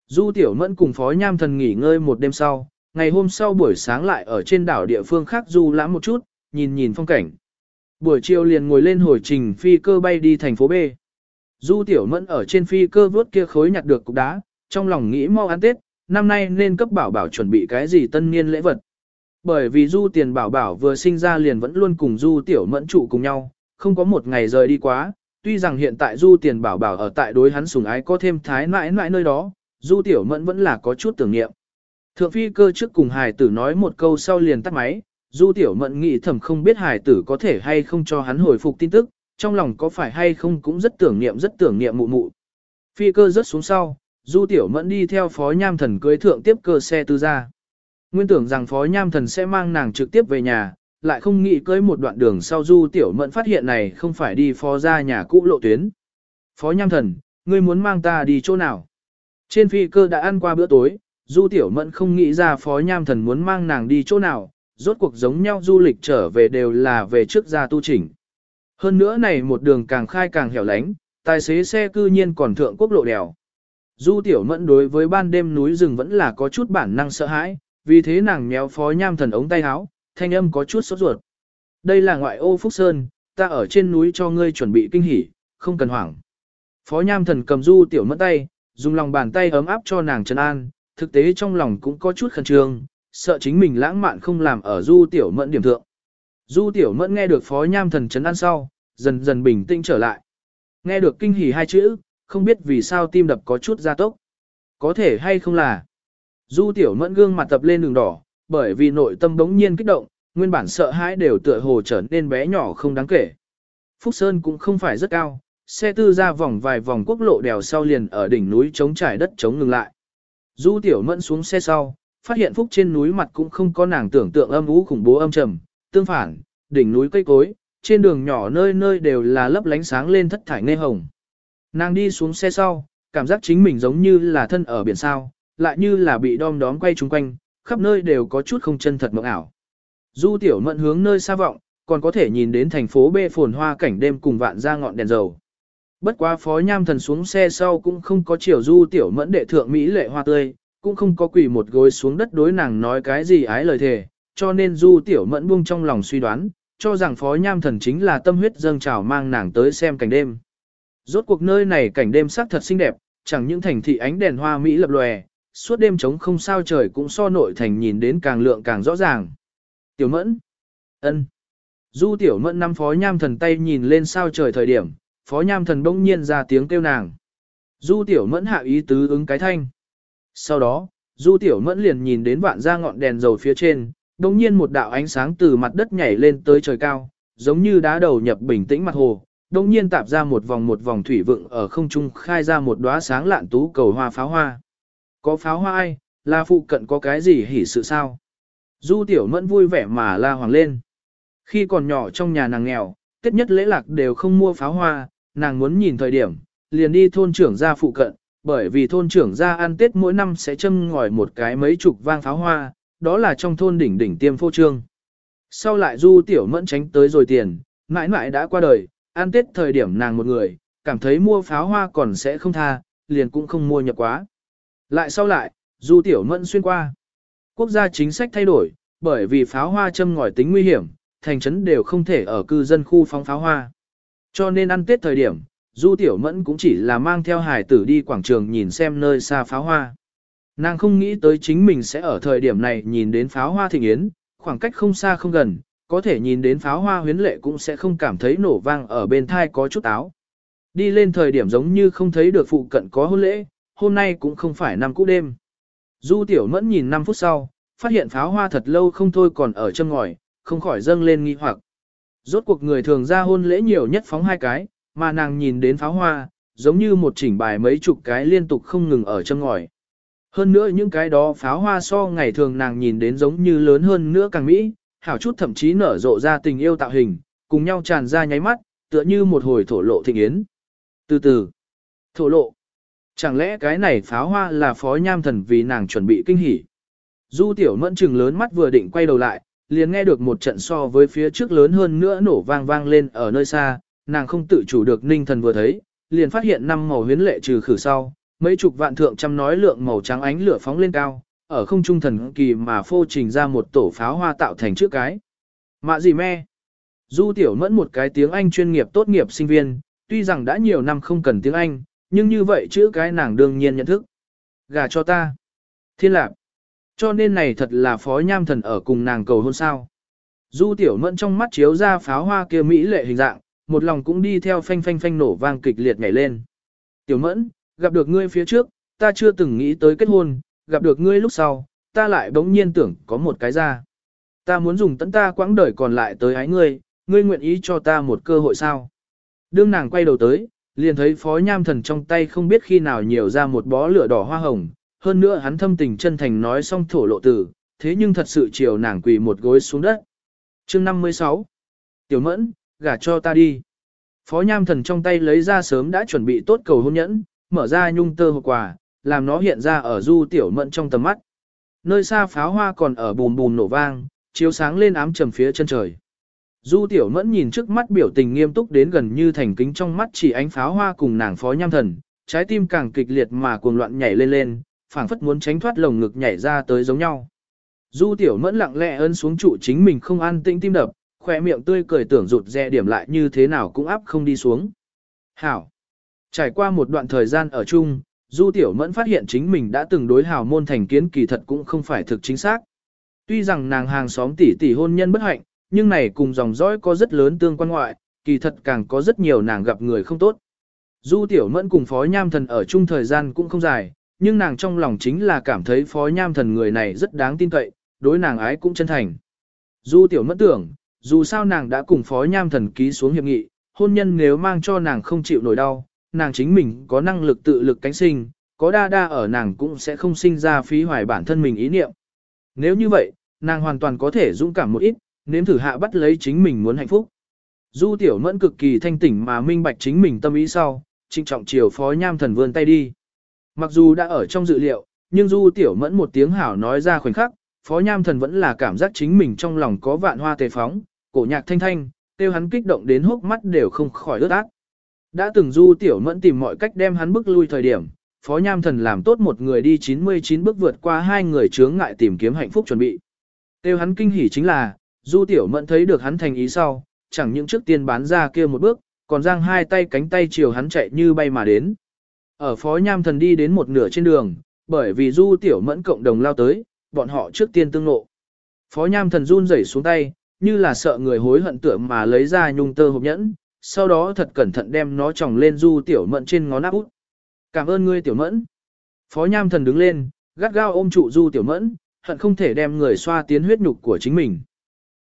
Du tiểu mẫn cùng phó nham thần nghỉ ngơi một đêm sau, ngày hôm sau buổi sáng lại ở trên đảo địa phương khác du lãm một chút, nhìn nhìn phong cảnh. Buổi chiều liền ngồi lên hồi trình phi cơ bay đi thành phố B. Du tiểu mẫn ở trên phi cơ vớt kia khối nhặt được cục đá, trong lòng nghĩ mau ăn Tết, năm nay nên cấp bảo bảo chuẩn bị cái gì tân niên lễ vật. Bởi vì du tiền bảo bảo vừa sinh ra liền vẫn luôn cùng du tiểu mẫn trụ cùng nhau, không có một ngày rời đi quá, tuy rằng hiện tại du tiền bảo bảo ở tại đối hắn sùng ái có thêm thái mãi mãi nơi đó, du tiểu mẫn vẫn là có chút tưởng niệm. Thượng phi cơ trước cùng hài tử nói một câu sau liền tắt máy, du tiểu mẫn nghĩ thầm không biết hài tử có thể hay không cho hắn hồi phục tin tức, trong lòng có phải hay không cũng rất tưởng niệm rất tưởng niệm mụ mụ. Phi cơ rớt xuống sau, du tiểu mẫn đi theo phó nham thần cưới thượng tiếp cơ xe tư ra. Nguyên tưởng rằng phó nham thần sẽ mang nàng trực tiếp về nhà, lại không nghĩ cưới một đoạn đường sau du tiểu mẫn phát hiện này không phải đi phó ra nhà cũ lộ tuyến. Phó nham thần, ngươi muốn mang ta đi chỗ nào? Trên phi cơ đã ăn qua bữa tối, du tiểu mẫn không nghĩ ra phó nham thần muốn mang nàng đi chỗ nào, rốt cuộc giống nhau du lịch trở về đều là về trước ra tu chỉnh. Hơn nữa này một đường càng khai càng hẻo lánh, tài xế xe cư nhiên còn thượng quốc lộ đèo. Du tiểu mẫn đối với ban đêm núi rừng vẫn là có chút bản năng sợ hãi, vì thế nàng méo phó nham thần ống tay áo, thanh âm có chút sốt ruột. Đây là ngoại ô Phúc Sơn, ta ở trên núi cho ngươi chuẩn bị kinh hỉ, không cần hoảng. Phó nham thần cầm du tiểu mẫn tay, dùng lòng bàn tay ấm áp cho nàng trấn an, thực tế trong lòng cũng có chút khẩn trương, sợ chính mình lãng mạn không làm ở du tiểu mẫn điểm thượng. Du tiểu mẫn nghe được phó nham thần trấn an sau, dần dần bình tĩnh trở lại. Nghe được kinh hỉ hai chữ, không biết vì sao tim đập có chút gia tốc. Có thể hay không là. Du tiểu mẫn gương mặt tập lên đường đỏ, bởi vì nội tâm bỗng nhiên kích động, nguyên bản sợ hãi đều tựa hồ trở nên bé nhỏ không đáng kể. Phúc Sơn cũng không phải rất cao, xe tư ra vòng vài vòng quốc lộ đèo sau liền ở đỉnh núi chống trải đất chống ngừng lại. Du tiểu mẫn xuống xe sau, phát hiện Phúc trên núi mặt cũng không có nàng tưởng tượng âm ú khủng bố âm trầm, tương phản, đỉnh núi cây cối, trên đường nhỏ nơi nơi đều là lấp lánh sáng lên thất thải nê hồng. Nàng đi xuống xe sau, cảm giác chính mình giống như là thân ở biển sao, lại như là bị đom đóm quay chung quanh, khắp nơi đều có chút không chân thật mộng ảo. Du tiểu mẫn hướng nơi xa vọng, còn có thể nhìn đến thành phố bê phồn hoa cảnh đêm cùng vạn ra ngọn đèn dầu. Bất quá phó nham thần xuống xe sau cũng không có chiều du tiểu mẫn đệ thượng Mỹ lệ hoa tươi, cũng không có quỳ một gối xuống đất đối nàng nói cái gì ái lời thề, cho nên du tiểu mẫn buông trong lòng suy đoán, cho rằng phó nham thần chính là tâm huyết dâng trào mang nàng tới xem cảnh đêm. Rốt cuộc nơi này cảnh đêm sắc thật xinh đẹp, chẳng những thành thị ánh đèn hoa Mỹ lập lòe, suốt đêm trống không sao trời cũng so nội thành nhìn đến càng lượng càng rõ ràng. Tiểu mẫn. ân. Du tiểu mẫn năm phó nham thần tay nhìn lên sao trời thời điểm, phó nham thần bỗng nhiên ra tiếng kêu nàng. Du tiểu mẫn hạ ý tứ ứng cái thanh. Sau đó, du tiểu mẫn liền nhìn đến vạn ra ngọn đèn dầu phía trên, đồng nhiên một đạo ánh sáng từ mặt đất nhảy lên tới trời cao, giống như đá đầu nhập bình tĩnh mặt hồ, đồng nhiên tạp ra một vòng một vòng thủy vượng ở không trung khai ra một đóa sáng lạn tú cầu hoa pháo hoa. Có pháo hoa ai, là phụ cận có cái gì hỉ sự sao? Du tiểu mẫn vui vẻ mà la hoàng lên. Khi còn nhỏ trong nhà nàng nghèo, tết nhất lễ lạc đều không mua pháo hoa, nàng muốn nhìn thời điểm, liền đi thôn trưởng ra phụ cận, bởi vì thôn trưởng ra ăn tết mỗi năm sẽ châm ngòi một cái mấy chục vang pháo hoa, đó là trong thôn đỉnh đỉnh tiêm phô trương. Sau lại du tiểu mẫn tránh tới rồi tiền, mãi mãi đã qua đời, ăn tết thời điểm nàng một người, cảm thấy mua pháo hoa còn sẽ không tha, liền cũng không mua nhập quá. Lại sau lại, du tiểu mẫn xuyên qua. Quốc gia chính sách thay đổi, bởi vì pháo hoa châm ngòi tính nguy hiểm, thành trấn đều không thể ở cư dân khu phóng pháo hoa. Cho nên ăn tết thời điểm, du tiểu mẫn cũng chỉ là mang theo hải tử đi quảng trường nhìn xem nơi xa pháo hoa. Nàng không nghĩ tới chính mình sẽ ở thời điểm này nhìn đến pháo hoa thịnh yến, khoảng cách không xa không gần, có thể nhìn đến pháo hoa huyến lệ cũng sẽ không cảm thấy nổ vang ở bên thai có chút áo. Đi lên thời điểm giống như không thấy được phụ cận có hôn lễ, hôm nay cũng không phải năm cũ đêm. Du tiểu mẫn nhìn 5 phút sau, phát hiện pháo hoa thật lâu không thôi còn ở châm ngòi, không khỏi dâng lên nghi hoặc. Rốt cuộc người thường ra hôn lễ nhiều nhất phóng hai cái, mà nàng nhìn đến pháo hoa, giống như một chỉnh bài mấy chục cái liên tục không ngừng ở châm ngòi. Hơn nữa những cái đó pháo hoa so ngày thường nàng nhìn đến giống như lớn hơn nữa càng mỹ, hảo chút thậm chí nở rộ ra tình yêu tạo hình, cùng nhau tràn ra nháy mắt, tựa như một hồi thổ lộ thịnh yến. Từ từ, thổ lộ. Chẳng lẽ cái này pháo hoa là phó nham thần vì nàng chuẩn bị kinh hỉ. Du tiểu mẫn trừng lớn mắt vừa định quay đầu lại, liền nghe được một trận so với phía trước lớn hơn nữa nổ vang vang lên ở nơi xa, nàng không tự chủ được ninh thần vừa thấy, liền phát hiện năm màu huyến lệ trừ khử sau, mấy chục vạn thượng trăm nói lượng màu trắng ánh lửa phóng lên cao, ở không trung thần kỳ mà phô trình ra một tổ pháo hoa tạo thành trước cái. Mạ gì me? Du tiểu mẫn một cái tiếng Anh chuyên nghiệp tốt nghiệp sinh viên, tuy rằng đã nhiều năm không cần tiếng Anh, nhưng như vậy chữ cái nàng đương nhiên nhận thức. Gà cho ta. Thiên lạc. Cho nên này thật là phó nham thần ở cùng nàng cầu hôn sao. Du tiểu mẫn trong mắt chiếu ra pháo hoa kia mỹ lệ hình dạng, một lòng cũng đi theo phanh phanh phanh nổ vang kịch liệt nhảy lên. Tiểu mẫn, gặp được ngươi phía trước, ta chưa từng nghĩ tới kết hôn, gặp được ngươi lúc sau, ta lại bỗng nhiên tưởng có một cái ra. Ta muốn dùng tận ta quãng đời còn lại tới ái ngươi, ngươi nguyện ý cho ta một cơ hội sao? Đương nàng quay đầu tới, liền thấy phó nham thần trong tay không biết khi nào nhiều ra một bó lửa đỏ hoa hồng, hơn nữa hắn thâm tình chân thành nói xong thổ lộ tử, thế nhưng thật sự chiều nàng quỳ một gối xuống đất. chương 56 Tiểu mẫn, gả cho ta đi. Phó nham thần trong tay lấy ra sớm đã chuẩn bị tốt cầu hôn nhẫn, mở ra nhung tơ hộp quà, làm nó hiện ra ở du tiểu mẫn trong tầm mắt. Nơi xa pháo hoa còn ở bùm bùm nổ vang, chiếu sáng lên ám trầm phía chân trời. Du tiểu mẫn nhìn trước mắt biểu tình nghiêm túc đến gần như thành kính trong mắt chỉ ánh pháo hoa cùng nàng phó nham thần, trái tim càng kịch liệt mà cuồng loạn nhảy lên lên, phảng phất muốn tránh thoát lồng ngực nhảy ra tới giống nhau. Du tiểu mẫn lặng lẽ ấn xuống trụ chính mình không an tĩnh tim đập, khỏe miệng tươi cười tưởng rụt rè điểm lại như thế nào cũng áp không đi xuống. Hảo. Trải qua một đoạn thời gian ở chung, Du Tiểu Mẫn phát hiện chính mình đã từng đối hào môn thành kiến kỳ thật cũng không phải thực chính xác. Tuy rằng nàng hàng xóm tỷ tỷ hôn nhân bất hạnh, nhưng này cùng dòng dõi có rất lớn tương quan ngoại, kỳ thật càng có rất nhiều nàng gặp người không tốt. Du Tiểu Mẫn cùng Phó Nham Thần ở chung thời gian cũng không dài, nhưng nàng trong lòng chính là cảm thấy Phó Nham Thần người này rất đáng tin cậy, đối nàng ái cũng chân thành. Du Tiểu Mẫn tưởng, dù sao nàng đã cùng Phó Nham Thần ký xuống hiệp nghị, hôn nhân nếu mang cho nàng không chịu nổi đau, nàng chính mình có năng lực tự lực cánh sinh, có đa đa ở nàng cũng sẽ không sinh ra phí hoài bản thân mình ý niệm. Nếu như vậy, nàng hoàn toàn có thể dũng cảm một ít, nếm thử hạ bắt lấy chính mình muốn hạnh phúc. Du tiểu mẫn cực kỳ thanh tỉnh mà minh bạch chính mình tâm ý sau, trinh trọng chiều phó nham thần vươn tay đi. Mặc dù đã ở trong dự liệu, nhưng du tiểu mẫn một tiếng hảo nói ra khoảnh khắc, phó nham thần vẫn là cảm giác chính mình trong lòng có vạn hoa tề phóng, cổ nhạc thanh thanh, tiêu hắn kích động đến hốc mắt đều không khỏi ướt át. Đã từng du tiểu mẫn tìm mọi cách đem hắn bước lui thời điểm, phó nham thần làm tốt một người đi 99 bước vượt qua hai người chướng ngại tìm kiếm hạnh phúc chuẩn bị. Tiêu hắn kinh hỉ chính là, du tiểu mẫn thấy được hắn thành ý sau, chẳng những trước tiên bán ra kia một bước, còn giang hai tay cánh tay chiều hắn chạy như bay mà đến. Ở phó nham thần đi đến một nửa trên đường, bởi vì du tiểu mẫn cộng đồng lao tới, bọn họ trước tiên tương lộ. Phó nham thần run rẩy xuống tay, như là sợ người hối hận tưởng mà lấy ra nhung tơ hộp nhẫn, sau đó thật cẩn thận đem nó tròng lên du tiểu mẫn trên ngón áp út. Cảm ơn ngươi tiểu mẫn. Phó nham thần đứng lên, gắt gao ôm trụ du tiểu mẫn, hận không thể đem người xoa tiến huyết nhục của chính mình.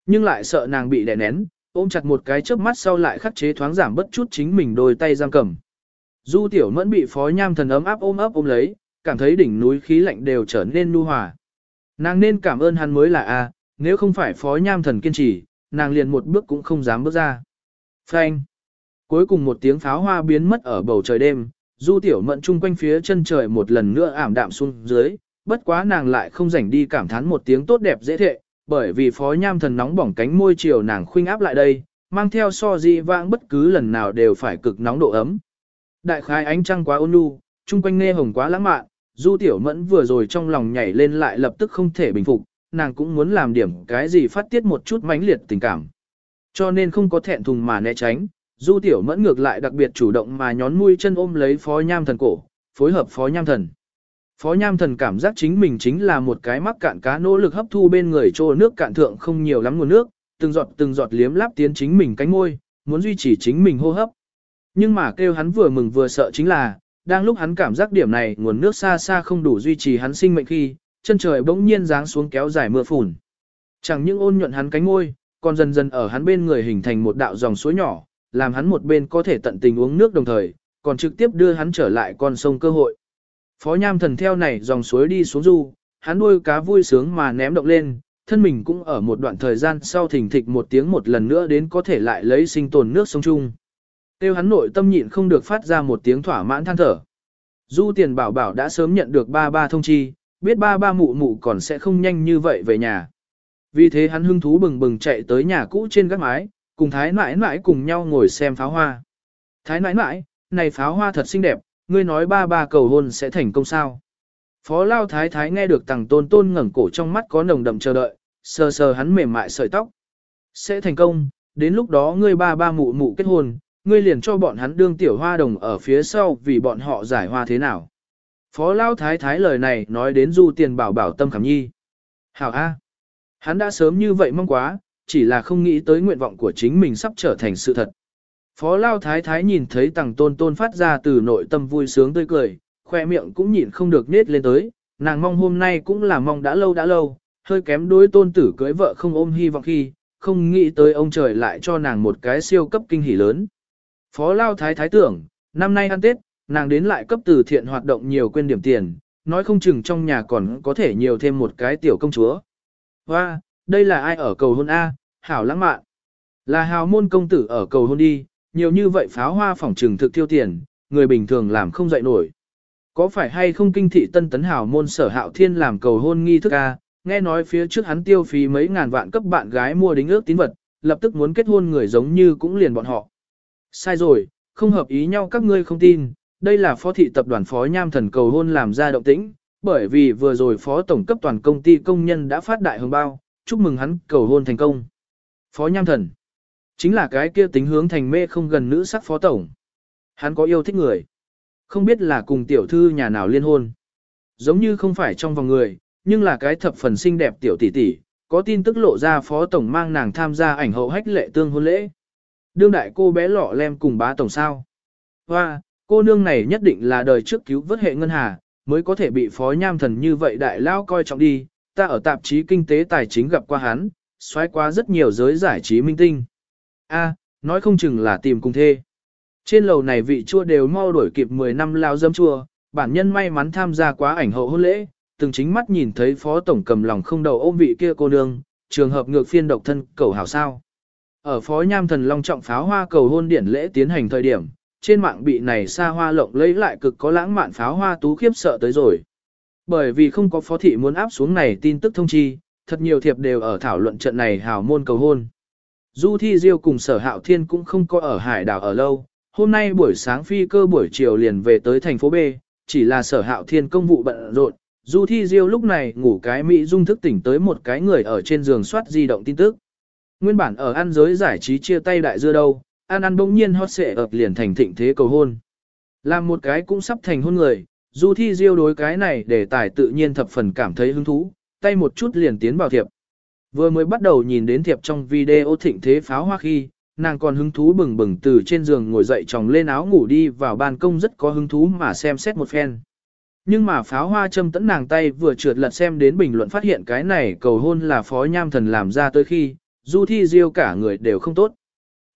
Nhưng lại sợ nàng bị đè nén, ôm chặt một cái chớp mắt sau lại khắc chế thoáng giảm bất chút chính mình đôi tay giam cầm. Du tiểu mẫn bị phó nham thần ấm áp ôm ấp ôm lấy, cảm thấy đỉnh núi khí lạnh đều trở nên nu hòa. Nàng nên cảm ơn hắn mới là a, nếu không phải phó nham thần kiên trì, nàng liền một bước cũng không dám bước ra. Phanh. Cuối cùng một tiếng pháo hoa biến mất ở bầu trời đêm, du tiểu mẫn chung quanh phía chân trời một lần nữa ảm đạm xuống dưới, bất quá nàng lại không rảnh đi cảm thán một tiếng tốt đẹp dễ thệ, bởi vì phó nham thần nóng bỏng cánh môi chiều nàng khuynh áp lại đây, mang theo so di vãng bất cứ lần nào đều phải cực nóng độ ấm. Đại khái ánh trăng quá ôn nhu, chung quanh nghe hồng quá lãng mạn, du tiểu mẫn vừa rồi trong lòng nhảy lên lại lập tức không thể bình phục, nàng cũng muốn làm điểm cái gì phát tiết một chút mãnh liệt tình cảm. Cho nên không có thẹn thùng mà né tránh, Du Tiểu Mẫn ngược lại đặc biệt chủ động mà nhón mũi chân ôm lấy Phó Nham Thần cổ, phối hợp Phó Nham Thần. Phó Nham Thần cảm giác chính mình chính là một cái mắc cạn cá nỗ lực hấp thu bên người trô nước cạn thượng không nhiều lắm nguồn nước, từng giọt từng giọt liếm láp tiến chính mình cánh môi, muốn duy trì chính mình hô hấp. Nhưng mà kêu hắn vừa mừng vừa sợ chính là, đang lúc hắn cảm giác điểm này nguồn nước xa xa không đủ duy trì hắn sinh mệnh khi, chân trời bỗng nhiên giáng xuống kéo dài mưa phùn. Chẳng những ôn nhuận hắn cánh môi, còn dần dần ở hắn bên người hình thành một đạo dòng suối nhỏ, làm hắn một bên có thể tận tình uống nước đồng thời, còn trực tiếp đưa hắn trở lại con sông cơ hội. Phó Nham thần theo này dòng suối đi xuống du, hắn đuôi cá vui sướng mà ném động lên, thân mình cũng ở một đoạn thời gian sau thỉnh thịch một tiếng một lần nữa đến có thể lại lấy sinh tồn nước sông chung. Tiêu hắn nội tâm nhịn không được phát ra một tiếng thỏa mãn than thở. Du tiền bảo bảo đã sớm nhận được ba ba thông chi, biết ba ba mụ mụ còn sẽ không nhanh như vậy về nhà. Vì thế hắn hưng thú bừng bừng chạy tới nhà cũ trên gác mái, cùng thái nãi nãi cùng nhau ngồi xem pháo hoa. Thái nãi nãi, này pháo hoa thật xinh đẹp, ngươi nói ba ba cầu hôn sẽ thành công sao. Phó Lao Thái Thái nghe được tàng tôn tôn ngẩng cổ trong mắt có nồng đậm chờ đợi, sờ sờ hắn mềm mại sợi tóc. Sẽ thành công, đến lúc đó ngươi ba ba mụ mụ kết hôn, ngươi liền cho bọn hắn đương tiểu hoa đồng ở phía sau vì bọn họ giải hoa thế nào. Phó Lao Thái Thái lời này nói đến du tiền bảo bảo tâm khảm nhi. Hảo A. Hắn đã sớm như vậy mong quá, chỉ là không nghĩ tới nguyện vọng của chính mình sắp trở thành sự thật. Phó Lao Thái Thái nhìn thấy tàng tôn tôn phát ra từ nội tâm vui sướng tươi cười, khoe miệng cũng nhịn không được nết lên tới, nàng mong hôm nay cũng là mong đã lâu đã lâu, hơi kém đối tôn tử cưới vợ không ôm hy vọng khi, không nghĩ tới ông trời lại cho nàng một cái siêu cấp kinh hỉ lớn. Phó Lao Thái Thái tưởng, năm nay ăn Tết, nàng đến lại cấp từ thiện hoạt động nhiều quên điểm tiền, nói không chừng trong nhà còn có thể nhiều thêm một cái tiểu công chúa. Hoa, đây là ai ở cầu hôn A, hảo lãng mạn. Là hào môn công tử ở cầu hôn đi, nhiều như vậy pháo hoa phỏng trừng thực tiêu tiền, người bình thường làm không dậy nổi. Có phải hay không kinh thị tân tấn hào môn sở hạo thiên làm cầu hôn nghi thức A, nghe nói phía trước hắn tiêu phí mấy ngàn vạn cấp bạn gái mua đính ước tín vật, lập tức muốn kết hôn người giống như cũng liền bọn họ. Sai rồi, không hợp ý nhau các ngươi không tin, đây là phó thị tập đoàn phó nham thần cầu hôn làm ra động tĩnh, bởi vì vừa rồi phó tổng cấp toàn công ty công nhân đã phát đại hồng bao, chúc mừng hắn cầu hôn thành công. Phó nham thần, chính là cái kia tính hướng thành mê không gần nữ sắc phó tổng. Hắn có yêu thích người, không biết là cùng tiểu thư nhà nào liên hôn. Giống như không phải trong vòng người, nhưng là cái thập phần xinh đẹp tiểu tỷ tỷ, có tin tức lộ ra phó tổng mang nàng tham gia ảnh hậu hách lệ tương hôn lễ. Đương đại cô bé lọ lem cùng bá tổng sao. Hoa, cô nương này nhất định là đời trước cứu vớt hệ ngân hà, mới có thể bị phó nham thần như vậy đại lao coi trọng đi. Ta ở tạp chí kinh tế tài chính gặp qua hắn, xoáy qua rất nhiều giới giải trí minh tinh. A, nói không chừng là tìm cùng thê. Trên lầu này vị chua đều mau đuổi kịp 10 năm lao dâm chua, bản nhân may mắn tham gia quá ảnh hậu hôn lễ, từng chính mắt nhìn thấy phó tổng cầm lòng không đầu ôm vị kia cô nương, trường hợp ngược phiên độc thân cầu hảo sao. Ở phó nham thần long trọng pháo hoa cầu hôn điển lễ tiến hành thời điểm, trên mạng bị này xa hoa lộng lấy lại cực có lãng mạn pháo hoa tú khiếp sợ tới rồi. Bởi vì không có phó thị muốn áp xuống này tin tức thông chi, thật nhiều thiệp đều ở thảo luận trận này hào môn cầu hôn. Du Thi Diêu cùng Sở Hạo Thiên cũng không có ở hải đảo ở lâu, hôm nay buổi sáng phi cơ buổi chiều liền về tới thành phố B, chỉ là Sở Hạo Thiên công vụ bận rộn, Du Thi Diêu lúc này ngủ cái Mỹ dung thức tỉnh tới một cái người ở trên giường soát di động tin tức. Nguyên bản ở ăn giới giải trí chia tay đại dưa đâu, ăn ăn bỗng nhiên hot xệ ập liền thành thịnh thế cầu hôn. Làm một cái cũng sắp thành hôn người, Du Thi Diêu đối cái này để tài tự nhiên thập phần cảm thấy hứng thú, tay một chút liền tiến vào thiệp. Vừa mới bắt đầu nhìn đến thiệp trong video thịnh thế pháo hoa khi, nàng còn hứng thú bừng bừng từ trên giường ngồi dậy tròng lên áo ngủ đi vào ban công rất có hứng thú mà xem xét một phen. Nhưng mà pháo hoa châm tẫn nàng tay vừa trượt lật xem đến bình luận phát hiện cái này cầu hôn là phó nham thần làm ra tới khi, du thi diêu cả người đều không tốt.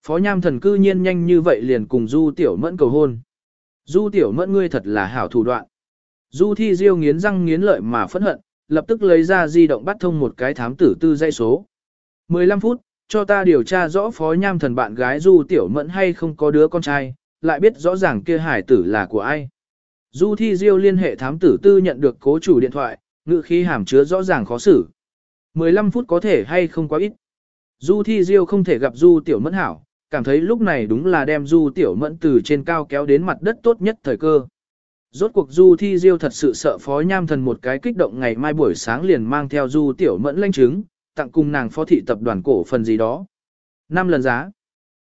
Phó nham thần cư nhiên nhanh như vậy liền cùng du tiểu mẫn cầu hôn. Du tiểu mẫn ngươi thật là hảo thủ đoạn. Du thi diêu nghiến răng nghiến lợi mà phẫn hận, lập tức lấy ra di động bắt thông một cái thám tử tư dây số. 15 phút, cho ta điều tra rõ phó nham thần bạn gái du tiểu mẫn hay không có đứa con trai, lại biết rõ ràng kia hải tử là của ai. Du Thi Diêu liên hệ thám tử tư nhận được cố chủ điện thoại, ngự khí hàm chứa rõ ràng khó xử. 15 phút có thể hay không quá ít. Du Thi Diêu không thể gặp Du Tiểu Mẫn hảo, cảm thấy lúc này đúng là đem Du Tiểu Mẫn từ trên cao kéo đến mặt đất tốt nhất thời cơ. Rốt cuộc Du Thi Diêu thật sự sợ phó nham thần một cái kích động ngày mai buổi sáng liền mang theo Du Tiểu Mẫn lanh chứng, tặng cùng nàng phó thị tập đoàn cổ phần gì đó. Năm lần giá.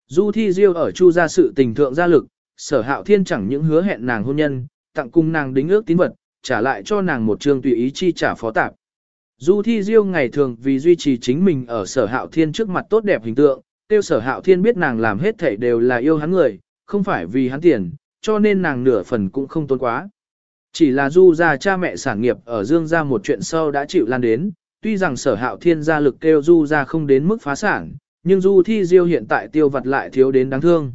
Du Thi Diêu ở Chu gia sự tình thượng gia lực, sở hạo thiên chẳng những hứa hẹn nàng hôn nhân, tặng cùng nàng đính ước tín vật, trả lại cho nàng một trường tùy ý chi trả phó tạp. Du Thi Diêu ngày thường vì duy trì chính mình ở sở hạo thiên trước mặt tốt đẹp hình tượng, tiêu sở hạo thiên biết nàng làm hết thảy đều là yêu hắn người, không phải vì hắn tiền, cho nên nàng nửa phần cũng không tốn quá. Chỉ là Du ra cha mẹ sản nghiệp ở Dương ra một chuyện sâu đã chịu lan đến, tuy rằng sở hạo thiên gia lực kêu Du ra không đến mức phá sản, nhưng Du Thi Diêu hiện tại tiêu vật lại thiếu đến đáng thương.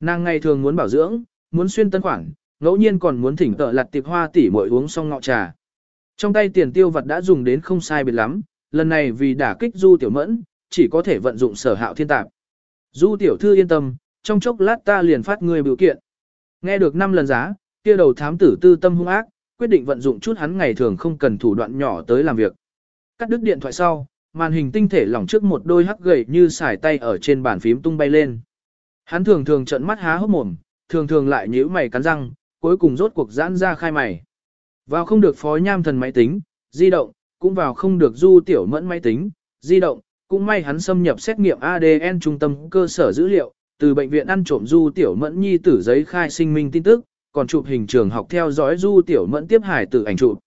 Nàng ngày thường muốn bảo dưỡng, muốn xuyên tân khoản, ngẫu nhiên còn muốn thỉnh tợ lặt tiệp hoa tỉ muội uống xong ngọ trà. Trong tay tiền tiêu vật đã dùng đến không sai biệt lắm, lần này vì đả kích Du Tiểu Mẫn, chỉ có thể vận dụng sở hạo thiên tạp. Du Tiểu Thư yên tâm, trong chốc lát ta liền phát ngươi biểu kiện. Nghe được 5 lần giá, kia đầu thám tử tư tâm hung ác, quyết định vận dụng chút hắn ngày thường không cần thủ đoạn nhỏ tới làm việc. Cắt đứt điện thoại sau, màn hình tinh thể lỏng trước một đôi hắc gầy như xài tay ở trên bàn phím tung bay lên. Hắn thường thường trợn mắt há hốc mồm, thường thường lại nhíu mày cắn răng, cuối cùng rốt cuộc giãn ra khai mày. Vào không được phó nham thần máy tính, di động, cũng vào không được du tiểu mẫn máy tính, di động, cũng may hắn xâm nhập xét nghiệm ADN trung tâm cơ sở dữ liệu, từ bệnh viện ăn trộm du tiểu mẫn nhi tử giấy khai sinh minh tin tức, còn chụp hình trường học theo dõi du tiểu mẫn tiếp hải tử ảnh chụp.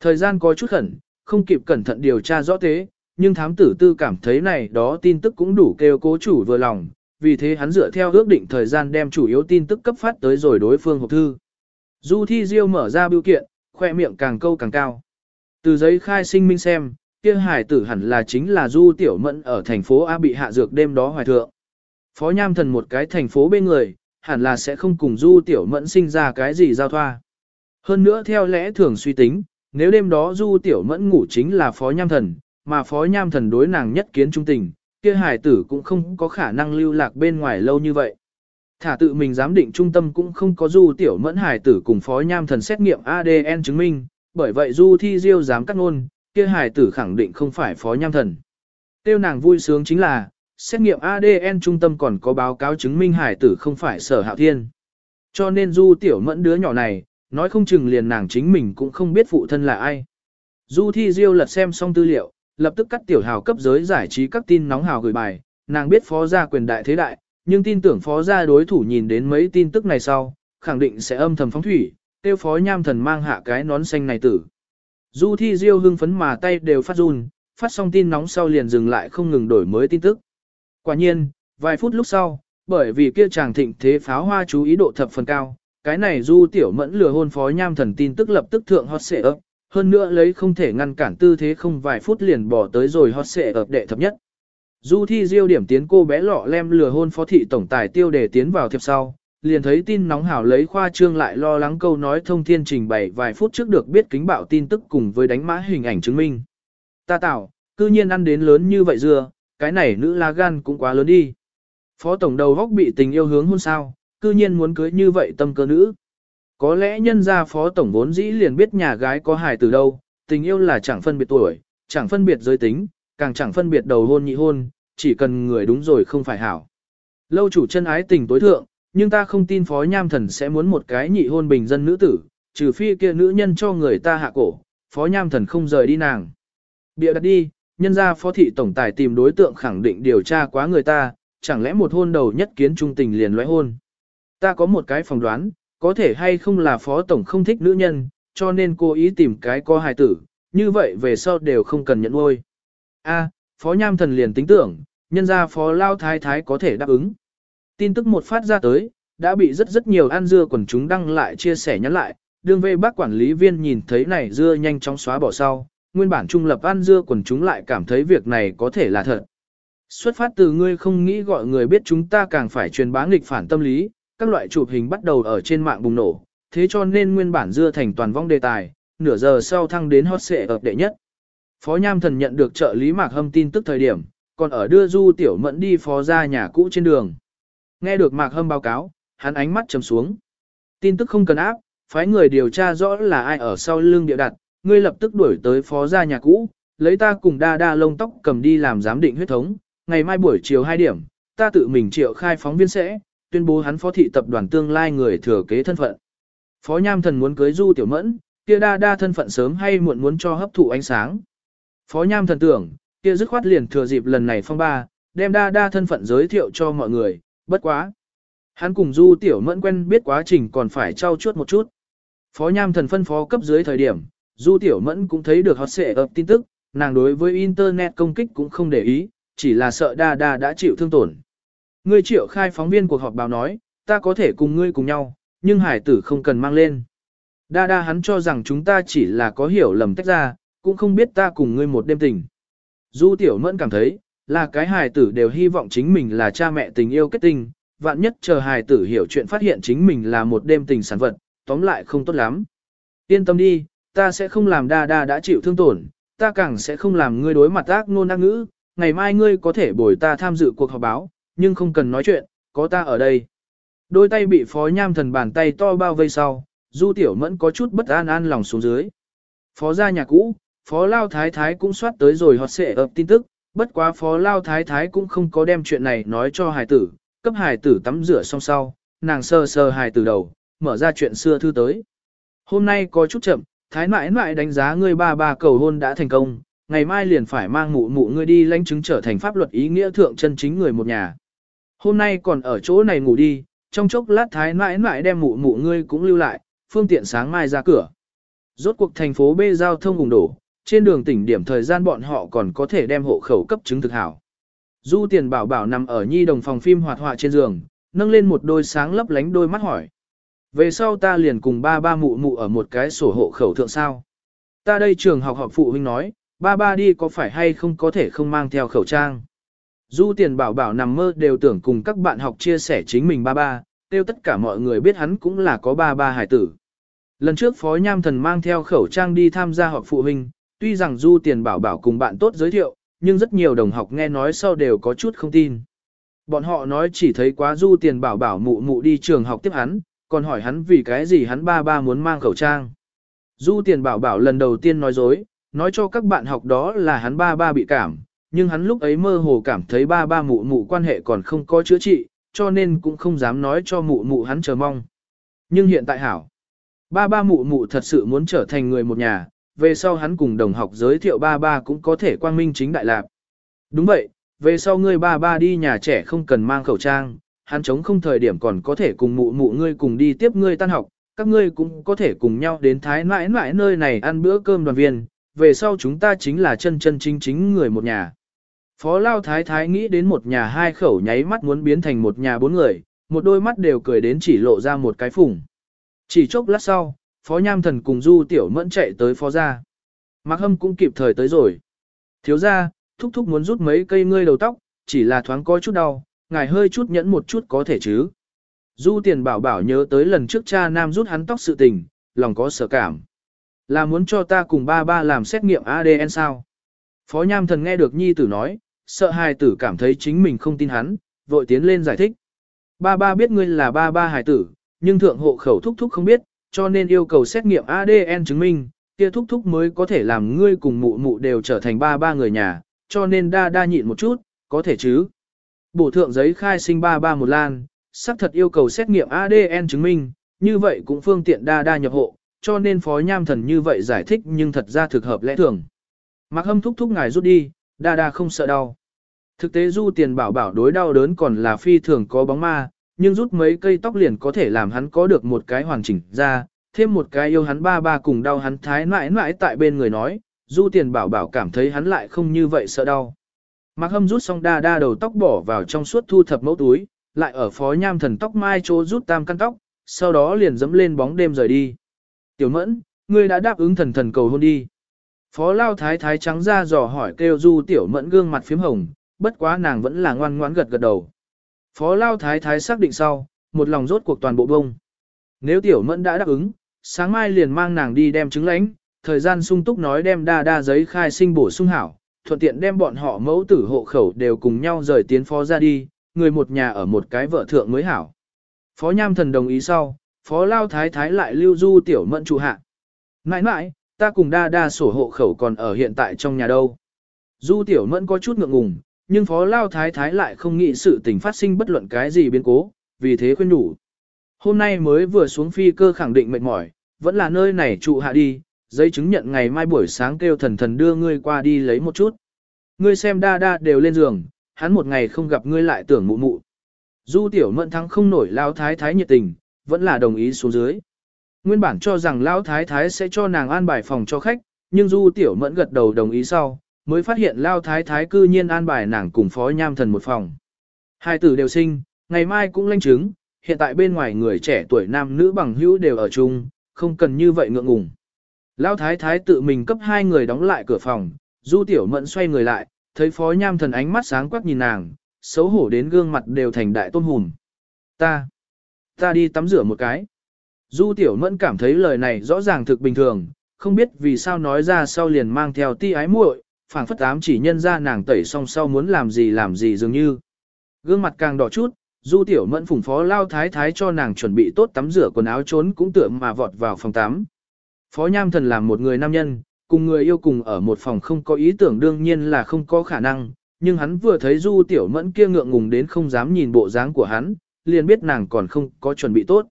Thời gian có chút khẩn, không kịp cẩn thận điều tra rõ thế, nhưng thám tử tư cảm thấy này đó tin tức cũng đủ kêu cố chủ vừa lòng, vì thế hắn dựa theo ước định thời gian đem chủ yếu tin tức cấp phát tới rồi đối phương hộp thư. Du thi diêu mở ra biểu kiện, khoe miệng càng câu càng cao. Từ giấy khai sinh minh xem, kia hải tử hẳn là chính là du tiểu mẫn ở thành phố A bị hạ dược đêm đó hoài thượng. Phó nham thần một cái thành phố bên người, hẳn là sẽ không cùng du tiểu mẫn sinh ra cái gì giao thoa. Hơn nữa theo lẽ thường suy tính, nếu đêm đó du tiểu mẫn ngủ chính là phó nham thần, mà phó nham thần đối nàng nhất kiến trung tình, kia hải tử cũng không có khả năng lưu lạc bên ngoài lâu như vậy. Thả tự mình giám định trung tâm cũng không có du tiểu mẫn hải tử cùng phó nham thần xét nghiệm ADN chứng minh, bởi vậy du thi diêu dám cắt ngôn, kia hải tử khẳng định không phải phó nham thần. Tiêu nàng vui sướng chính là, xét nghiệm ADN trung tâm còn có báo cáo chứng minh hải tử không phải sở hạo thiên. Cho nên du tiểu mẫn đứa nhỏ này, nói không chừng liền nàng chính mình cũng không biết phụ thân là ai. Du thi diêu lật xem xong tư liệu, lập tức cắt tiểu hào cấp giới giải trí các tin nóng hào gửi bài, nàng biết phó gia quyền đại thế đại, nhưng tin tưởng phó gia đối thủ nhìn đến mấy tin tức này sau, khẳng định sẽ âm thầm phóng thủy, tiêu phó nham thần mang hạ cái nón xanh này tử. Du thi diêu hưng phấn mà tay đều phát run, phát xong tin nóng sau liền dừng lại không ngừng đổi mới tin tức. Quả nhiên, vài phút lúc sau, bởi vì kia chàng thịnh thế pháo hoa chú ý độ thập phần cao, cái này du tiểu mẫn lừa hôn phó nham thần tin tức lập tức thượng hot xệ ấp, hơn nữa lấy không thể ngăn cản tư thế không vài phút liền bỏ tới rồi hot xệ ấp đệ thập nhất. Du thi diêu điểm tiến cô bé lọ lem lừa hôn phó thị tổng tài tiêu để tiến vào thiệp sau, liền thấy tin nóng hảo lấy khoa trương lại lo lắng câu nói thông thiên trình bày vài phút trước được biết kính bạo tin tức cùng với đánh mã hình ảnh chứng minh. Ta tạo, cư nhiên ăn đến lớn như vậy dưa, cái này nữ lá gan cũng quá lớn đi. Phó tổng đầu góc bị tình yêu hướng hôn sao, cư nhiên muốn cưới như vậy tâm cơ nữ. Có lẽ nhân gia phó tổng vốn dĩ liền biết nhà gái có hài từ đâu, tình yêu là chẳng phân biệt tuổi, chẳng phân biệt giới tính, càng chẳng phân biệt đầu hôn nhị hôn, chỉ cần người đúng rồi không phải hảo. Lâu chủ chân ái tình tối thượng, nhưng ta không tin phó nham thần sẽ muốn một cái nhị hôn bình dân nữ tử, trừ phi kia nữ nhân cho người ta hạ cổ, phó nham thần không rời đi nàng. Bịa đặt đi, nhân ra phó thị tổng tài tìm đối tượng khẳng định điều tra quá người ta, chẳng lẽ một hôn đầu nhất kiến trung tình liền loại hôn. Ta có một cái phỏng đoán, có thể hay không là phó tổng không thích nữ nhân, cho nên cố ý tìm cái co hài tử, như vậy về sau đều không cần nhận nuôi. A, phó nham thần liền tính tưởng, nhân ra phó lao thái thái có thể đáp ứng. Tin tức một phát ra tới, đã bị rất rất nhiều ăn dưa quần chúng đăng lại chia sẻ nhắn lại, đương về bác quản lý viên nhìn thấy này dưa nhanh chóng xóa bỏ sau, nguyên bản trung lập ăn dưa quần chúng lại cảm thấy việc này có thể là thật. Xuất phát từ ngươi không nghĩ gọi người biết chúng ta càng phải truyền bá nghịch phản tâm lý, các loại chụp hình bắt đầu ở trên mạng bùng nổ, thế cho nên nguyên bản dưa thành toàn vong đề tài, nửa giờ sau thăng đến hot xệ ập đệ nhất. Phó Nham Thần nhận được trợ lý Mạc Hâm tin tức thời điểm, còn ở đưa Du Tiểu Mẫn đi phó ra nhà cũ trên đường. Nghe được Mạc Hâm báo cáo, hắn ánh mắt trầm xuống. Tin tức không cần áp, phái người điều tra rõ là ai ở sau lưng địa đặt, ngươi lập tức đuổi tới phó gia nhà cũ, lấy ta cùng đa đa lông tóc cầm đi làm giám định huyết thống, ngày mai buổi chiều 2 điểm, ta tự mình triệu khai phóng viên sẽ, tuyên bố hắn phó thị tập đoàn tương lai người thừa kế thân phận. Phó Nham Thần muốn cưới Du Tiểu Mẫn, kia đa đa thân phận sớm hay muộn muốn cho hấp thụ ánh sáng. Phó Nham Thần tưởng, kia dứt khoát liền thừa dịp lần này phong ba, đem đa đa thân phận giới thiệu cho mọi người, bất quá. Hắn cùng Du Tiểu Mẫn quen biết quá trình còn phải trau chuốt một chút. Phó Nham Thần phân phó cấp dưới thời điểm, Du Tiểu Mẫn cũng thấy được hot xệ ập tin tức, nàng đối với Internet công kích cũng không để ý, chỉ là sợ đa đa đã chịu thương tổn. Ngươi triệu khai phóng viên cuộc họp báo nói, ta có thể cùng ngươi cùng nhau, nhưng hải tử không cần mang lên. Đa đa hắn cho rằng chúng ta chỉ là có hiểu lầm tách ra, cũng không biết ta cùng ngươi một đêm tình. Du Tiểu Mẫn cảm thấy, là cái hài tử đều hy vọng chính mình là cha mẹ tình yêu kết tinh vạn nhất chờ hài tử hiểu chuyện phát hiện chính mình là một đêm tình sản vật, tóm lại không tốt lắm. Yên tâm đi, ta sẽ không làm đa đa đã chịu thương tổn, ta càng sẽ không làm ngươi đối mặt ác ngôn ác ngữ, ngày mai ngươi có thể bồi ta tham dự cuộc họp báo, nhưng không cần nói chuyện, có ta ở đây. Đôi tay bị phó nham thần bàn tay to bao vây sau, du tiểu mẫn có chút bất an an lòng xuống dưới. Phó gia nhà cũ, phó lao thái thái cũng soát tới rồi hot xệ ập tin tức, bất quá phó lao thái thái cũng không có đem chuyện này nói cho hài tử, cấp hài tử tắm rửa xong sau, nàng sơ sơ hài tử đầu, mở ra chuyện xưa thư tới. Hôm nay có chút chậm, thái mãi mãi đánh giá ngươi ba ba cầu hôn đã thành công, ngày mai liền phải mang mụ mụ ngươi đi lãnh chứng trở thành pháp luật ý nghĩa thượng chân chính người một nhà. Hôm nay còn ở chỗ này ngủ đi, trong chốc lát thái mãi mãi đem mụ mụ ngươi cũng lưu lại, phương tiện sáng mai ra cửa. Rốt cuộc thành phố B giao thông ủng đổ, trên đường tỉnh điểm thời gian bọn họ còn có thể đem hộ khẩu cấp chứng thực hảo. Du tiền bảo bảo nằm ở nhi đồng phòng phim hoạt họa trên giường, nâng lên một đôi sáng lấp lánh đôi mắt hỏi. Về sau ta liền cùng ba ba mụ mụ ở một cái sổ hộ khẩu thượng sao. Ta đây trường học học phụ huynh nói, ba ba đi có phải hay không có thể không mang theo khẩu trang. Du tiền bảo bảo nằm mơ đều tưởng cùng các bạn học chia sẻ chính mình ba ba, tiêu tất cả mọi người biết hắn cũng là có ba ba hải tử. Lần trước Phó Nham Thần mang theo khẩu trang đi tham gia họp phụ huynh, tuy rằng Du tiền bảo bảo cùng bạn tốt giới thiệu, nhưng rất nhiều đồng học nghe nói sau đều có chút không tin. Bọn họ nói chỉ thấy quá Du tiền bảo bảo mụ mụ đi trường học tiếp hắn, còn hỏi hắn vì cái gì hắn ba ba muốn mang khẩu trang. Du tiền bảo bảo lần đầu tiên nói dối, nói cho các bạn học đó là hắn ba ba bị cảm, nhưng hắn lúc ấy mơ hồ cảm thấy ba ba mụ mụ quan hệ còn không có chữa trị, cho nên cũng không dám nói cho mụ mụ hắn chờ mong. Nhưng hiện tại hảo, ba ba mụ mụ thật sự muốn trở thành người một nhà, về sau hắn cùng đồng học giới thiệu ba ba cũng có thể quang minh chính đại lạc. Đúng vậy, về sau ngươi ba ba đi nhà trẻ không cần mang khẩu trang, hắn chống không thời điểm còn có thể cùng mụ mụ ngươi cùng đi tiếp ngươi tan học, các ngươi cũng có thể cùng nhau đến thái mãi mãi nơi này ăn bữa cơm đoàn viên, về sau chúng ta chính là chân chân chính chính người một nhà. Phó Lao Thái Thái nghĩ đến một nhà hai khẩu nháy mắt muốn biến thành một nhà bốn người, một đôi mắt đều cười đến chỉ lộ ra một cái phủng. Chỉ chốc lát sau, Phó Nham Thần cùng Du Tiểu Mẫn chạy tới Phó gia. Mạc Hâm cũng kịp thời tới rồi. Thiếu gia, thúc thúc muốn rút mấy cây ngươi đầu tóc, chỉ là thoáng có chút đau, ngài hơi chút nhẫn một chút có thể chứ. Du tiền bảo bảo nhớ tới lần trước cha nam rút hắn tóc sự tình, lòng có sợ cảm. Là muốn cho ta cùng ba ba làm xét nghiệm ADN sao? Phó Nham Thần nghe được nhi tử nói, sợ hài tử cảm thấy chính mình không tin hắn, vội tiến lên giải thích. Ba ba biết ngươi là ba ba hài tử, nhưng thượng hộ khẩu thúc thúc không biết, cho nên yêu cầu xét nghiệm ADN chứng minh, kia thúc thúc mới có thể làm ngươi cùng mụ mụ đều trở thành ba ba người nhà, cho nên đa đa nhịn một chút, có thể chứ. Bổ thượng giấy khai sinh ba ba một lan, xác thật yêu cầu xét nghiệm ADN chứng minh, như vậy cũng phương tiện đa đa nhập hộ, cho nên phó nham thần như vậy giải thích nhưng thật ra thực hợp lẽ thường. Mặc hâm thúc thúc ngài rút đi, đa đa không sợ đau. Thực tế du tiền bảo bảo đối đau đớn còn là phi thường có bóng ma, nhưng rút mấy cây tóc liền có thể làm hắn có được một cái hoàn chỉnh ra, thêm một cái yêu hắn ba ba cùng đau hắn thái mãi mãi tại bên người nói, du tiền bảo bảo cảm thấy hắn lại không như vậy sợ đau. Mạc hâm rút xong đa đa đầu tóc bỏ vào trong suốt thu thập mẫu túi, lại ở phó nham thần tóc mai chỗ rút tam căn tóc, sau đó liền dẫm lên bóng đêm rời đi. Tiểu mẫn, ngươi đã đáp ứng thần thần cầu hôn đi. Phó lao thái thái trắng ra dò hỏi kêu du tiểu mẫn gương mặt phím hồng, bất quá nàng vẫn là ngoan ngoãn gật gật đầu. Phó lao thái thái xác định sau, một lòng rốt cuộc toàn bộ bông. Nếu tiểu mẫn đã đáp ứng, sáng mai liền mang nàng đi đem trứng lãnh, thời gian sung túc nói đem đa đa giấy khai sinh bổ sung hảo, thuận tiện đem bọn họ mẫu tử hộ khẩu đều cùng nhau rời tiến phó ra đi, người một nhà ở một cái vợ thượng mới hảo. Phó Nham Thần đồng ý sau, Phó Lao Thái Thái lại lưu du tiểu mẫn trụ hạ. Mãi mãi, ta cùng đa đa sổ hộ khẩu còn ở hiện tại trong nhà đâu. Du tiểu mẫn có chút ngượng ngùng, nhưng Phó Lao Thái Thái lại không nghĩ sự tình phát sinh bất luận cái gì biến cố, vì thế khuyên đủ. Hôm nay mới vừa xuống phi cơ khẳng định mệt mỏi, vẫn là nơi này trụ hạ đi, giấy chứng nhận ngày mai buổi sáng kêu thần thần đưa ngươi qua đi lấy một chút. Ngươi xem đa đa đều lên giường, hắn một ngày không gặp ngươi lại tưởng mụ mụ. Du tiểu mẫn thắng không nổi lao thái thái nhiệt tình, vẫn là đồng ý xuống dưới. Nguyên bản cho rằng lao thái thái sẽ cho nàng an bài phòng cho khách, nhưng du tiểu mẫn gật đầu đồng ý sau, mới phát hiện lao thái thái cư nhiên an bài nàng cùng phó nham thần một phòng. Hai tử đều sinh, ngày mai cũng lanh chứng, hiện tại bên ngoài người trẻ tuổi nam nữ bằng hữu đều ở chung, không cần như vậy ngượng ngùng. Lão thái thái tự mình cấp hai người đóng lại cửa phòng, du tiểu mẫn xoay người lại, thấy phó nham thần ánh mắt sáng quắc nhìn nàng, xấu hổ đến gương mặt đều thành đại tôn hùm. Ta, ta đi tắm rửa một cái. Du tiểu mẫn cảm thấy lời này rõ ràng thực bình thường, không biết vì sao nói ra sau liền mang theo ti ái muội, phảng phất ám chỉ nhân ra nàng tẩy xong sau muốn làm gì làm gì dường như. Gương mặt càng đỏ chút, Du Tiểu Mẫn phùng phó lao thái thái cho nàng chuẩn bị tốt tắm rửa quần áo trốn cũng tựa mà vọt vào phòng tắm. Phó Nham Thần làm một người nam nhân, cùng người yêu cùng ở một phòng không có ý tưởng đương nhiên là không có khả năng, nhưng hắn vừa thấy Du Tiểu Mẫn kia ngượng ngùng đến không dám nhìn bộ dáng của hắn, liền biết nàng còn không có chuẩn bị tốt.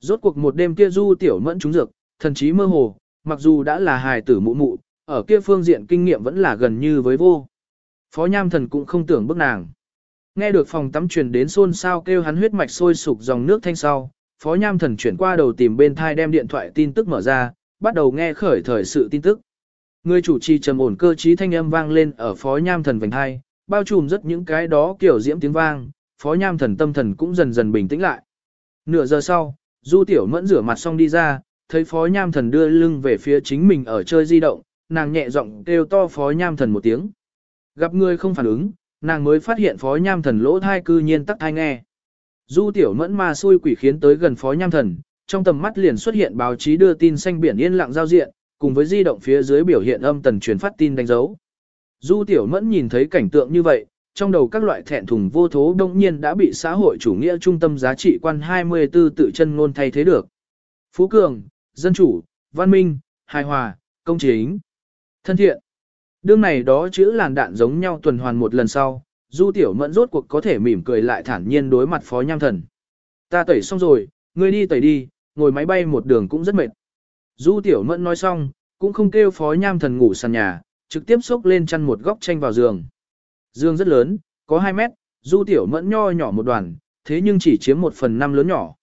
Rốt cuộc một đêm kia Du Tiểu Mẫn trúng dược, thần trí mơ hồ, mặc dù đã là hài tử mụ mụ, ở kia phương diện kinh nghiệm vẫn là gần như với vô. Phó Nham Thần cũng không tưởng bức nàng. Nghe được phòng tắm truyền đến xôn xao kêu hắn huyết mạch sôi sục dòng nước thanh sau, Phó Nham Thần chuyển qua đầu tìm bên thai đem điện thoại tin tức mở ra, bắt đầu nghe khởi thời sự tin tức. Người chủ trì trầm ổn cơ trí thanh âm vang lên ở Phó Nham Thần vành hai, bao trùm rất những cái đó kiểu diễm tiếng vang, Phó Nham Thần tâm thần cũng dần dần bình tĩnh lại. Nửa giờ sau, Du Tiểu Mẫn rửa mặt xong đi ra, thấy Phó Nham Thần đưa lưng về phía chính mình ở chơi di động, nàng nhẹ giọng kêu to Phó Nham Thần một tiếng. Gặp người không phản ứng, nàng mới phát hiện Phó Nham Thần lỗ thai cư nhiên tắc thai nghe. Du Tiểu Mẫn ma xui quỷ khiến tới gần Phó Nham Thần, trong tầm mắt liền xuất hiện báo chí đưa tin xanh biển yên lặng giao diện, cùng với di động phía dưới biểu hiện âm tần truyền phát tin đánh dấu. Du Tiểu Mẫn nhìn thấy cảnh tượng như vậy, trong đầu các loại thẹn thùng vô thố đông nhiên đã bị xã hội chủ nghĩa trung tâm giá trị quan 24 tự chân ngôn thay thế được. Phú Cường, Dân chủ, Văn minh, Hài hòa, Công chính, Thân thiện. Đương này đó chữ làn đạn giống nhau tuần hoàn một lần sau, Du Tiểu Mẫn rốt cuộc có thể mỉm cười lại thản nhiên đối mặt Phó Nham Thần. Ta tẩy xong rồi, ngươi đi tẩy đi, ngồi máy bay một đường cũng rất mệt. Du Tiểu Mẫn nói xong, cũng không kêu Phó Nham Thần ngủ sàn nhà, trực tiếp xốc lên chăn một góc tranh vào giường. Giường rất lớn, có 2 mét, Du Tiểu Mẫn nho nhỏ một đoàn, thế nhưng chỉ chiếm một phần năm lớn nhỏ.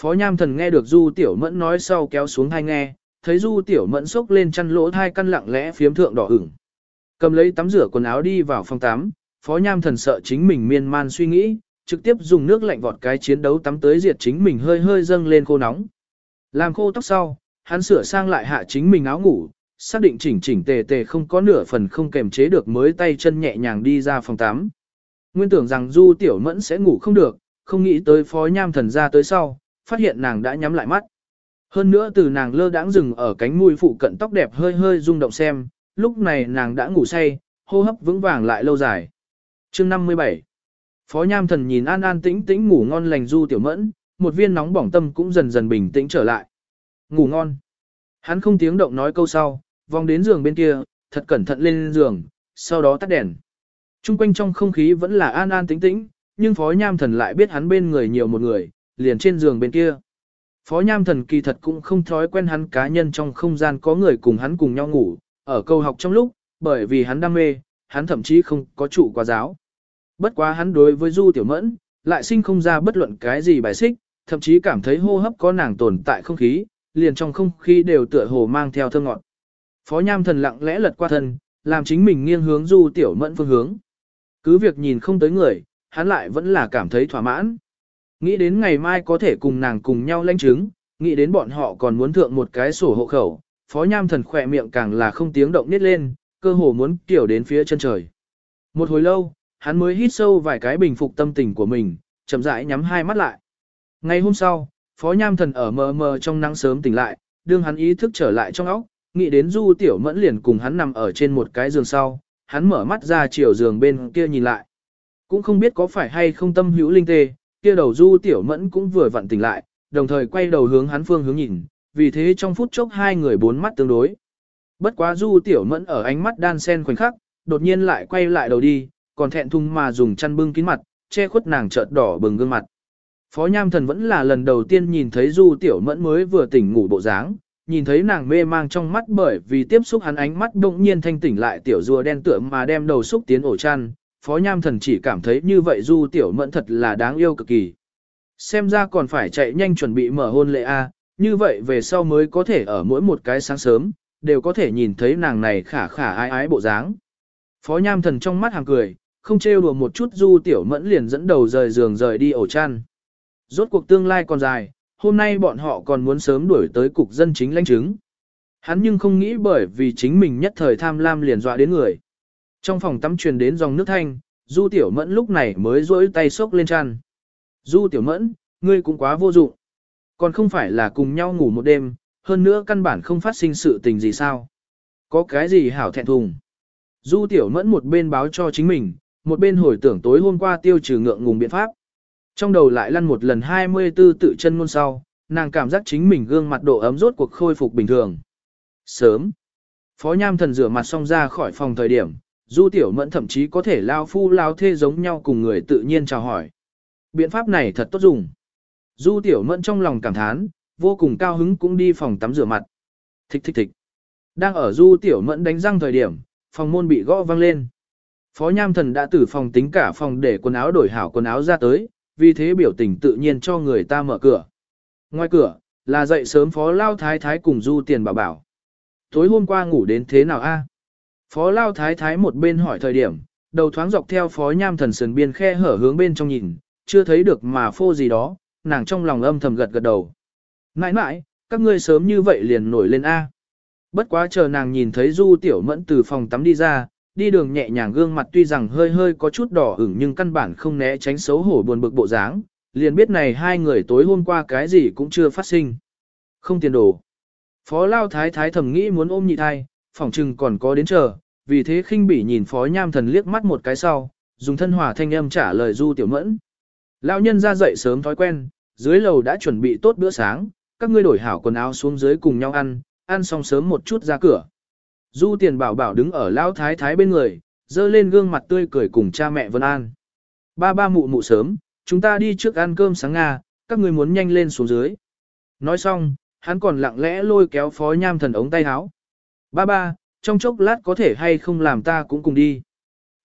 Phó Nham Thần nghe được Du Tiểu Mẫn nói sau kéo xuống hai nghe, thấy Du Tiểu Mẫn xốc lên chăn lỗ thai căn lặng lẽ phiếm thượng đỏ ửng. Cầm lấy tắm rửa quần áo đi vào phòng tắm, Phó Nham Thần sợ chính mình miên man suy nghĩ, trực tiếp dùng nước lạnh vọt cái chiến đấu tắm tới diệt chính mình hơi hơi dâng lên khô nóng. Làm khô tóc sau, hắn sửa sang lại hạ chính mình áo ngủ, xác định chỉnh chỉnh tề tề không có nửa phần không kềm chế được mới tay chân nhẹ nhàng đi ra phòng tắm. Nguyên tưởng rằng Du Tiểu Mẫn sẽ ngủ không được, không nghĩ tới Phó Nham Thần ra tới sau, phát hiện nàng đã nhắm lại mắt. Hơn nữa từ nàng lơ đãng dừng ở cánh mũi phụ cận tóc đẹp hơi hơi rung động xem, lúc này nàng đã ngủ say, hô hấp vững vàng lại lâu dài. Chương 57 Phó Nham Thần nhìn an an tĩnh tĩnh ngủ ngon lành du tiểu mẫn, một viên nóng bỏng tâm cũng dần dần bình tĩnh trở lại. Ngủ ngon. Hắn không tiếng động nói câu sau, vòng đến giường bên kia, thật cẩn thận lên giường, sau đó tắt đèn. Trung quanh trong không khí vẫn là an an tĩnh tĩnh, nhưng Phó Nham Thần lại biết hắn bên người nhiều một người, liền trên giường bên kia. Phó Nham Thần kỳ thật cũng không thói quen hắn cá nhân trong không gian có người cùng hắn cùng nhau ngủ, ở câu học trong lúc, bởi vì hắn đam mê, hắn thậm chí không có trụ qua giáo. Bất quá hắn đối với Du Tiểu Mẫn, lại sinh không ra bất luận cái gì bài xích, thậm chí cảm thấy hô hấp có nàng tồn tại không khí, liền trong không khí đều tựa hồ mang theo thơ ngọt. Phó Nham Thần lặng lẽ lật qua thân, làm chính mình nghiêng hướng Du Tiểu Mẫn phương hướng. Cứ việc nhìn không tới người, hắn lại vẫn là cảm thấy thỏa mãn. Nghĩ đến ngày mai có thể cùng nàng cùng nhau lãnh chứng, nghĩ đến bọn họ còn muốn thượng một cái sổ hộ khẩu, phó nham thần khỏe miệng càng là không tiếng động nít lên, cơ hồ muốn kiểu đến phía chân trời. Một hồi lâu, hắn mới hít sâu vài cái bình phục tâm tình của mình, chậm rãi nhắm hai mắt lại. Ngày hôm sau, phó nham thần ở mờ mờ trong nắng sớm tỉnh lại, đương hắn ý thức trở lại trong óc, nghĩ đến du tiểu mẫn liền cùng hắn nằm ở trên một cái giường sau, hắn mở mắt ra chiều giường bên kia nhìn lại. Cũng không biết có phải hay không tâm hữu linh tê, kia đầu du tiểu mẫn cũng vừa vặn tỉnh lại, đồng thời quay đầu hướng hắn phương hướng nhìn, vì thế trong phút chốc hai người bốn mắt tương đối. Bất quá du tiểu mẫn ở ánh mắt đan sen khoảnh khắc, đột nhiên lại quay lại đầu đi, còn thẹn thùng mà dùng chăn bưng kín mặt, che khuất nàng chợt đỏ bừng gương mặt. Phó Nham Thần vẫn là lần đầu tiên nhìn thấy Du Tiểu Mẫn mới vừa tỉnh ngủ bộ dáng, nhìn thấy nàng mê mang trong mắt bởi vì tiếp xúc hắn ánh mắt đột nhiên thanh tỉnh lại tiểu rùa đen tựa mà đem đầu xúc tiến ổ chăn, Phó Nham Thần chỉ cảm thấy như vậy Du Tiểu Mẫn thật là đáng yêu cực kỳ. Xem ra còn phải chạy nhanh chuẩn bị mở hôn lễ A, như vậy về sau mới có thể ở mỗi một cái sáng sớm, đều có thể nhìn thấy nàng này khả khả ái ái bộ dáng. Phó Nham Thần trong mắt hàng cười, không trêu đùa một chút Du Tiểu Mẫn liền dẫn đầu rời giường rời đi ổ chăn. Rốt cuộc tương lai còn dài, hôm nay bọn họ còn muốn sớm đuổi tới cục dân chính lãnh chứng. Hắn nhưng không nghĩ bởi vì chính mình nhất thời tham lam liền dọa đến người. Trong phòng tắm truyền đến dòng nước thanh, Du Tiểu Mẫn lúc này mới rỗi tay xốc lên chăn. Du Tiểu Mẫn, ngươi cũng quá vô dụng. Còn không phải là cùng nhau ngủ một đêm, hơn nữa căn bản không phát sinh sự tình gì sao. Có cái gì hảo thẹn thùng. Du tiểu mẫn một bên báo cho chính mình, một bên hồi tưởng tối hôm qua tiêu trừ ngượng ngùng biện pháp. Trong đầu lại lăn một lần 24 tự chân ngôn sau, nàng cảm giác chính mình gương mặt độ ấm rốt cuộc khôi phục bình thường. Sớm, Phó Nham Thần rửa mặt xong ra khỏi phòng thời điểm, Du Tiểu Mẫn thậm chí có thể lao phu lao thê giống nhau cùng người tự nhiên chào hỏi. Biện pháp này thật tốt dùng. Du Tiểu Mẫn trong lòng cảm thán, vô cùng cao hứng cũng đi phòng tắm rửa mặt. Thích thích thích. Đang ở Du Tiểu Mẫn đánh răng thời điểm, phòng môn bị gõ vang lên. Phó Nham Thần đã từ phòng tính cả phòng để quần áo đổi hảo quần áo ra tới, vì thế biểu tình tự nhiên cho người ta mở cửa. Ngoài cửa, là dậy sớm Phó Lao Thái Thái cùng Du Tiền bảo bảo. Tối hôm qua ngủ đến thế nào a? Phó Lao Thái Thái một bên hỏi thời điểm, đầu thoáng dọc theo Phó Nham Thần sườn biên khe hở hướng bên trong nhìn, chưa thấy được mà phô gì đó, nàng trong lòng âm thầm gật gật đầu. Nãi nãi, các ngươi sớm như vậy liền nổi lên A. Bất quá chờ nàng nhìn thấy Du Tiểu Mẫn từ phòng tắm đi ra, đi đường nhẹ nhàng gương mặt tuy rằng hơi hơi có chút đỏ ửng nhưng căn bản không né tránh xấu hổ buồn bực bộ dáng, liền biết này hai người tối hôm qua cái gì cũng chưa phát sinh. Không tiền đồ. Phó Lao Thái Thái thầm nghĩ muốn ôm nhị thai, phỏng chừng còn có đến chờ, vì thế khinh bỉ nhìn Phó Nham Thần liếc mắt một cái sau, dùng thân hòa thanh âm trả lời Du Tiểu Mẫn. Lão nhân ra dậy sớm thói quen, dưới lầu đã chuẩn bị tốt bữa sáng, các ngươi đổi hảo quần áo xuống dưới cùng nhau ăn, ăn xong sớm một chút ra cửa. Du Tiền Bảo Bảo đứng ở Lão Thái Thái bên người, dơ lên gương mặt tươi cười cùng cha mẹ Vân An. Ba ba mụ mụ sớm, chúng ta đi trước ăn cơm sáng Nga, các ngươi muốn nhanh lên xuống dưới. Nói xong, hắn còn lặng lẽ lôi kéo phó nham thần ống tay áo. Ba ba, trong chốc lát có thể hay không làm ta cũng cùng đi.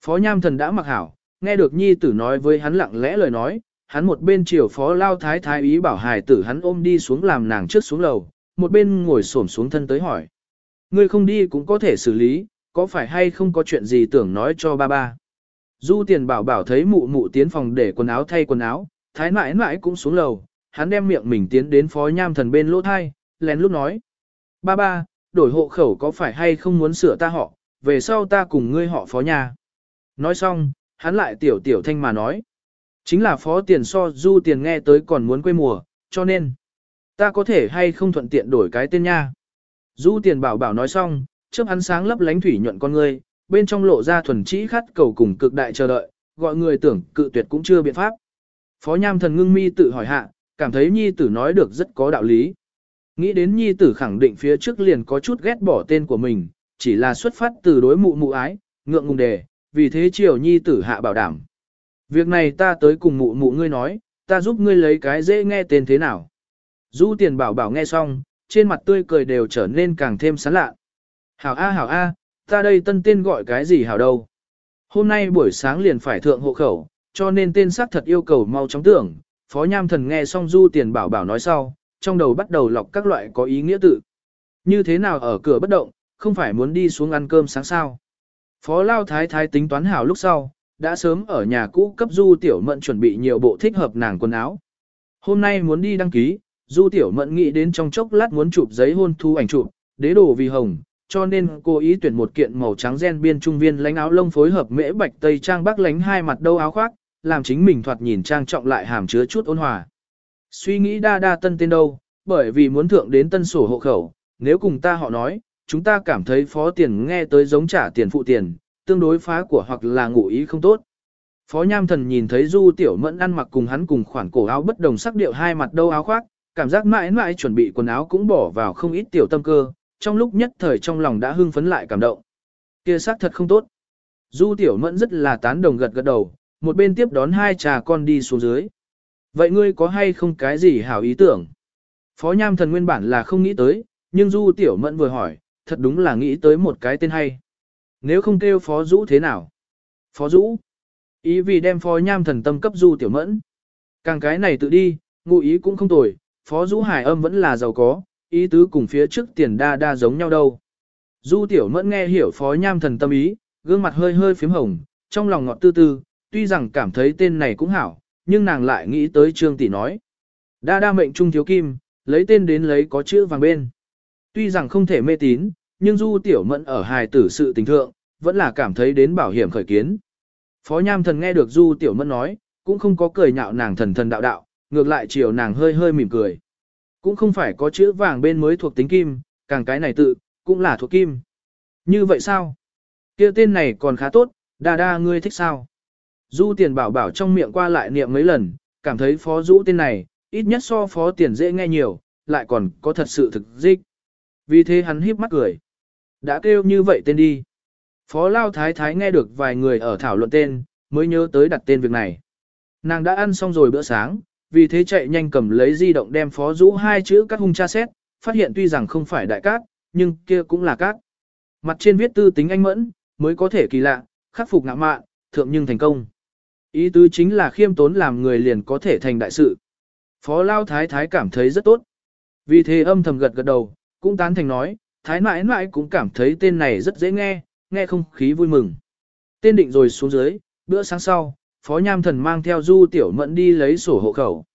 Phó nham thần đã mặc hảo, nghe được nhi tử nói với hắn lặng lẽ lời nói, hắn một bên chiều phó lao thái thái ý bảo hài tử hắn ôm đi xuống làm nàng trước xuống lầu, một bên ngồi xổm xuống thân tới hỏi. Ngươi không đi cũng có thể xử lý, có phải hay không có chuyện gì tưởng nói cho ba ba. Du tiền bảo bảo thấy mụ mụ tiến phòng để quần áo thay quần áo, thái mãi mãi cũng xuống lầu, hắn đem miệng mình tiến đến phó nham thần bên lỗ thai, lén lút nói. Ba ba, đổi hộ khẩu có phải hay không muốn sửa ta họ, về sau ta cùng ngươi họ phó nhà. Nói xong, hắn lại tiểu tiểu thanh mà nói. Chính là phó tiền so du tiền nghe tới còn muốn quê mùa, cho nên, ta có thể hay không thuận tiện đổi cái tên nha. Du tiền bảo bảo nói xong, trước hắn sáng lấp lánh thủy nhuận con ngươi, bên trong lộ ra thuần trĩ khát cầu cùng cực đại chờ đợi, gọi người tưởng cự tuyệt cũng chưa biện pháp. Phó nham thần ngưng mi tự hỏi hạ, cảm thấy nhi tử nói được rất có đạo lý. Nghĩ đến nhi tử khẳng định phía trước liền có chút ghét bỏ tên của mình, chỉ là xuất phát từ đối mụ mụ ái, ngượng ngùng đề, vì thế chiều nhi tử hạ bảo đảm. Việc này ta tới cùng mụ mụ ngươi nói, ta giúp ngươi lấy cái dễ nghe tên thế nào. Du tiền bảo bảo nghe xong, trên mặt tươi cười đều trở nên càng thêm sán lạ. Hảo A hảo A, ta đây tân tên gọi cái gì hảo đâu. Hôm nay buổi sáng liền phải thượng hộ khẩu, cho nên tên xác thật yêu cầu mau chóng tưởng, Phó Nham Thần nghe xong Du Tiền Bảo Bảo nói sau, trong đầu bắt đầu lọc các loại có ý nghĩa tự. Như thế nào ở cửa bất động, không phải muốn đi xuống ăn cơm sáng sao. Phó Lao Thái Thái tính toán hảo lúc sau, đã sớm ở nhà cũ cấp Du Tiểu Mận chuẩn bị nhiều bộ thích hợp nàng quần áo. Hôm nay muốn đi đăng ký, Du Tiểu Mận nghĩ đến trong chốc lát muốn chụp giấy hôn thu ảnh chụp, đế đồ vì hồng, cho nên cô ý tuyển một kiện màu trắng gen biên trung viên lánh áo lông phối hợp mễ bạch tây trang bắc lánh hai mặt đâu áo khoác, làm chính mình thoạt nhìn trang trọng lại hàm chứa chút ôn hòa. Suy nghĩ đa đa tân tên đâu, bởi vì muốn thượng đến tân sổ hộ khẩu, nếu cùng ta họ nói, chúng ta cảm thấy phó tiền nghe tới giống trả tiền phụ tiền, tương đối phá của hoặc là ngụ ý không tốt. Phó Nham Thần nhìn thấy Du Tiểu Mẫn ăn mặc cùng hắn cùng khoản cổ áo bất đồng sắc điệu hai mặt đâu áo khoác, cảm giác mãi mãi chuẩn bị quần áo cũng bỏ vào không ít tiểu tâm cơ, trong lúc nhất thời trong lòng đã hưng phấn lại cảm động. Kia sắc thật không tốt. Du Tiểu Mẫn rất là tán đồng gật gật đầu, một bên tiếp đón hai trà con đi xuống dưới. Vậy ngươi có hay không cái gì hảo ý tưởng? Phó Nham Thần nguyên bản là không nghĩ tới, nhưng Du Tiểu Mẫn vừa hỏi, thật đúng là nghĩ tới một cái tên hay. Nếu không kêu Phó Dũ thế nào? Phó Dũ. Ý vì đem Phó Nham Thần tâm cấp Du Tiểu Mẫn. Càng cái này tự đi, ngụ ý cũng không tồi, Phó Dũ Hải âm vẫn là giàu có, ý tứ cùng phía trước tiền đa đa giống nhau đâu. Du Tiểu Mẫn nghe hiểu Phó Nham Thần tâm ý, gương mặt hơi hơi phím hồng, trong lòng ngọt tư tư, tuy rằng cảm thấy tên này cũng hảo, nhưng nàng lại nghĩ tới Trương Tỷ nói. Đa đa mệnh trung thiếu kim, lấy tên đến lấy có chữ vàng bên. Tuy rằng không thể mê tín, nhưng Du Tiểu Mẫn ở hài tử sự tình thượng, vẫn là cảm thấy đến bảo hiểm khởi kiến. Phó Nham Thần nghe được Du Tiểu Mẫn nói, cũng không có cười nhạo nàng thần thần đạo đạo, ngược lại chiều nàng hơi hơi mỉm cười. Cũng không phải có chữ vàng bên mới thuộc tính kim, càng cái này tự, cũng là thuộc kim. Như vậy sao? kia tên này còn khá tốt, đa đa ngươi thích sao? Du tiền bảo bảo trong miệng qua lại niệm mấy lần, cảm thấy phó rũ tên này, ít nhất so phó tiền dễ nghe nhiều, lại còn có thật sự thực dịch. Vì thế hắn híp mắt cười. Đã kêu như vậy tên đi. Phó Lao Thái Thái nghe được vài người ở thảo luận tên, mới nhớ tới đặt tên việc này. Nàng đã ăn xong rồi bữa sáng, vì thế chạy nhanh cầm lấy di động đem phó rũ hai chữ cắt hung tra xét, phát hiện tuy rằng không phải đại cát, nhưng kia cũng là cát. Mặt trên viết tư tính anh mẫn, mới có thể kỳ lạ, khắc phục ngạ mạn, thượng nhưng thành công. Ý tứ chính là khiêm tốn làm người liền có thể thành đại sự. Phó Lao Thái Thái cảm thấy rất tốt. Vì thế âm thầm gật gật đầu, cũng tán thành nói, Thái mãi mãi cũng cảm thấy tên này rất dễ nghe, nghe không khí vui mừng. Tên định rồi xuống dưới, bữa sáng sau, Phó Nham Thần mang theo Du Tiểu Mẫn đi lấy sổ hộ khẩu.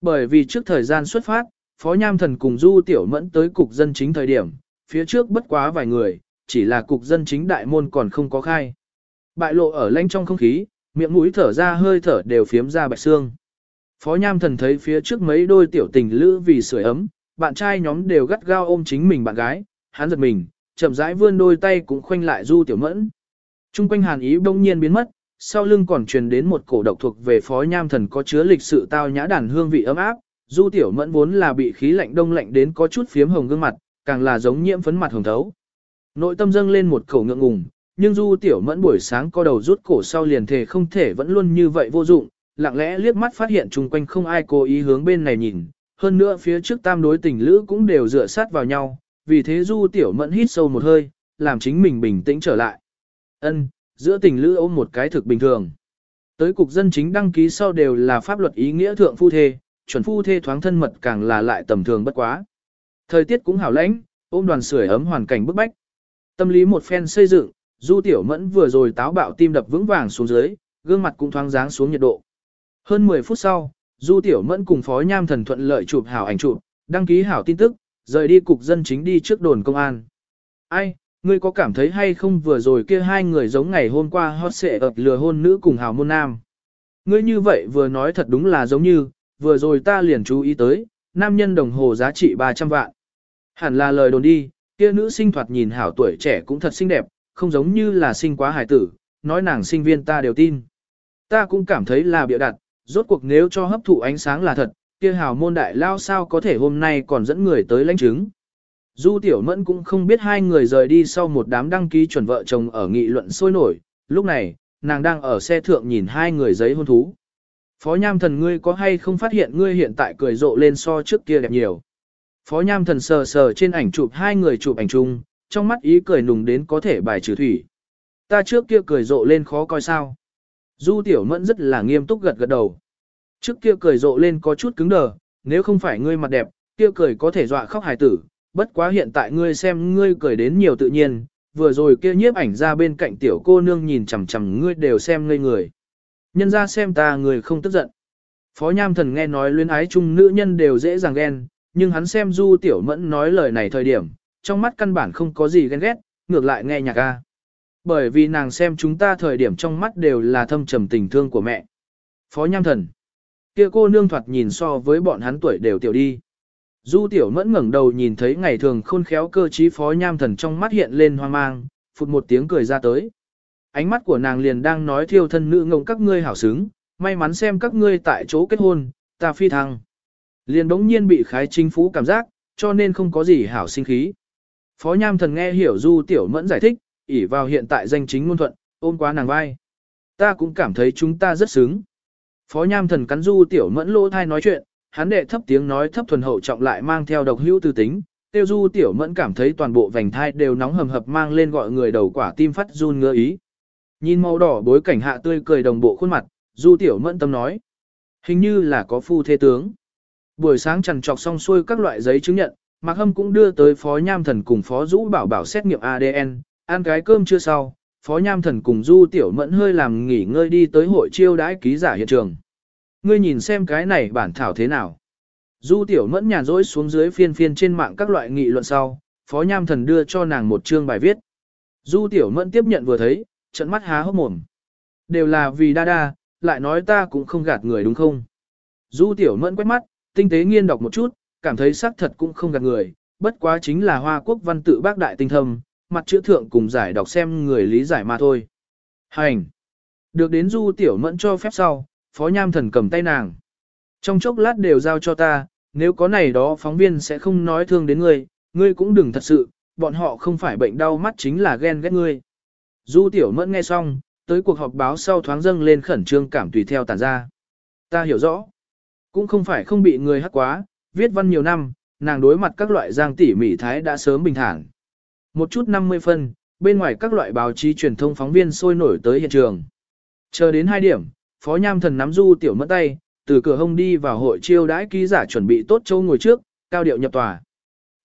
Bởi vì trước thời gian xuất phát, Phó Nham Thần cùng Du Tiểu Mẫn tới cục dân chính thời điểm, phía trước bất quá vài người, chỉ là cục dân chính đại môn còn không có khai. Bại lộ ở lãnh trong không khí, miệng mũi thở ra hơi thở đều phiếm ra bạch xương. Phó Nham Thần thấy phía trước mấy đôi tiểu tình lữ vì sưởi ấm, bạn trai nhóm đều gắt gao ôm chính mình bạn gái, hắn giật mình, chậm rãi vươn đôi tay cũng khoanh lại Du Tiểu Mẫn. Trung quanh hàn ý bỗng nhiên biến mất, sau lưng còn truyền đến một cổ độc thuộc về phó nham thần có chứa lịch sự tao nhã đàn hương vị ấm áp, Du Tiểu Mẫn vốn là bị khí lạnh đông lạnh đến có chút phiếm hồng gương mặt, càng là giống nhiễm phấn mặt hồng thấu. Nội tâm dâng lên một khẩu ngượng ngùng, nhưng Du Tiểu Mẫn buổi sáng co đầu rút cổ sau liền thề không thể vẫn luôn như vậy vô dụng, lặng lẽ liếc mắt phát hiện chung quanh không ai cố ý hướng bên này nhìn, hơn nữa phía trước tam đối tình lữ cũng đều dựa sát vào nhau, vì thế Du Tiểu Mẫn hít sâu một hơi, làm chính mình bình tĩnh trở lại. Ân, giữa tình lữ ôm một cái thực bình thường. Tới cục dân chính đăng ký sau đều là pháp luật ý nghĩa thượng phu thê, chuẩn phu thê thoáng thân mật càng là lại tầm thường bất quá. Thời tiết cũng hảo lãnh, ôm đoàn sưởi ấm hoàn cảnh bức bách. Tâm lý một phen xây dựng, Du Tiểu Mẫn vừa rồi táo bạo tim đập vững vàng xuống dưới, gương mặt cũng thoáng dáng xuống nhiệt độ. Hơn 10 phút sau, Du Tiểu Mẫn cùng Phó Nham Thần thuận lợi chụp hảo ảnh chụp, đăng ký hảo tin tức, rời đi cục dân chính đi trước đồn công an. Ai, ngươi có cảm thấy hay không vừa rồi kia hai người giống ngày hôm qua hot xệ ập lừa hôn nữ cùng hào môn nam. Ngươi như vậy vừa nói thật đúng là giống như, vừa rồi ta liền chú ý tới, nam nhân đồng hồ giá trị 300 vạn. Hẳn là lời đồn đi, kia nữ sinh thoạt nhìn hảo tuổi trẻ cũng thật xinh đẹp, không giống như là sinh quá hài tử, nói nàng sinh viên ta đều tin. Ta cũng cảm thấy là bịa đặt, rốt cuộc nếu cho hấp thụ ánh sáng là thật, kia hào môn đại lao sao có thể hôm nay còn dẫn người tới lãnh chứng. Du Tiểu Mẫn cũng không biết hai người rời đi sau một đám đăng ký chuẩn vợ chồng ở nghị luận sôi nổi, lúc này, nàng đang ở xe thượng nhìn hai người giấy hôn thú. Phó Nham Thần ngươi có hay không phát hiện ngươi hiện tại cười rộ lên so trước kia đẹp nhiều. Phó Nham Thần sờ sờ trên ảnh chụp hai người chụp ảnh chung, trong mắt ý cười nùng đến có thể bài trừ thủy. Ta trước kia cười rộ lên khó coi sao. Du Tiểu Mẫn rất là nghiêm túc gật gật đầu. Trước kia cười rộ lên có chút cứng đờ, nếu không phải ngươi mặt đẹp, kia cười có thể dọa khóc hài tử, bất quá hiện tại ngươi xem ngươi cười đến nhiều tự nhiên, vừa rồi kia nhiếp ảnh ra bên cạnh tiểu cô nương nhìn chằm chằm ngươi đều xem ngây người. Nhân ra xem ta người không tức giận. Phó Nham Thần nghe nói luyến ái chung nữ nhân đều dễ dàng ghen, nhưng hắn xem Du Tiểu Mẫn nói lời này thời điểm, trong mắt căn bản không có gì ghen ghét, ngược lại nghe nhạc ca. Bởi vì nàng xem chúng ta thời điểm trong mắt đều là thâm trầm tình thương của mẹ. Phó Nham Thần kia cô nương thoạt nhìn so với bọn hắn tuổi đều tiểu đi. Du tiểu mẫn ngẩng đầu nhìn thấy ngày thường khôn khéo cơ trí phó nham thần trong mắt hiện lên hoang mang, phụt một tiếng cười ra tới. Ánh mắt của nàng liền đang nói thiêu thân nữ ngông các ngươi hảo xứng, may mắn xem các ngươi tại chỗ kết hôn, ta phi thăng. Liền đống nhiên bị khái chính phú cảm giác, cho nên không có gì hảo sinh khí. Phó nham thần nghe hiểu du tiểu mẫn giải thích, ỉ vào hiện tại danh chính ngôn thuận, ôm quá nàng vai. Ta cũng cảm thấy chúng ta rất xứng. Phó nham thần cắn du tiểu mẫn lỗ thai nói chuyện, hắn đệ thấp tiếng nói thấp thuần hậu trọng lại mang theo độc hữu tư tính, tiêu du tiểu mẫn cảm thấy toàn bộ vành thai đều nóng hầm hập mang lên gọi người đầu quả tim phát run ngơ ý. Nhìn màu đỏ bối cảnh hạ tươi cười đồng bộ khuôn mặt, du tiểu mẫn tâm nói. Hình như là có phu thế tướng. Buổi sáng chẳng trọc xong xuôi các loại giấy chứng nhận, Mạc Hâm cũng đưa tới Phó Nham Thần cùng Phó Dũ bảo bảo xét nghiệm ADN, ăn cái cơm chưa sau, Phó Nham Thần cùng Du Tiểu Mẫn hơi làm nghỉ ngơi đi tới hội chiêu đãi ký giả hiện trường. Ngươi nhìn xem cái này bản thảo thế nào. Du Tiểu Mẫn nhàn rỗi xuống dưới phiên phiên trên mạng các loại nghị luận sau, Phó Nham Thần đưa cho nàng một chương bài viết. Du Tiểu Mẫn tiếp nhận vừa thấy, trận mắt há hốc mồm. Đều là vì đa đa, lại nói ta cũng không gạt người đúng không? Du Tiểu Mẫn quét mắt, tinh tế nghiên đọc một chút, cảm thấy xác thật cũng không gạt người, bất quá chính là hoa quốc văn tự bác đại tinh thâm, mặt chữ thượng cùng giải đọc xem người lý giải mà thôi. Hành! Được đến du tiểu mẫn cho phép sau, phó nham thần cầm tay nàng. Trong chốc lát đều giao cho ta, nếu có này đó phóng viên sẽ không nói thương đến ngươi, ngươi cũng đừng thật sự, bọn họ không phải bệnh đau mắt chính là ghen ghét ngươi. Du tiểu mẫn nghe xong, tới cuộc họp báo sau thoáng dâng lên khẩn trương cảm tùy theo tản ra. Ta hiểu rõ. Cũng không phải không bị người hắc quá, viết văn nhiều năm, nàng đối mặt các loại giang tỉ mỉ thái đã sớm bình thản. Một chút 50 phân, bên ngoài các loại báo chí truyền thông phóng viên sôi nổi tới hiện trường. Chờ đến 2 điểm, Phó Nham Thần nắm du tiểu mất tay, từ cửa hông đi vào hội chiêu đãi ký giả chuẩn bị tốt châu ngồi trước, cao điệu nhập tòa.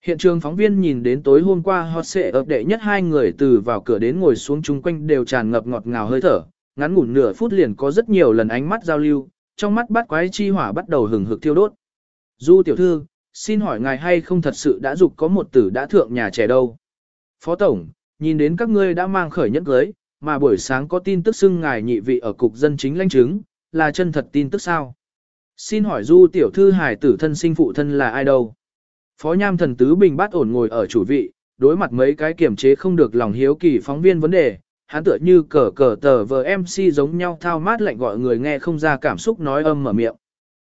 Hiện trường phóng viên nhìn đến tối hôm qua hot sẽ ập đệ nhất hai người từ vào cửa đến ngồi xuống chung quanh đều tràn ngập ngọt ngào hơi thở, ngắn ngủn nửa phút liền có rất nhiều lần ánh mắt giao lưu, trong mắt bắt quái chi hỏa bắt đầu hừng hực thiêu đốt. Du tiểu thư, xin hỏi ngài hay không thật sự đã dục có một tử đã thượng nhà trẻ đâu? Phó Tổng, nhìn đến các ngươi đã mang khởi nhất cưới, mà buổi sáng có tin tức xưng ngài nhị vị ở cục dân chính lãnh chứng, là chân thật tin tức sao? Xin hỏi du tiểu thư hải tử thân sinh phụ thân là ai đâu? Phó Nham thần tứ bình bát ổn ngồi ở chủ vị, đối mặt mấy cái kiểm chế không được lòng hiếu kỳ phóng viên vấn đề, hắn tựa như cờ cờ tờ vờ MC giống nhau thao mát lạnh gọi người nghe không ra cảm xúc nói âm mở miệng.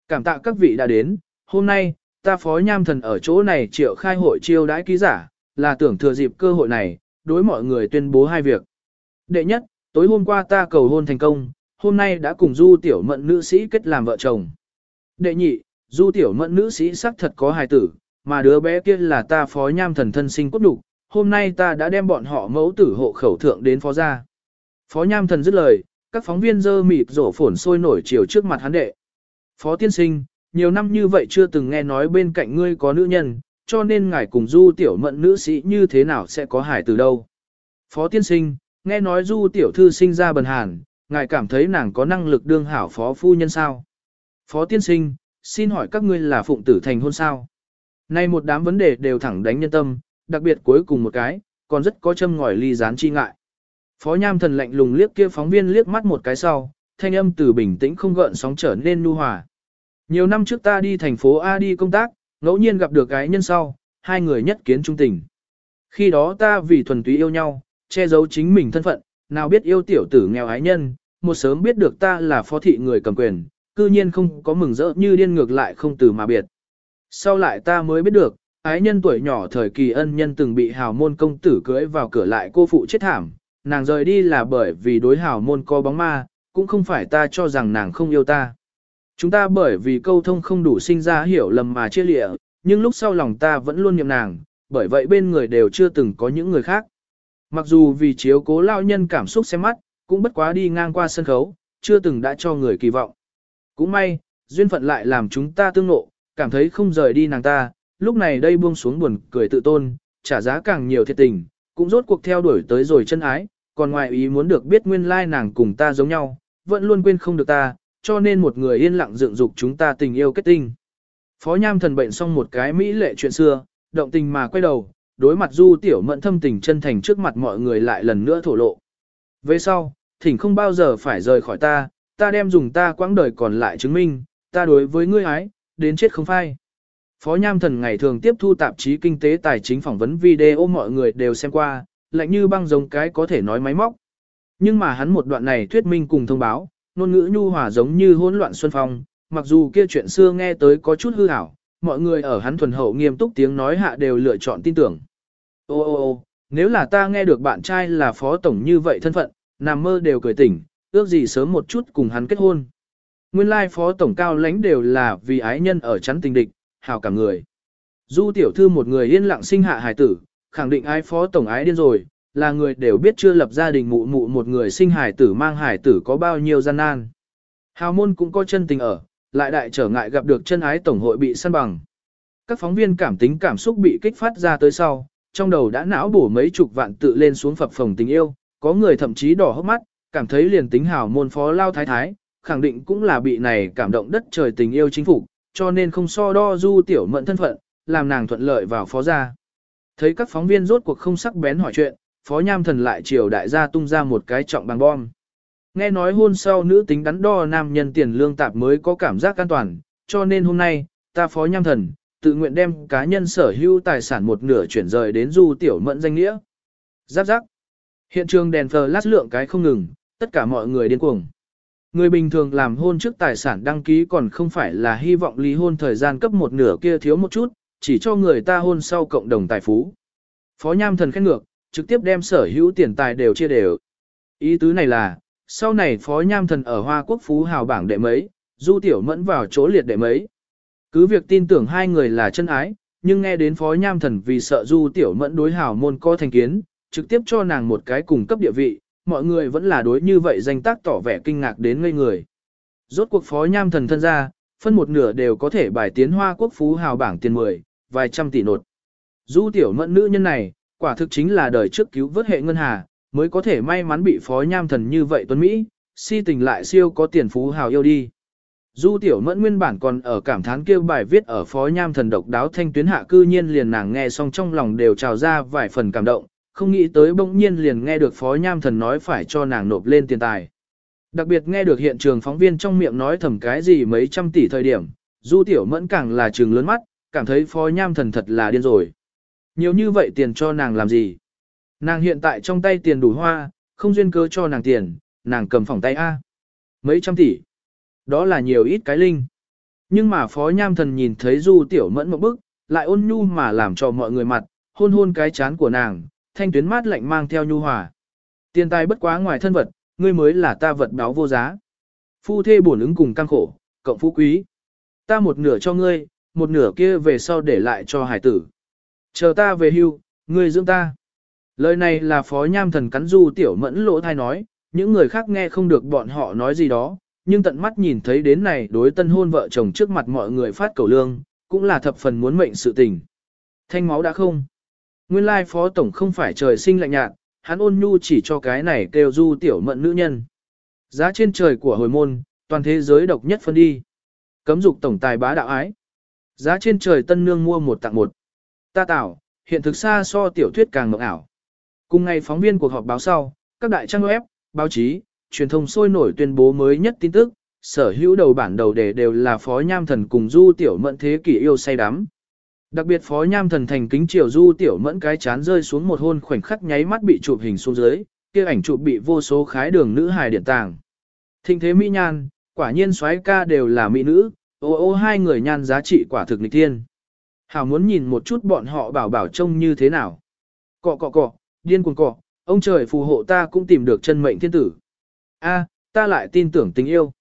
Cảm tạ các vị đã đến, hôm nay, ta phó nham thần ở chỗ này triệu khai hội chiêu đãi ký giả, là tưởng thừa dịp cơ hội này, đối mọi người tuyên bố hai việc. Đệ nhất, tối hôm qua ta cầu hôn thành công, hôm nay đã cùng du tiểu mận nữ sĩ kết làm vợ chồng. Đệ nhị, du tiểu mận nữ sĩ xác thật có hài tử, mà đứa bé kia là ta phó nham thần thân sinh cốt đủ, hôm nay ta đã đem bọn họ mẫu tử hộ khẩu thượng đến phó gia. Phó nham thần dứt lời, các phóng viên dơ mịt rổ phổn sôi nổi chiều trước mặt hắn đệ. Phó tiên sinh, nhiều năm như vậy chưa từng nghe nói bên cạnh ngươi có nữ nhân, cho nên ngài cùng du tiểu mận nữ sĩ như thế nào sẽ có hải từ đâu. Phó tiên sinh, nghe nói du tiểu thư sinh ra bần hàn, ngài cảm thấy nàng có năng lực đương hảo phó phu nhân sao. Phó tiên sinh, xin hỏi các ngươi là phụng tử thành hôn sao. Nay một đám vấn đề đều thẳng đánh nhân tâm, đặc biệt cuối cùng một cái, còn rất có châm ngòi ly gián chi ngại. Phó Nham thần lạnh lùng liếc kia phóng viên liếc mắt một cái sau, thanh âm từ bình tĩnh không gợn sóng trở nên nu hòa. Nhiều năm trước ta đi thành phố A đi công tác, ngẫu nhiên gặp được cái nhân sau, hai người nhất kiến trung tình. Khi đó ta vì thuần túy yêu nhau, che giấu chính mình thân phận, nào biết yêu tiểu tử nghèo ái nhân, một sớm biết được ta là phó thị người cầm quyền, cư nhiên không có mừng rỡ như điên ngược lại không từ mà biệt. Sau lại ta mới biết được, ái nhân tuổi nhỏ thời kỳ ân nhân từng bị hào môn công tử cưới vào cửa lại cô phụ chết thảm, nàng rời đi là bởi vì đối hào môn có bóng ma, cũng không phải ta cho rằng nàng không yêu ta. Chúng ta bởi vì câu thông không đủ sinh ra hiểu lầm mà chia lịa, nhưng lúc sau lòng ta vẫn luôn niệm nàng, bởi vậy bên người đều chưa từng có những người khác. Mặc dù vì chiếu cố lao nhân cảm xúc xem mắt, cũng bất quá đi ngang qua sân khấu, chưa từng đã cho người kỳ vọng. Cũng may, duyên phận lại làm chúng ta tương nộ, cảm thấy không rời đi nàng ta, lúc này đây buông xuống buồn cười tự tôn, trả giá càng nhiều thiệt tình, cũng rốt cuộc theo đuổi tới rồi chân ái, còn ngoài ý muốn được biết nguyên lai nàng cùng ta giống nhau, vẫn luôn quên không được ta, cho nên một người yên lặng dựng dục chúng ta tình yêu kết tinh. Phó Nham thần bệnh xong một cái mỹ lệ chuyện xưa, động tình mà quay đầu, đối mặt Du Tiểu Mẫn thâm tình chân thành trước mặt mọi người lại lần nữa thổ lộ. Về sau, thỉnh không bao giờ phải rời khỏi ta, ta đem dùng ta quãng đời còn lại chứng minh, ta đối với ngươi ái, đến chết không phai. Phó Nham Thần ngày thường tiếp thu tạp chí kinh tế tài chính phỏng vấn video mọi người đều xem qua, lạnh như băng giống cái có thể nói máy móc. Nhưng mà hắn một đoạn này thuyết minh cùng thông báo, ngôn ngữ nhu hòa giống như hỗn loạn xuân phong, mặc dù kia chuyện xưa nghe tới có chút hư ảo, mọi người ở hắn thuần hậu nghiêm túc tiếng nói hạ đều lựa chọn tin tưởng. Ô ô ô, nếu là ta nghe được bạn trai là phó tổng như vậy thân phận, nằm mơ đều cười tỉnh, ước gì sớm một chút cùng hắn kết hôn. Nguyên lai phó tổng cao lãnh đều là vì ái nhân ở chắn tình địch, hào cả người. Du tiểu thư một người yên lặng sinh hạ hài tử, khẳng định ai phó tổng ái điên rồi, là người đều biết chưa lập gia đình mụ mụ một người sinh hải tử mang hải tử có bao nhiêu gian nan. Hào môn cũng có chân tình ở, lại đại trở ngại gặp được chân ái tổng hội bị săn bằng. Các phóng viên cảm tính cảm xúc bị kích phát ra tới sau, trong đầu đã não bổ mấy chục vạn tự lên xuống phập phồng tình yêu, có người thậm chí đỏ hốc mắt, cảm thấy liền tính hào môn phó lao thái thái, khẳng định cũng là bị này cảm động đất trời tình yêu chính phủ, cho nên không so đo du tiểu mận thân phận, làm nàng thuận lợi vào phó gia. Thấy các phóng viên rốt cuộc không sắc bén hỏi chuyện, phó nham thần lại chiều đại gia tung ra một cái trọng bằng bom. Nghe nói hôn sau nữ tính đắn đo nam nhân tiền lương tạp mới có cảm giác an toàn, cho nên hôm nay, ta phó nham thần, tự nguyện đem cá nhân sở hữu tài sản một nửa chuyển rời đến du tiểu mẫn danh nghĩa. Giáp giáp. Hiện trường đèn flash lượng cái không ngừng, tất cả mọi người điên cuồng. Người bình thường làm hôn trước tài sản đăng ký còn không phải là hy vọng ly hôn thời gian cấp một nửa kia thiếu một chút, chỉ cho người ta hôn sau cộng đồng tài phú. Phó Nham Thần khen ngược, trực tiếp đem sở hữu tiền tài đều chia đều. Ý tứ này là, sau này Phó Nham Thần ở Hoa Quốc Phú hào bảng đệ mấy, Du Tiểu Mẫn vào chỗ liệt đệ mấy. Cứ việc tin tưởng hai người là chân ái, nhưng nghe đến Phó Nham Thần vì sợ Du Tiểu Mẫn đối hào môn co thành kiến, trực tiếp cho nàng một cái cùng cấp địa vị, mọi người vẫn là đối như vậy danh tác tỏ vẻ kinh ngạc đến ngây người. Rốt cuộc Phó Nham Thần thân ra, phân một nửa đều có thể bài tiến Hoa Quốc Phú hào bảng tiền 10, vài trăm tỷ nột. Du Tiểu Mẫn nữ nhân này, quả thực chính là đời trước cứu vớt hệ ngân hà, mới có thể may mắn bị Phó Nham Thần như vậy tuấn Mỹ, si tình lại siêu có tiền phú hào yêu đi. Du tiểu mẫn nguyên bản còn ở cảm thán kêu bài viết ở phó nham thần độc đáo thanh tuyến hạ cư nhiên liền nàng nghe xong trong lòng đều trào ra vài phần cảm động, không nghĩ tới bỗng nhiên liền nghe được phó nham thần nói phải cho nàng nộp lên tiền tài. Đặc biệt nghe được hiện trường phóng viên trong miệng nói thầm cái gì mấy trăm tỷ thời điểm, du tiểu mẫn càng là trường lớn mắt, cảm thấy phó nham thần thật là điên rồi. Nhiều như vậy tiền cho nàng làm gì? Nàng hiện tại trong tay tiền đủ hoa, không duyên cớ cho nàng tiền, nàng cầm phòng tay A. Mấy trăm tỷ. Đó là nhiều ít cái linh. Nhưng mà Phó Nham Thần nhìn thấy Du Tiểu Mẫn một bức, lại ôn nhu mà làm cho mọi người mặt, hôn hôn cái chán của nàng, thanh tuyến mát lạnh mang theo nhu hòa. Tiền tài bất quá ngoài thân vật, ngươi mới là ta vật báo vô giá. Phu thê bổn ứng cùng căng khổ, cộng phú quý. Ta một nửa cho ngươi, một nửa kia về sau để lại cho hải tử. Chờ ta về hưu, ngươi dưỡng ta. Lời này là phó nham thần cắn du tiểu mẫn lỗ thai nói, những người khác nghe không được bọn họ nói gì đó, nhưng tận mắt nhìn thấy đến này đối tân hôn vợ chồng trước mặt mọi người phát cầu lương, cũng là thập phần muốn mệnh sự tình. Thanh máu đã không. Nguyên lai phó tổng không phải trời sinh lạnh nhạt, hắn ôn nhu chỉ cho cái này kêu du tiểu mẫn nữ nhân. Giá trên trời của hồi môn, toàn thế giới độc nhất phân đi. Cấm dục tổng tài bá đạo ái. Giá trên trời tân nương mua một tặng một. Ta tạo, hiện thực xa so tiểu thuyết càng mộng ảo. Cùng ngày phóng viên cuộc họp báo sau, các đại trang web, báo chí, truyền thông sôi nổi tuyên bố mới nhất tin tức, sở hữu đầu bản đầu đề đều là Phó Nham Thần cùng Du Tiểu Mẫn thế kỷ yêu say đắm. Đặc biệt Phó Nham Thần thành kính chiều Du Tiểu Mẫn cái chán rơi xuống một hôn khoảnh khắc nháy mắt bị chụp hình xuống dưới, kia ảnh chụp bị vô số khái đường nữ hài điện tàng. Thinh thế mỹ nhan, quả nhiên soái ca đều là mỹ nữ, ô ô hai người nhan giá trị quả thực nghịch thiên. Hảo muốn nhìn một chút bọn họ bảo bảo trông như thế nào. Cọ cọ cọ, điên cuồng cọ, ông trời phù hộ ta cũng tìm được chân mệnh thiên tử. A, ta lại tin tưởng tình yêu.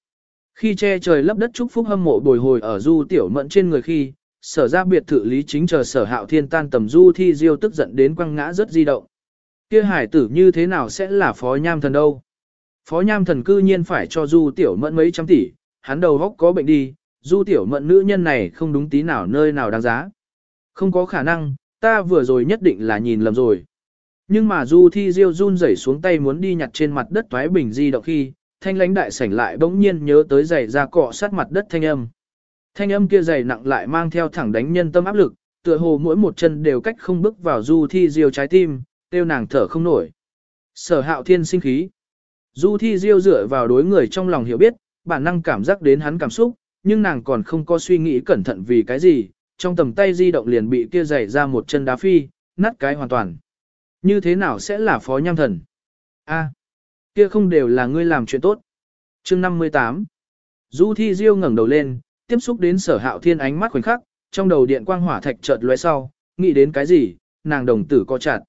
Khi che trời lấp đất chúc phúc hâm mộ bồi hồi ở du tiểu mẫn trên người khi, sở ra biệt thự lý chính chờ sở hạo thiên tan tầm du thi diêu tức giận đến quăng ngã rất di động. Kia hải tử như thế nào sẽ là phó nham thần đâu? Phó nham thần cư nhiên phải cho du tiểu mẫn mấy trăm tỷ, hắn đầu góc có bệnh đi, du tiểu mẫn nữ nhân này không đúng tí nào nơi nào đáng giá. Không có khả năng, ta vừa rồi nhất định là nhìn lầm rồi. Nhưng mà Du Thi Diêu run rẩy xuống tay muốn đi nhặt trên mặt đất toái bình di động khi, thanh lãnh đại sảnh lại bỗng nhiên nhớ tới giày ra cọ sát mặt đất thanh âm. Thanh âm kia dày nặng lại mang theo thẳng đánh nhân tâm áp lực, tựa hồ mỗi một chân đều cách không bước vào Du Thi Diêu trái tim, tiêu nàng thở không nổi. Sở hạo thiên sinh khí. Du Thi Diêu dựa vào đối người trong lòng hiểu biết, bản năng cảm giác đến hắn cảm xúc, nhưng nàng còn không có suy nghĩ cẩn thận vì cái gì, trong tầm tay di động liền bị kia giày ra một chân đá phi, nát cái hoàn toàn. Như thế nào sẽ là phó nham thần? A, kia không đều là ngươi làm chuyện tốt. chương 58 Du Thi Diêu ngẩng đầu lên, tiếp xúc đến sở hạo thiên ánh mắt khoảnh khắc, trong đầu điện quang hỏa thạch chợt lóe sau, nghĩ đến cái gì, nàng đồng tử co chặt.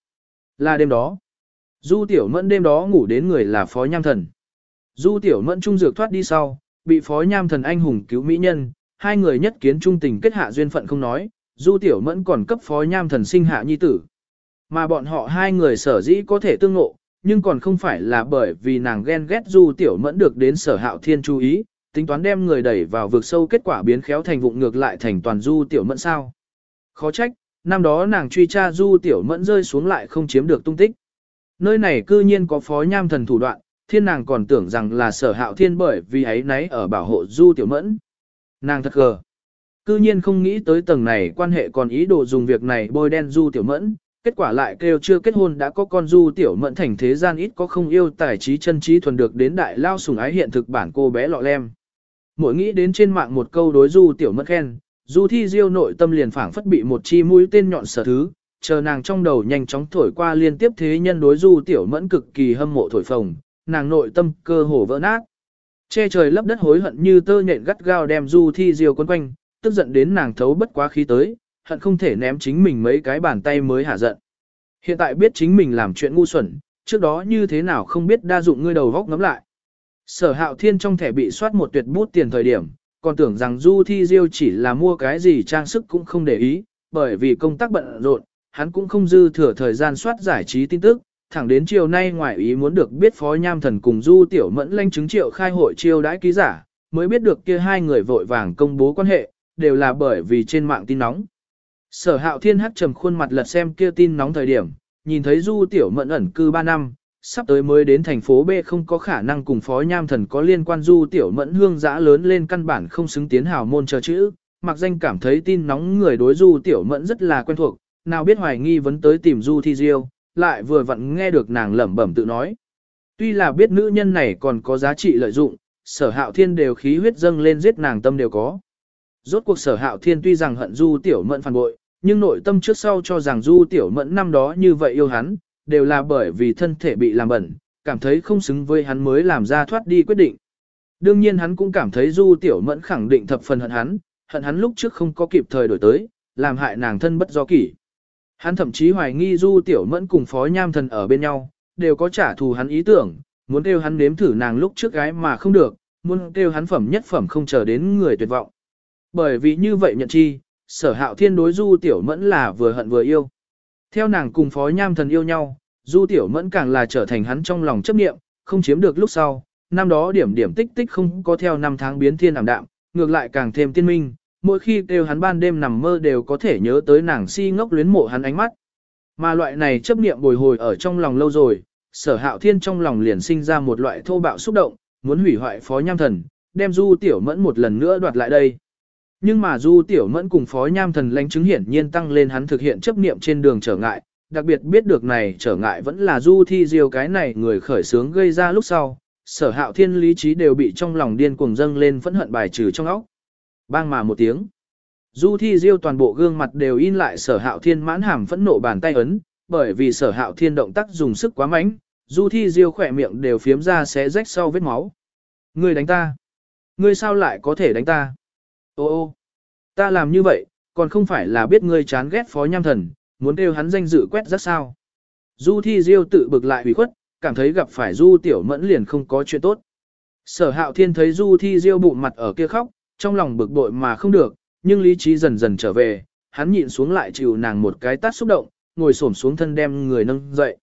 Là đêm đó. Du Tiểu Mẫn đêm đó ngủ đến người là phó nham thần. Du Tiểu Mẫn trung dược thoát đi sau, bị phó nham thần anh hùng cứu mỹ nhân, hai người nhất kiến trung tình kết hạ duyên phận không nói, Du Tiểu Mẫn còn cấp phó nham thần sinh hạ nhi tử. Mà bọn họ hai người sở dĩ có thể tương ngộ, nhưng còn không phải là bởi vì nàng ghen ghét du tiểu mẫn được đến sở hạo thiên chú ý, tính toán đem người đẩy vào vực sâu kết quả biến khéo thành vụng ngược lại thành toàn du tiểu mẫn sao. Khó trách, năm đó nàng truy tra du tiểu mẫn rơi xuống lại không chiếm được tung tích. Nơi này cư nhiên có phó nham thần thủ đoạn, thiên nàng còn tưởng rằng là sở hạo thiên bởi vì ấy nấy ở bảo hộ du tiểu mẫn. Nàng thật gờ. Cư nhiên không nghĩ tới tầng này quan hệ còn ý đồ dùng việc này bôi đen du tiểu mẫn, kết quả lại kêu chưa kết hôn đã có con du tiểu mẫn thành thế gian ít có không yêu tài trí chân trí thuần được đến đại lao sùng ái hiện thực bản cô bé lọ lem. Mỗi nghĩ đến trên mạng một câu đối du tiểu mẫn khen, Du thi diêu nội tâm liền phảng phất bị một chi mũi tên nhọn sở thứ, chờ nàng trong đầu nhanh chóng thổi qua liên tiếp thế nhân đối du tiểu mẫn cực kỳ hâm mộ thổi phồng, nàng nội tâm cơ hồ vỡ nát. Che trời lấp đất hối hận như tơ nhện gắt gao đem du thi diêu quấn quanh, tức giận đến nàng thấu bất quá khí tới, hận không thể ném chính mình mấy cái bàn tay mới hả giận. Hiện tại biết chính mình làm chuyện ngu xuẩn, trước đó như thế nào không biết đa dụng ngươi đầu vóc ngắm lại. Sở hạo thiên trong thẻ bị soát một tuyệt bút tiền thời điểm, còn tưởng rằng du thi diêu chỉ là mua cái gì trang sức cũng không để ý, bởi vì công tác bận rộn, hắn cũng không dư thừa thời gian soát giải trí tin tức, thẳng đến chiều nay ngoại ý muốn được biết phó nham thần cùng du tiểu mẫn lanh chứng triệu khai hội chiêu đãi ký giả, mới biết được kia hai người vội vàng công bố quan hệ, đều là bởi vì trên mạng tin nóng. Sở hạo thiên hắc trầm khuôn mặt lật xem kia tin nóng thời điểm, nhìn thấy du tiểu mẫn ẩn cư 3 năm, sắp tới mới đến thành phố B không có khả năng cùng phó nham thần có liên quan du tiểu mẫn hương giã lớn lên căn bản không xứng tiến hào môn chờ chữ, mặc danh cảm thấy tin nóng người đối du tiểu mẫn rất là quen thuộc, nào biết hoài nghi vấn tới tìm du thi diêu, lại vừa vặn nghe được nàng lẩm bẩm tự nói. Tuy là biết nữ nhân này còn có giá trị lợi dụng, sở hạo thiên đều khí huyết dâng lên giết nàng tâm đều có. Rốt cuộc sở hạo thiên tuy rằng hận du tiểu mẫn phản bội, nhưng nội tâm trước sau cho rằng du tiểu mẫn năm đó như vậy yêu hắn, đều là bởi vì thân thể bị làm bẩn, cảm thấy không xứng với hắn mới làm ra thoát đi quyết định. Đương nhiên hắn cũng cảm thấy du tiểu mẫn khẳng định thập phần hận hắn, hận hắn lúc trước không có kịp thời đổi tới, làm hại nàng thân bất do kỷ. Hắn thậm chí hoài nghi du tiểu mẫn cùng phó nham thần ở bên nhau, đều có trả thù hắn ý tưởng, muốn kêu hắn nếm thử nàng lúc trước gái mà không được, muốn kêu hắn phẩm nhất phẩm không chờ đến người tuyệt vọng. Bởi vì như vậy nhận chi, sở hạo thiên đối du tiểu mẫn là vừa hận vừa yêu. Theo nàng cùng phó nham thần yêu nhau, du tiểu mẫn càng là trở thành hắn trong lòng chấp niệm, không chiếm được lúc sau, năm đó điểm điểm tích tích không có theo năm tháng biến thiên ảm đạm, ngược lại càng thêm tiên minh, mỗi khi kêu hắn ban đêm nằm mơ đều có thể nhớ tới nàng si ngốc luyến mộ hắn ánh mắt. Mà loại này chấp niệm bồi hồi ở trong lòng lâu rồi, sở hạo thiên trong lòng liền sinh ra một loại thô bạo xúc động, muốn hủy hoại phó nham thần, đem du tiểu mẫn một lần nữa đoạt lại đây. Nhưng mà Du Tiểu Mẫn cùng Phó Nham Thần lãnh chứng hiển nhiên tăng lên hắn thực hiện chấp niệm trên đường trở ngại, đặc biệt biết được này trở ngại vẫn là Du Thi Diêu cái này người khởi sướng gây ra lúc sau, sở hạo thiên lý trí đều bị trong lòng điên cuồng dâng lên phẫn hận bài trừ trong óc. Bang mà một tiếng. Du Thi Diêu toàn bộ gương mặt đều in lại sở hạo thiên mãn hàm phẫn nộ bàn tay ấn, bởi vì sở hạo thiên động tác dùng sức quá mạnh, Du Thi Diêu khỏe miệng đều phiếm ra xé rách sau vết máu. Ngươi đánh ta. Ngươi sao lại có thể đánh ta? Ô ô, ta làm như vậy, còn không phải là biết ngươi chán ghét phó nham thần, muốn kêu hắn danh dự quét rất sao. Du thi diêu tự bực lại hủy khuất, cảm thấy gặp phải du tiểu mẫn liền không có chuyện tốt. Sở hạo thiên thấy du thi diêu bụng mặt ở kia khóc, trong lòng bực bội mà không được, nhưng lý trí dần dần trở về, hắn nhịn xuống lại chịu nàng một cái tát xúc động, ngồi xổm xuống thân đem người nâng dậy.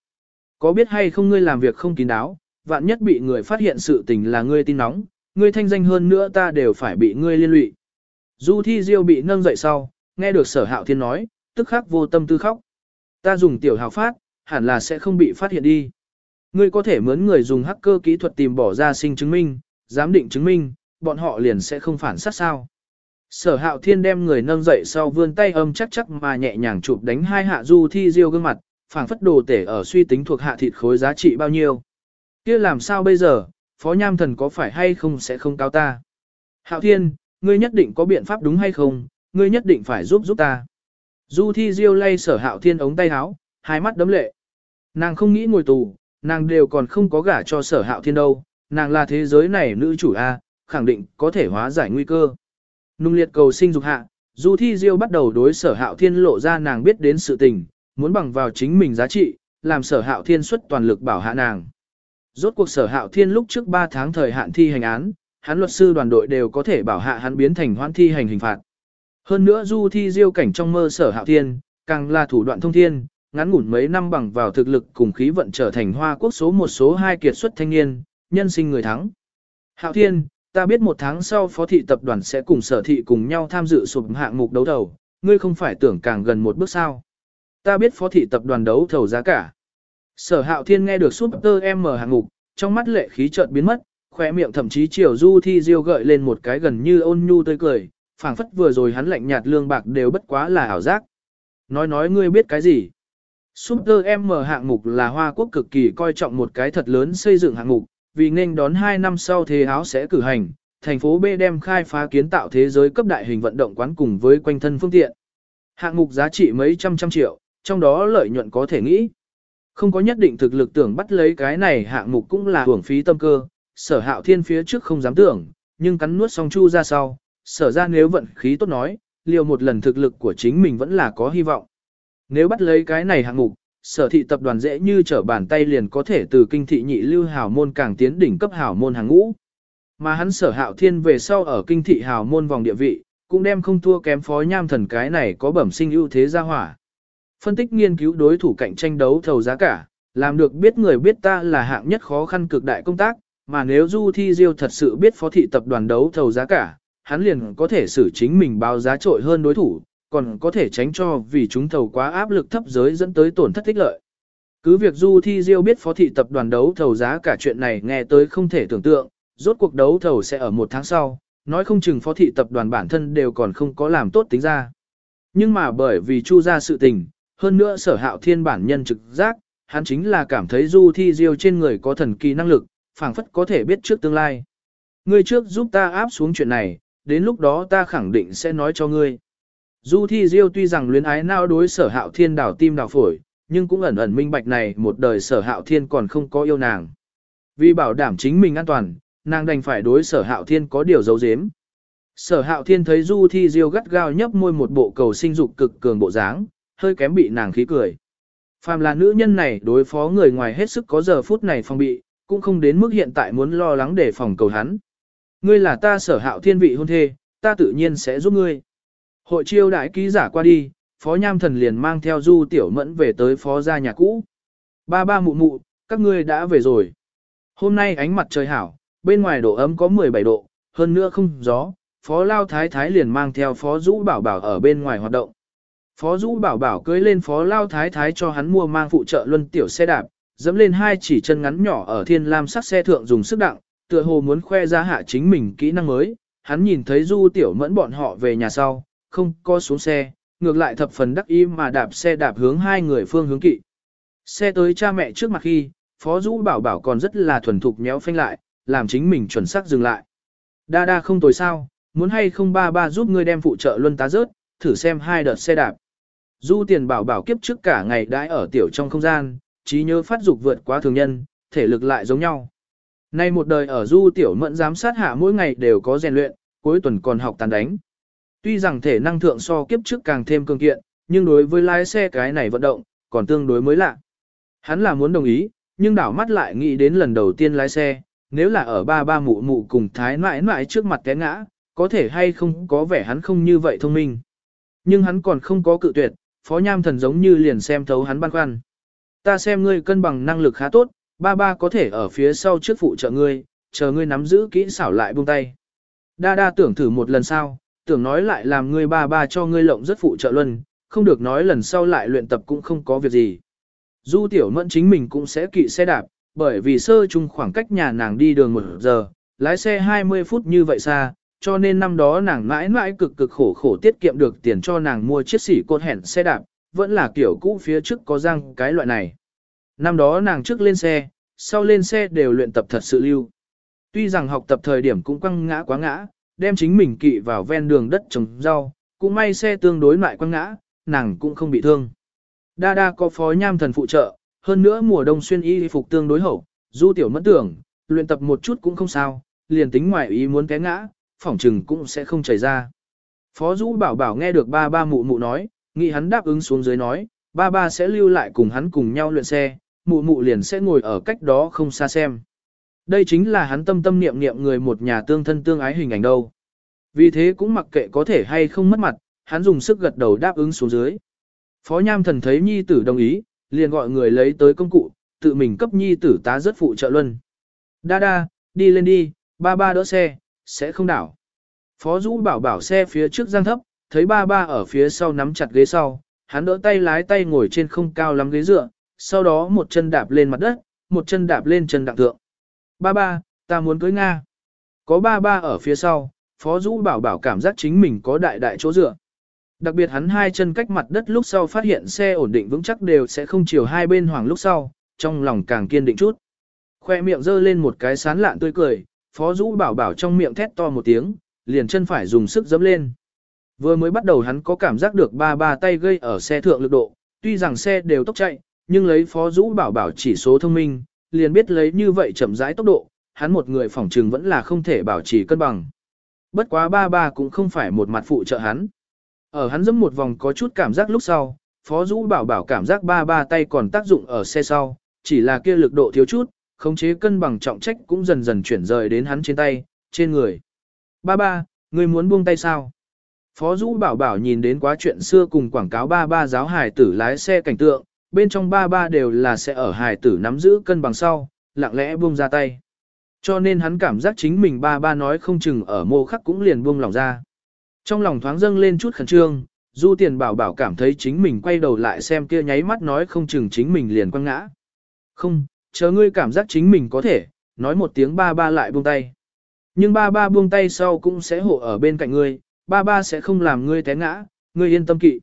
Có biết hay không ngươi làm việc không kín đáo, vạn nhất bị người phát hiện sự tình là ngươi tin nóng, ngươi thanh danh hơn nữa ta đều phải bị ngươi liên lụy. Du thi diêu bị nâng dậy sau, nghe được sở hạo thiên nói, tức khắc vô tâm tư khóc. Ta dùng tiểu hào phát, hẳn là sẽ không bị phát hiện đi. Ngươi có thể mướn người dùng hacker kỹ thuật tìm bỏ ra sinh chứng minh, giám định chứng minh, bọn họ liền sẽ không phản sát sao. Sở hạo thiên đem người nâng dậy sau vươn tay âm chắc chắc mà nhẹ nhàng chụp đánh hai hạ du thi diêu gương mặt, phảng phất đồ tể ở suy tính thuộc hạ thịt khối giá trị bao nhiêu. kia làm sao bây giờ, phó nham thần có phải hay không sẽ không cao ta. Hạo thiên, ngươi nhất định có biện pháp đúng hay không, ngươi nhất định phải giúp giúp ta. Du thi diêu lay sở hạo thiên ống tay áo, hai mắt đấm lệ. Nàng không nghĩ ngồi tù, nàng đều còn không có gả cho sở hạo thiên đâu, nàng là thế giới này nữ chủ A, khẳng định có thể hóa giải nguy cơ. Nung liệt cầu sinh dục hạ, Du Thi Diêu bắt đầu đối sở hạo thiên lộ ra nàng biết đến sự tình, muốn bằng vào chính mình giá trị, làm sở hạo thiên xuất toàn lực bảo hạ nàng. Rốt cuộc sở hạo thiên lúc trước 3 tháng thời hạn thi hành án, hắn luật sư đoàn đội đều có thể bảo hạ hắn biến thành hoãn thi hành hình phạt. Hơn nữa du thi diêu cảnh trong mơ sở hạo thiên, càng là thủ đoạn thông thiên, ngắn ngủn mấy năm bằng vào thực lực cùng khí vận trở thành hoa quốc số một số hai kiệt xuất thanh niên, nhân sinh người thắng. Hạo thiên, ta biết một tháng sau phó thị tập đoàn sẽ cùng sở thị cùng nhau tham dự sụp hạng mục đấu thầu, ngươi không phải tưởng càng gần một bước sao. Ta biết phó thị tập đoàn đấu thầu giá cả. Sở hạo thiên nghe được Super M hạng mục, trong mắt lệ khí chợt biến mất, khóe miệng thậm chí chiều du thi diêu gợi lên một cái gần như ôn nhu tươi cười, phảng phất vừa rồi hắn lạnh nhạt lương bạc đều bất quá là ảo giác. Nói nói ngươi biết cái gì? Super M hạng mục là Hoa Quốc cực kỳ coi trọng một cái thật lớn xây dựng hạng mục, vì nên đón 2 năm sau thế áo sẽ cử hành, thành phố B đem khai phá kiến tạo thế giới cấp đại hình vận động quán cùng với quanh thân phương tiện. Hạng mục giá trị mấy trăm trăm triệu, trong đó lợi nhuận có thể nghĩ. Không có nhất định thực lực tưởng bắt lấy cái này hạng mục cũng là hưởng phí tâm cơ, sở hạo thiên phía trước không dám tưởng, nhưng cắn nuốt xong chu ra sau, sở ra nếu vận khí tốt nói, liều một lần thực lực của chính mình vẫn là có hy vọng. Nếu bắt lấy cái này hạng mục, sở thị tập đoàn dễ như trở bàn tay liền có thể từ kinh thị nhị lưu hào môn càng tiến đỉnh cấp hào môn hàng ngũ. Mà hắn sở hạo thiên về sau ở kinh thị hào môn vòng địa vị, cũng đem không thua kém phó nham thần cái này có bẩm sinh ưu thế ra hỏa. Phân tích nghiên cứu đối thủ cạnh tranh đấu thầu giá cả, làm được biết người biết ta là hạng nhất khó khăn cực đại công tác, mà nếu Du Thi Diêu thật sự biết phó thị tập đoàn đấu thầu giá cả, hắn liền có thể xử chính mình báo giá trội hơn đối thủ, còn có thể tránh cho vì chúng thầu quá áp lực thấp giới dẫn tới tổn thất tích lợi. Cứ việc Du Thi Diêu biết phó thị tập đoàn đấu thầu giá cả chuyện này nghe tới không thể tưởng tượng, rốt cuộc đấu thầu sẽ ở một tháng sau, nói không chừng phó thị tập đoàn bản thân đều còn không có làm tốt tính ra. Nhưng mà bởi vì chu ra sự tình, hơn nữa sở hạo thiên bản nhân trực giác, hắn chính là cảm thấy Du Thi Diêu trên người có thần kỳ năng lực, phảng phất có thể biết trước tương lai. Ngươi trước giúp ta áp xuống chuyện này, đến lúc đó ta khẳng định sẽ nói cho ngươi. Du Thi Diêu tuy rằng luyến ái nao đối sở hạo thiên đảo tim đảo phổi, nhưng cũng ẩn ẩn minh bạch này một đời sở hạo thiên còn không có yêu nàng. Vì bảo đảm chính mình an toàn, nàng đành phải đối sở hạo thiên có điều giấu giếm. Sở hạo thiên thấy Du Thi Diêu gắt gao nhấp môi một bộ cầu sinh dục cực cường bộ dáng, hơi kém bị nàng khí cười. Phàm là nữ nhân này đối phó người ngoài hết sức có giờ phút này phong bị, cũng không đến mức hiện tại muốn lo lắng để phòng cầu hắn. Ngươi là ta sở hạo thiên vị hôn thê, ta tự nhiên sẽ giúp ngươi. Hội chiêu đại ký giả qua đi, phó nham thần liền mang theo du tiểu mẫn về tới phó gia nhà cũ. Ba ba mụ mụ, các ngươi đã về rồi. Hôm nay ánh mặt trời hảo, bên ngoài độ ấm có 17 độ, hơn nữa không gió, phó lao thái thái liền mang theo phó dũ bảo bảo ở bên ngoài hoạt động. Phó dũ bảo bảo cưới lên phó lao thái thái cho hắn mua mang phụ trợ luân tiểu xe đạp, dẫm lên hai chỉ chân ngắn nhỏ ở thiên lam sắc xe thượng dùng sức đặng, tựa hồ muốn khoe ra hạ chính mình kỹ năng mới. Hắn nhìn thấy du tiểu mẫn bọn họ về nhà sau, không có xuống xe, ngược lại thập phần đắc ý mà đạp xe đạp hướng hai người phương hướng kỵ. Xe tới cha mẹ trước mặt khi, phó Dũ bảo bảo còn rất là thuần thục nhéo phanh lại, làm chính mình chuẩn xác dừng lại. Đa đa không tồi sao, muốn hay không ba ba giúp ngươi đem phụ trợ luân tá rớt, thử xem hai đợt xe đạp. Du tiền bảo bảo kiếp trước cả ngày đãi ở tiểu trong không gian, trí nhớ phát dục vượt quá thường nhân, thể lực lại giống nhau. Nay một đời ở du tiểu mẫn giám sát hạ mỗi ngày đều có rèn luyện, cuối tuần còn học tàn đánh. Tuy rằng thể năng thượng so kiếp trước càng thêm cường kiện, nhưng đối với lái xe cái này vận động, còn tương đối mới lạ. Hắn là muốn đồng ý, nhưng đảo mắt lại nghĩ đến lần đầu tiên lái xe, nếu là ở ba ba mụ mụ cùng thái mãi mãi trước mặt té ngã, có thể hay không có vẻ hắn không như vậy thông minh. Nhưng hắn còn không có cự tuyệt, phó nham thần giống như liền xem thấu hắn băn khoăn. Ta xem ngươi cân bằng năng lực khá tốt, ba ba có thể ở phía sau trước phụ trợ ngươi, chờ ngươi nắm giữ kỹ xảo lại buông tay. Đa đa tưởng thử một lần sau, tưởng nói lại làm ngươi ba ba cho ngươi lộng rất phụ trợ luân, không được nói lần sau lại luyện tập cũng không có việc gì. Du tiểu mẫn chính mình cũng sẽ kỵ xe đạp, bởi vì sơ chung khoảng cách nhà nàng đi đường một giờ, lái xe 20 phút như vậy xa, cho nên năm đó nàng mãi mãi cực cực khổ khổ tiết kiệm được tiền cho nàng mua chiếc xỉ cột hẹn xe đạp, vẫn là kiểu cũ phía trước có răng cái loại này. Năm đó nàng trước lên xe, sau lên xe đều luyện tập thật sự lưu. Tuy rằng học tập thời điểm cũng quăng ngã quá ngã, đem chính mình kỵ vào ven đường đất trồng rau, cũng may xe tương đối lại quăng ngã, nàng cũng không bị thương. Đa đa có phó nham thần phụ trợ, hơn nữa mùa đông xuyên y phục tương đối hậu, du tiểu mất tưởng, luyện tập một chút cũng không sao, liền tính ngoài ý muốn té ngã, phỏng trừng cũng sẽ không chảy ra. Phó Dũ bảo bảo nghe được ba ba mụ mụ nói, nghĩ hắn đáp ứng xuống dưới nói, ba ba sẽ lưu lại cùng hắn cùng nhau luyện xe, mụ mụ liền sẽ ngồi ở cách đó không xa xem. Đây chính là hắn tâm tâm niệm niệm người một nhà tương thân tương ái hình ảnh đâu. Vì thế cũng mặc kệ có thể hay không mất mặt, hắn dùng sức gật đầu đáp ứng xuống dưới. Phó Nham Thần thấy nhi tử đồng ý, liền gọi người lấy tới công cụ, tự mình cấp nhi tử tá rất phụ trợ luân. Đa đa, đi lên đi, ba ba đỡ xe, sẽ không đảo. Phó Dũ bảo bảo xe phía trước giang thấp, thấy ba ba ở phía sau nắm chặt ghế sau, hắn đỡ tay lái tay ngồi trên không cao lắm ghế dựa, sau đó một chân đạp lên mặt đất, một chân đạp lên chân đặng thượng. Ba ba, ta muốn cưới Nga. Có ba ba ở phía sau, Phó Dũ bảo bảo cảm giác chính mình có đại đại chỗ dựa. Đặc biệt hắn hai chân cách mặt đất lúc sau phát hiện xe ổn định vững chắc đều sẽ không chiều hai bên hoàng lúc sau, trong lòng càng kiên định chút. Khoe miệng giơ lên một cái sán lạn tươi cười, Phó Dũ bảo bảo trong miệng thét to một tiếng, liền chân phải dùng sức dẫm lên. Vừa mới bắt đầu hắn có cảm giác được ba ba tay gây ở xe thượng lực độ, tuy rằng xe đều tốc chạy, nhưng lấy Phó Dũ bảo bảo chỉ số thông minh, liền biết lấy như vậy chậm rãi tốc độ, hắn một người phỏng trừng vẫn là không thể bảo trì cân bằng. Bất quá ba ba cũng không phải một mặt phụ trợ hắn. Ở hắn dẫm một vòng có chút cảm giác lúc sau, Phó Dũ bảo bảo cảm giác ba ba tay còn tác dụng ở xe sau, chỉ là kia lực độ thiếu chút, khống chế cân bằng trọng trách cũng dần dần chuyển rời đến hắn trên tay, trên người. Ba ba, ngươi muốn buông tay sao? Phó Dũ bảo bảo nhìn đến quá chuyện xưa cùng quảng cáo ba ba giáo hài tử lái xe cảnh tượng, bên trong ba ba đều là sẽ ở hài tử nắm giữ cân bằng sau, lặng lẽ buông ra tay. Cho nên hắn cảm giác chính mình ba ba nói không chừng ở mô khắc cũng liền buông lòng ra. Trong lòng thoáng dâng lên chút khẩn trương, du tiền bảo bảo cảm thấy chính mình quay đầu lại xem kia nháy mắt nói không chừng chính mình liền quăng ngã. Không, chờ ngươi cảm giác chính mình có thể, nói một tiếng ba ba lại buông tay. Nhưng ba ba buông tay sau cũng sẽ hộ ở bên cạnh ngươi, ba ba sẽ không làm ngươi té ngã, ngươi yên tâm kỵ.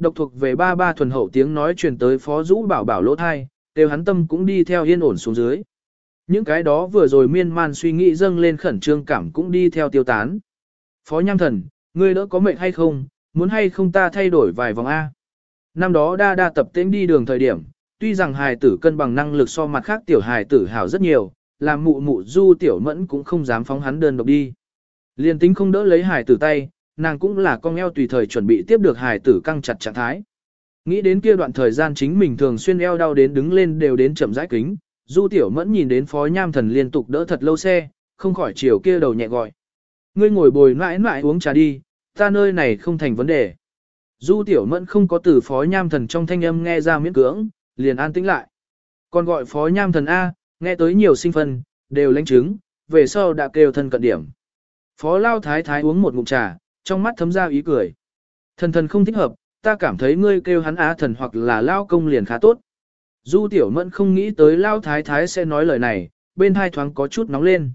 Độc thuộc về ba ba thuần hậu tiếng nói truyền tới phó rũ bảo bảo lỗ thai, đều hắn tâm cũng đi theo yên ổn xuống dưới. Những cái đó vừa rồi miên man suy nghĩ dâng lên khẩn trương cảm cũng đi theo tiêu tán. Phó nham thần, ngươi đỡ có mệnh hay không, muốn hay không ta thay đổi vài vòng A. Năm đó đa đa tập tễnh đi đường thời điểm, tuy rằng hài tử cân bằng năng lực so mặt khác tiểu hài tử hảo rất nhiều, làm mụ mụ du tiểu mẫn cũng không dám phóng hắn đơn độc đi. Liên tính không đỡ lấy hài tử tay, nàng cũng là con eo tùy thời chuẩn bị tiếp được hài tử căng chặt trạng thái. Nghĩ đến kia đoạn thời gian chính mình thường xuyên eo đau đến đứng lên đều đến chậm rãi kính, du tiểu mẫn nhìn đến phó nham thần liên tục đỡ thật lâu xe, không khỏi chiều kia đầu nhẹ gọi. Ngươi ngồi bồi mãi mãi uống trà đi, ta nơi này không thành vấn đề. Du tiểu mẫn không có từ phó nham thần trong thanh âm nghe ra miễn cưỡng, liền an tĩnh lại. Còn gọi phó nham thần A, nghe tới nhiều sinh phân, đều lãnh chứng, về sau đã kêu thân cận điểm. Phó lao thái thái uống một ngụm trà, trong mắt thấm ra ý cười. Thần thần không thích hợp, ta cảm thấy ngươi kêu hắn á thần hoặc là lao công liền khá tốt. Du tiểu mẫn không nghĩ tới lao thái thái sẽ nói lời này, bên hai thoáng có chút nóng lên.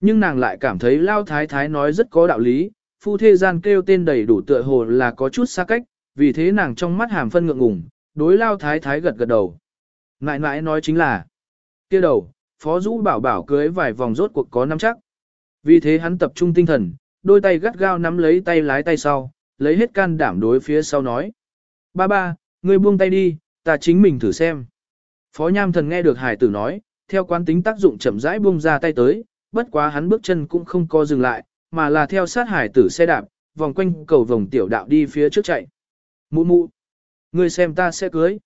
Nhưng nàng lại cảm thấy lao thái thái nói rất có đạo lý, phu thê gian kêu tên đầy đủ tựa hồ là có chút xa cách, vì thế nàng trong mắt hàm phân ngượng ngùng, đối lao thái thái gật gật đầu. Ngại ngại nói chính là, kia đầu, phó rũ bảo bảo cưới vài vòng rốt cuộc có năm chắc. Vì thế hắn tập trung tinh thần, đôi tay gắt gao nắm lấy tay lái tay sau, lấy hết can đảm đối phía sau nói. Ba ba, ngươi buông tay đi, ta chính mình thử xem. Phó nham thần nghe được hải tử nói, theo quán tính tác dụng chậm rãi buông ra tay tới, bất quá hắn bước chân cũng không co dừng lại, mà là theo sát hải tử xe đạp, vòng quanh cầu vòng tiểu đạo đi phía trước chạy. Mụ mụ, ngươi xem ta sẽ cưới.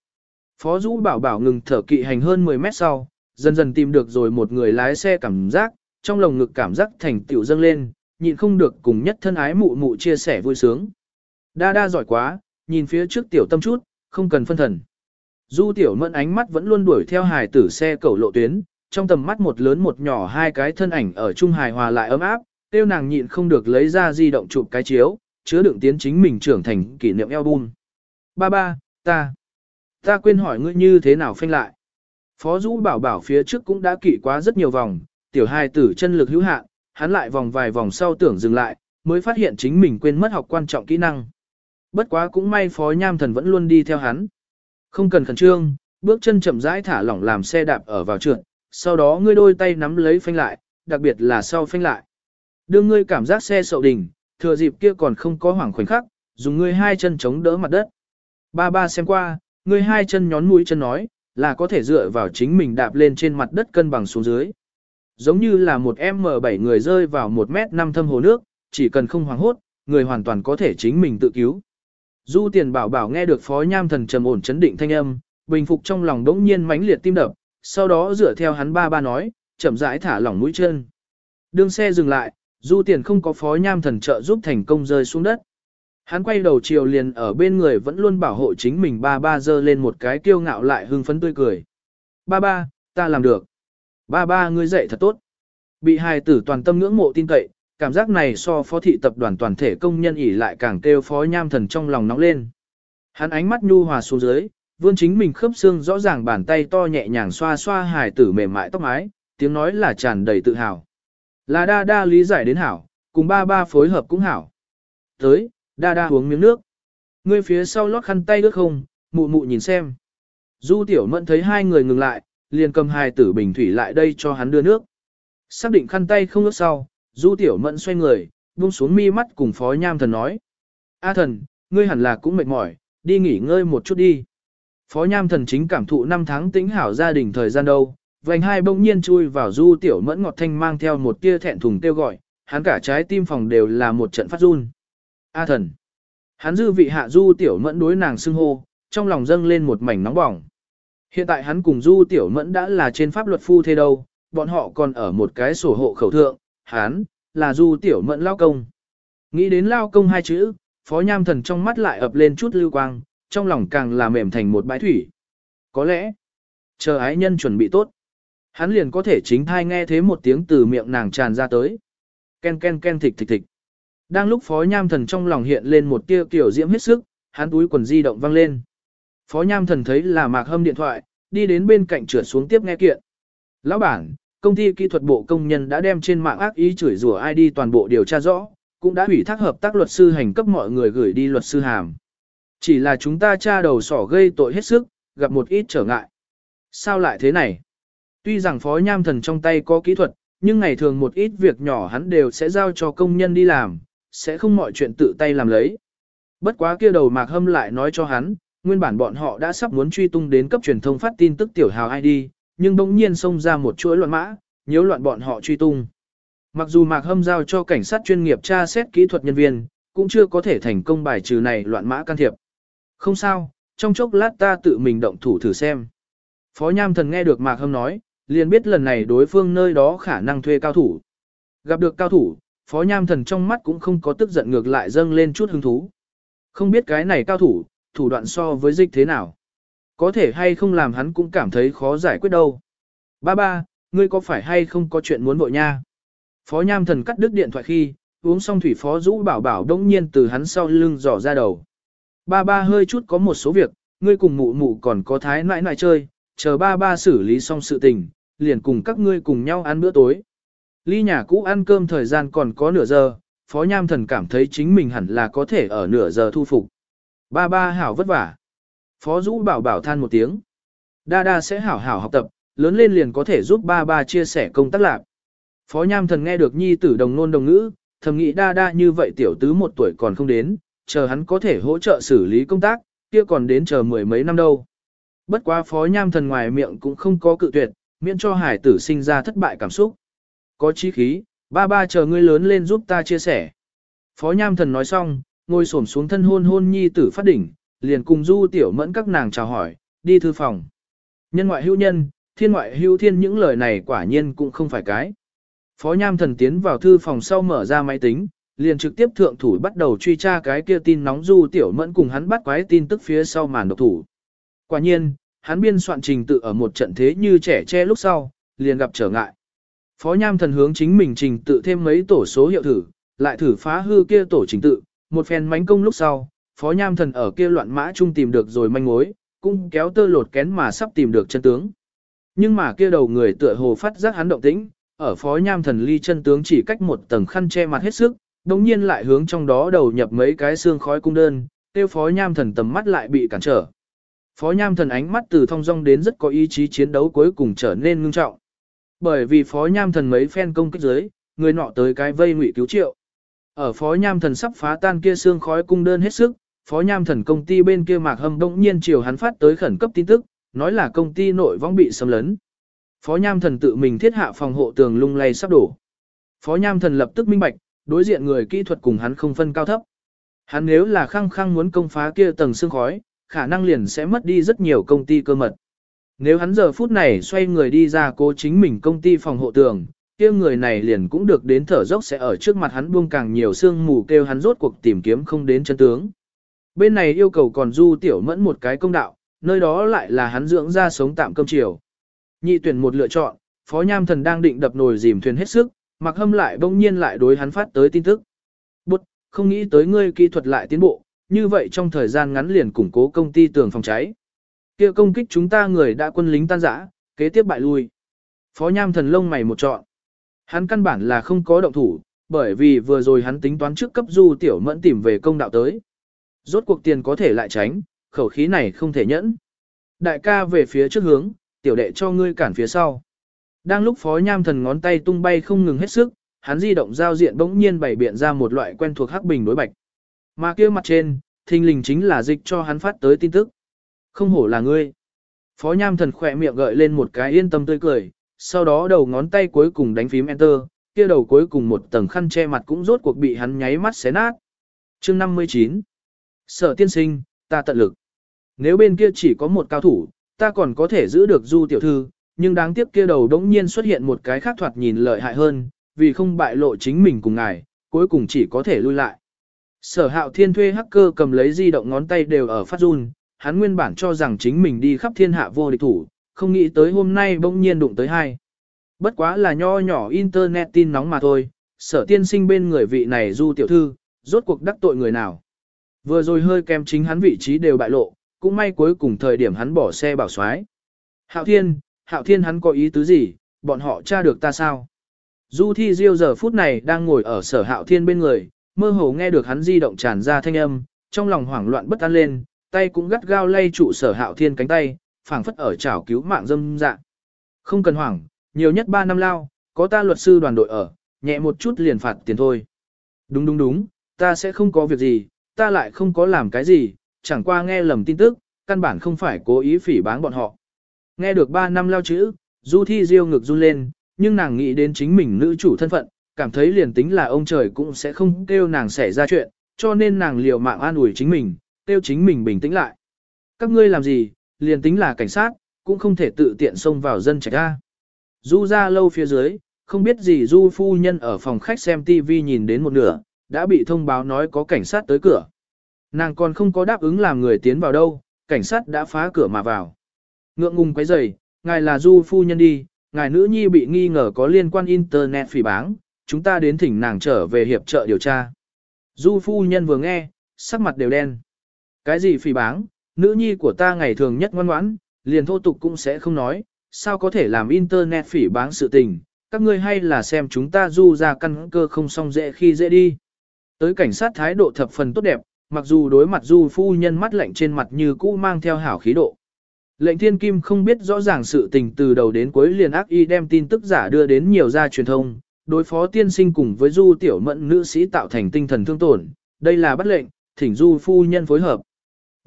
Phó Dũ bảo bảo ngừng thở kỵ hành hơn 10 mét sau, dần dần tìm được rồi một người lái xe cảm giác, trong lồng ngực cảm giác thành tiểu dâng lên, nhịn không được cùng nhất thân ái mụ mụ chia sẻ vui sướng. Đa đa giỏi quá, nhìn phía trước tiểu tâm chút, không cần phân thần. Du tiểu mẫn ánh mắt vẫn luôn đuổi theo hài tử xe cầu lộ tuyến, trong tầm mắt một lớn một nhỏ hai cái thân ảnh ở trung hài hòa lại ấm áp, tiêu nàng nhịn không được lấy ra di động chụp cái chiếu, chứa đựng tiến chính mình trưởng thành kỷ niệm album. Ba ba, ta, ta quên hỏi ngươi như thế nào phanh lại. Phó Dũ bảo bảo phía trước cũng đã kỵ quá rất nhiều vòng, tiểu hài tử chân lực hữu hạn, hắn lại vòng vài vòng sau tưởng dừng lại, mới phát hiện chính mình quên mất học quan trọng kỹ năng. Bất quá cũng may phó nham thần vẫn luôn đi theo hắn. Không cần khẩn trương, bước chân chậm rãi thả lỏng làm xe đạp ở vào trượt, sau đó ngươi đôi tay nắm lấy phanh lại, đặc biệt là sau phanh lại. Đưa ngươi cảm giác xe sậu đỉnh, thừa dịp kia còn không có hoảng khoảnh khắc, dùng ngươi hai chân chống đỡ mặt đất. Ba ba xem qua, ngươi hai chân nhón mũi chân nói, là có thể dựa vào chính mình đạp lên trên mặt đất cân bằng xuống dưới. Giống như là một M7 người rơi vào 1 mét 5 thâm hồ nước, chỉ cần không hoảng hốt, người hoàn toàn có thể chính mình tự cứu. Du tiền bảo bảo nghe được phó nham thần trầm ổn chấn định thanh âm, bình phục trong lòng đống nhiên mãnh liệt tim đập, sau đó dựa theo hắn ba ba nói, chậm rãi thả lỏng mũi chân. Đường xe dừng lại, du tiền không có phó nham thần trợ giúp thành công rơi xuống đất. Hắn quay đầu chiều liền ở bên người vẫn luôn bảo hộ chính mình ba ba dơ lên một cái kiêu ngạo lại hưng phấn tươi cười. Ba ba, ta làm được. Ba ba ngươi dạy thật tốt. Bị hài tử toàn tâm ngưỡng mộ tin cậy, cảm giác này so phó thị tập đoàn toàn thể công nhân ỉ lại càng kêu phó nham thần trong lòng nóng lên. Hắn ánh mắt nhu hòa xuống dưới, vươn chính mình khớp xương rõ ràng bàn tay to nhẹ nhàng xoa xoa hài tử mềm mại tóc mái, tiếng nói là tràn đầy tự hào. Là đa đa lý giải đến hảo, cùng ba ba phối hợp cũng hảo. Tới, đa đa uống miếng nước. Ngươi phía sau lót khăn tay nước không, mụ mụ nhìn xem. Du tiểu mẫn thấy hai người ngừng lại, liền cầm hai tử bình thủy lại đây cho hắn đưa nước. Xác định khăn tay không ước sau, Du Tiểu Mẫn xoay người, buông xuống mi mắt cùng Phó Nham Thần nói. A thần, ngươi hẳn là cũng mệt mỏi, đi nghỉ ngơi một chút đi. Phó Nham Thần chính cảm thụ năm tháng tĩnh hảo gia đình thời gian đâu, vành hai bỗng nhiên chui vào Du Tiểu Mẫn ngọt thanh mang theo một tia thẹn thùng kêu gọi, hắn cả trái tim phòng đều là một trận phát run. A thần. Hắn dư vị hạ Du Tiểu Mẫn đối nàng xưng hô, trong lòng dâng lên một mảnh nóng bỏng. Hiện tại hắn cùng Du Tiểu Mẫn đã là trên pháp luật phu thế đâu, bọn họ còn ở một cái sổ hộ khẩu thượng, hắn, là Du Tiểu Mẫn lao công. Nghĩ đến lao công hai chữ, Phó Nham Thần trong mắt lại ập lên chút lưu quang, trong lòng càng là mềm thành một bãi thủy. Có lẽ, chờ ái nhân chuẩn bị tốt, hắn liền có thể chính thai nghe thế một tiếng từ miệng nàng tràn ra tới. Ken ken ken thịch thịch thịch. Đang lúc Phó Nham Thần trong lòng hiện lên một tia kiểu diễm hết sức, hắn túi quần di động vang lên. Phó Nham Thần thấy là Mạc Hâm điện thoại, đi đến bên cạnh trượt xuống tiếp nghe kiện. Lão bản, công ty kỹ thuật bộ công nhân đã đem trên mạng ác ý chửi rủa ID toàn bộ điều tra rõ, cũng đã ủy thác hợp tác luật sư hành cấp mọi người gửi đi luật sư hàm. Chỉ là chúng ta tra đầu sỏ gây tội hết sức, gặp một ít trở ngại. Sao lại thế này? Tuy rằng phó nham thần trong tay có kỹ thuật, nhưng ngày thường một ít việc nhỏ hắn đều sẽ giao cho công nhân đi làm, sẽ không mọi chuyện tự tay làm lấy. Bất quá kia đầu mạc hâm lại nói cho hắn, nguyên bản bọn họ đã sắp muốn truy tung đến cấp truyền thông phát tin tức tiểu hào ID, nhưng bỗng nhiên xông ra một chuỗi loạn mã, nhiễu loạn bọn họ truy tung. Mặc dù Mạc Hâm giao cho cảnh sát chuyên nghiệp tra xét kỹ thuật nhân viên, cũng chưa có thể thành công bài trừ này loạn mã can thiệp. Không sao, trong chốc lát ta tự mình động thủ thử xem. Phó Nham Thần nghe được Mạc Hâm nói, liền biết lần này đối phương nơi đó khả năng thuê cao thủ. Gặp được cao thủ, Phó Nham Thần trong mắt cũng không có tức giận ngược lại dâng lên chút hứng thú. Không biết cái này cao thủ, thủ đoạn so với dịch thế nào. Có thể hay không làm hắn cũng cảm thấy khó giải quyết đâu. Ba ba, ngươi có phải hay không có chuyện muốn vội nha? Phó Nham Thần cắt đứt điện thoại khi, uống xong thủy phó rũ bảo bảo đống nhiên từ hắn sau lưng dò ra đầu. Ba ba hơi chút có một số việc, ngươi cùng mụ mụ còn có thái nãi nãi chơi, chờ ba ba xử lý xong sự tình, liền cùng các ngươi cùng nhau ăn bữa tối. Ly nhà cũ ăn cơm thời gian còn có nửa giờ, Phó Nham Thần cảm thấy chính mình hẳn là có thể ở nửa giờ thu phục. Ba ba hảo vất vả. Phó Dũ bảo bảo than một tiếng. Đa đa sẽ hảo hảo học tập, lớn lên liền có thể giúp ba ba chia sẻ công tác lạc. Phó Nham Thần nghe được nhi tử đồng nôn đồng ngữ, thầm nghĩ đa đa như vậy tiểu tứ một tuổi còn không đến, chờ hắn có thể hỗ trợ xử lý công tác, kia còn đến chờ mười mấy năm đâu. Bất quá Phó Nham Thần ngoài miệng cũng không có cự tuyệt, miễn cho hải tử sinh ra thất bại cảm xúc. Có chí khí, ba ba chờ ngươi lớn lên giúp ta chia sẻ. Phó Nham Thần nói xong, ngồi xổm xuống thân hôn hôn nhi tử phát đỉnh, liền cùng du tiểu mẫn các nàng chào hỏi, đi thư phòng. Nhân ngoại hữu nhân, thiên ngoại hữu thiên những lời này quả nhiên cũng không phải cái. Phó Nham Thần tiến vào thư phòng sau mở ra máy tính, liền trực tiếp thượng thủ bắt đầu truy tra cái kia tin nóng du tiểu mẫn cùng hắn bắt quái tin tức phía sau màn độc thủ. Quả nhiên, hắn biên soạn trình tự ở một trận thế như trẻ che lúc sau, liền gặp trở ngại. Phó Nham Thần hướng chính mình trình tự thêm mấy tổ số hiệu thử, lại thử phá hư kia tổ trình tự, một phen mánh công lúc sau, Phó Nham Thần ở kia loạn mã chung tìm được rồi manh mối, cũng kéo tơ lột kén mà sắp tìm được chân tướng. Nhưng mà kia đầu người tựa hồ phát giác hắn động tĩnh, ở phó nham thần ly chân tướng chỉ cách một tầng khăn che mặt hết sức, đồng nhiên lại hướng trong đó đầu nhập mấy cái xương khói cung đơn, tiêu phó nham thần tầm mắt lại bị cản trở. Phó nham thần ánh mắt từ thong dong đến rất có ý chí chiến đấu cuối cùng trở nên ngưng trọng. Bởi vì phó nham thần mấy phen công kích dưới, người nọ tới cái vây ngụy cứu triệu. Ở phó nham thần sắp phá tan kia xương khói cung đơn hết sức, phó nham thần công ty bên kia mạc hâm bỗng nhiên chiều hắn phát tới khẩn cấp tin tức, nói là công ty nội vong bị xâm lấn. Phó Nham Thần tự mình thiết hạ phòng hộ tường lung lay sắp đổ. Phó Nham Thần lập tức minh bạch, đối diện người kỹ thuật cùng hắn không phân cao thấp. Hắn nếu là khăng khăng muốn công phá kia tầng xương khói, khả năng liền sẽ mất đi rất nhiều công ty cơ mật. Nếu hắn giờ phút này xoay người đi ra cố chính mình công ty phòng hộ tường, kia người này liền cũng được đến thở dốc sẽ ở trước mặt hắn buông càng nhiều xương mù kêu hắn rốt cuộc tìm kiếm không đến chân tướng. Bên này yêu cầu còn du tiểu mẫn một cái công đạo, nơi đó lại là hắn dưỡng ra sống tạm cơm chiều. Nhị tuyển một lựa chọn, Phó Nham Thần đang định đập nồi dìm thuyền hết sức, mặc hâm lại bỗng nhiên lại đối hắn phát tới tin tức. Bụt, không nghĩ tới ngươi kỹ thuật lại tiến bộ, như vậy trong thời gian ngắn liền củng cố công ty tường phòng cháy. Kia công kích chúng ta người đã quân lính tan rã, kế tiếp bại lui. Phó Nham Thần lông mày một chọn. Hắn căn bản là không có động thủ, bởi vì vừa rồi hắn tính toán trước cấp du tiểu mẫn tìm về công đạo tới. Rốt cuộc tiền có thể lại tránh, khẩu khí này không thể nhẫn. Đại ca về phía trước hướng, tiểu đệ cho ngươi cản phía sau. Đang lúc phó nham thần ngón tay tung bay không ngừng hết sức, hắn di động giao diện bỗng nhiên bày biện ra một loại quen thuộc hắc bình đối bạch. Mà kia mặt trên, thình lình chính là dịch cho hắn phát tới tin tức. Không hổ là ngươi. Phó nham thần khỏe miệng gợi lên một cái yên tâm tươi cười, sau đó đầu ngón tay cuối cùng đánh phím enter, kia đầu cuối cùng một tầng khăn che mặt cũng rốt cuộc bị hắn nháy mắt xé nát. Chương 59 Sở tiên sinh, ta tận lực. Nếu bên kia chỉ có một cao thủ, ta còn có thể giữ được du tiểu thư, nhưng đáng tiếc kia đầu đống nhiên xuất hiện một cái khác thoạt nhìn lợi hại hơn, vì không bại lộ chính mình cùng ngài, cuối cùng chỉ có thể lui lại. Sở hạo thiên thuê hacker cầm lấy di động ngón tay đều ở phát run, hắn nguyên bản cho rằng chính mình đi khắp thiên hạ vô địch thủ, không nghĩ tới hôm nay bỗng nhiên đụng tới hai. Bất quá là nho nhỏ internet tin nóng mà thôi, sở tiên sinh bên người vị này du tiểu thư, rốt cuộc đắc tội người nào. Vừa rồi hơi kem chính hắn vị trí đều bại lộ, cũng may cuối cùng thời điểm hắn bỏ xe bảo xoái. Hạo thiên, hạo thiên hắn có ý tứ gì, bọn họ tra được ta sao? Du thi diêu giờ phút này đang ngồi ở sở hạo thiên bên người, mơ hồ nghe được hắn di động tràn ra thanh âm, trong lòng hoảng loạn bất an lên, tay cũng gắt gao lay trụ sở hạo thiên cánh tay, phảng phất ở chảo cứu mạng dâm dạ. Không cần hoảng, nhiều nhất 3 năm lao, có ta luật sư đoàn đội ở, nhẹ một chút liền phạt tiền thôi. Đúng đúng đúng, ta sẽ không có việc gì, ta lại không có làm cái gì, chẳng qua nghe lầm tin tức, căn bản không phải cố ý phỉ báng bọn họ. Nghe được 3 năm lao chữ, Du Thi Diêu ngực run lên, nhưng nàng nghĩ đến chính mình nữ chủ thân phận, cảm thấy liền tính là ông trời cũng sẽ không kêu nàng xảy ra chuyện, cho nên nàng liều mạng an ủi chính mình, kêu chính mình bình tĩnh lại. Các ngươi làm gì, liền tính là cảnh sát, cũng không thể tự tiện xông vào dân trạch ra. Du ra lâu phía dưới, không biết gì Du phu nhân ở phòng khách xem TV nhìn đến một nửa, đã bị thông báo nói có cảnh sát tới cửa. Nàng còn không có đáp ứng làm người tiến vào đâu, cảnh sát đã phá cửa mà vào. Ngượng ngùng quấy rầy, ngài là Du phu nhân đi, ngài nữ nhi bị nghi ngờ có liên quan internet phỉ báng, chúng ta đến thỉnh nàng trở về hiệp trợ điều tra. Du phu nhân vừa nghe, sắc mặt đều đen. Cái gì phỉ báng, nữ nhi của ta ngày thường nhất ngoan ngoãn, liền thô tục cũng sẽ không nói, sao có thể làm internet phỉ báng sự tình, các ngươi hay là xem chúng ta du ra căn cơ không xong dễ khi dễ đi. Tới cảnh sát thái độ thập phần tốt đẹp, mặc dù đối mặt du phu nhân mắt lạnh trên mặt như cũ mang theo hảo khí độ. Lệnh thiên kim không biết rõ ràng sự tình từ đầu đến cuối liền ác y đem tin tức giả đưa đến nhiều gia truyền thông, đối phó tiên sinh cùng với du tiểu mẫn nữ sĩ tạo thành tinh thần thương tổn, đây là bắt lệnh, thỉnh du phu nhân phối hợp.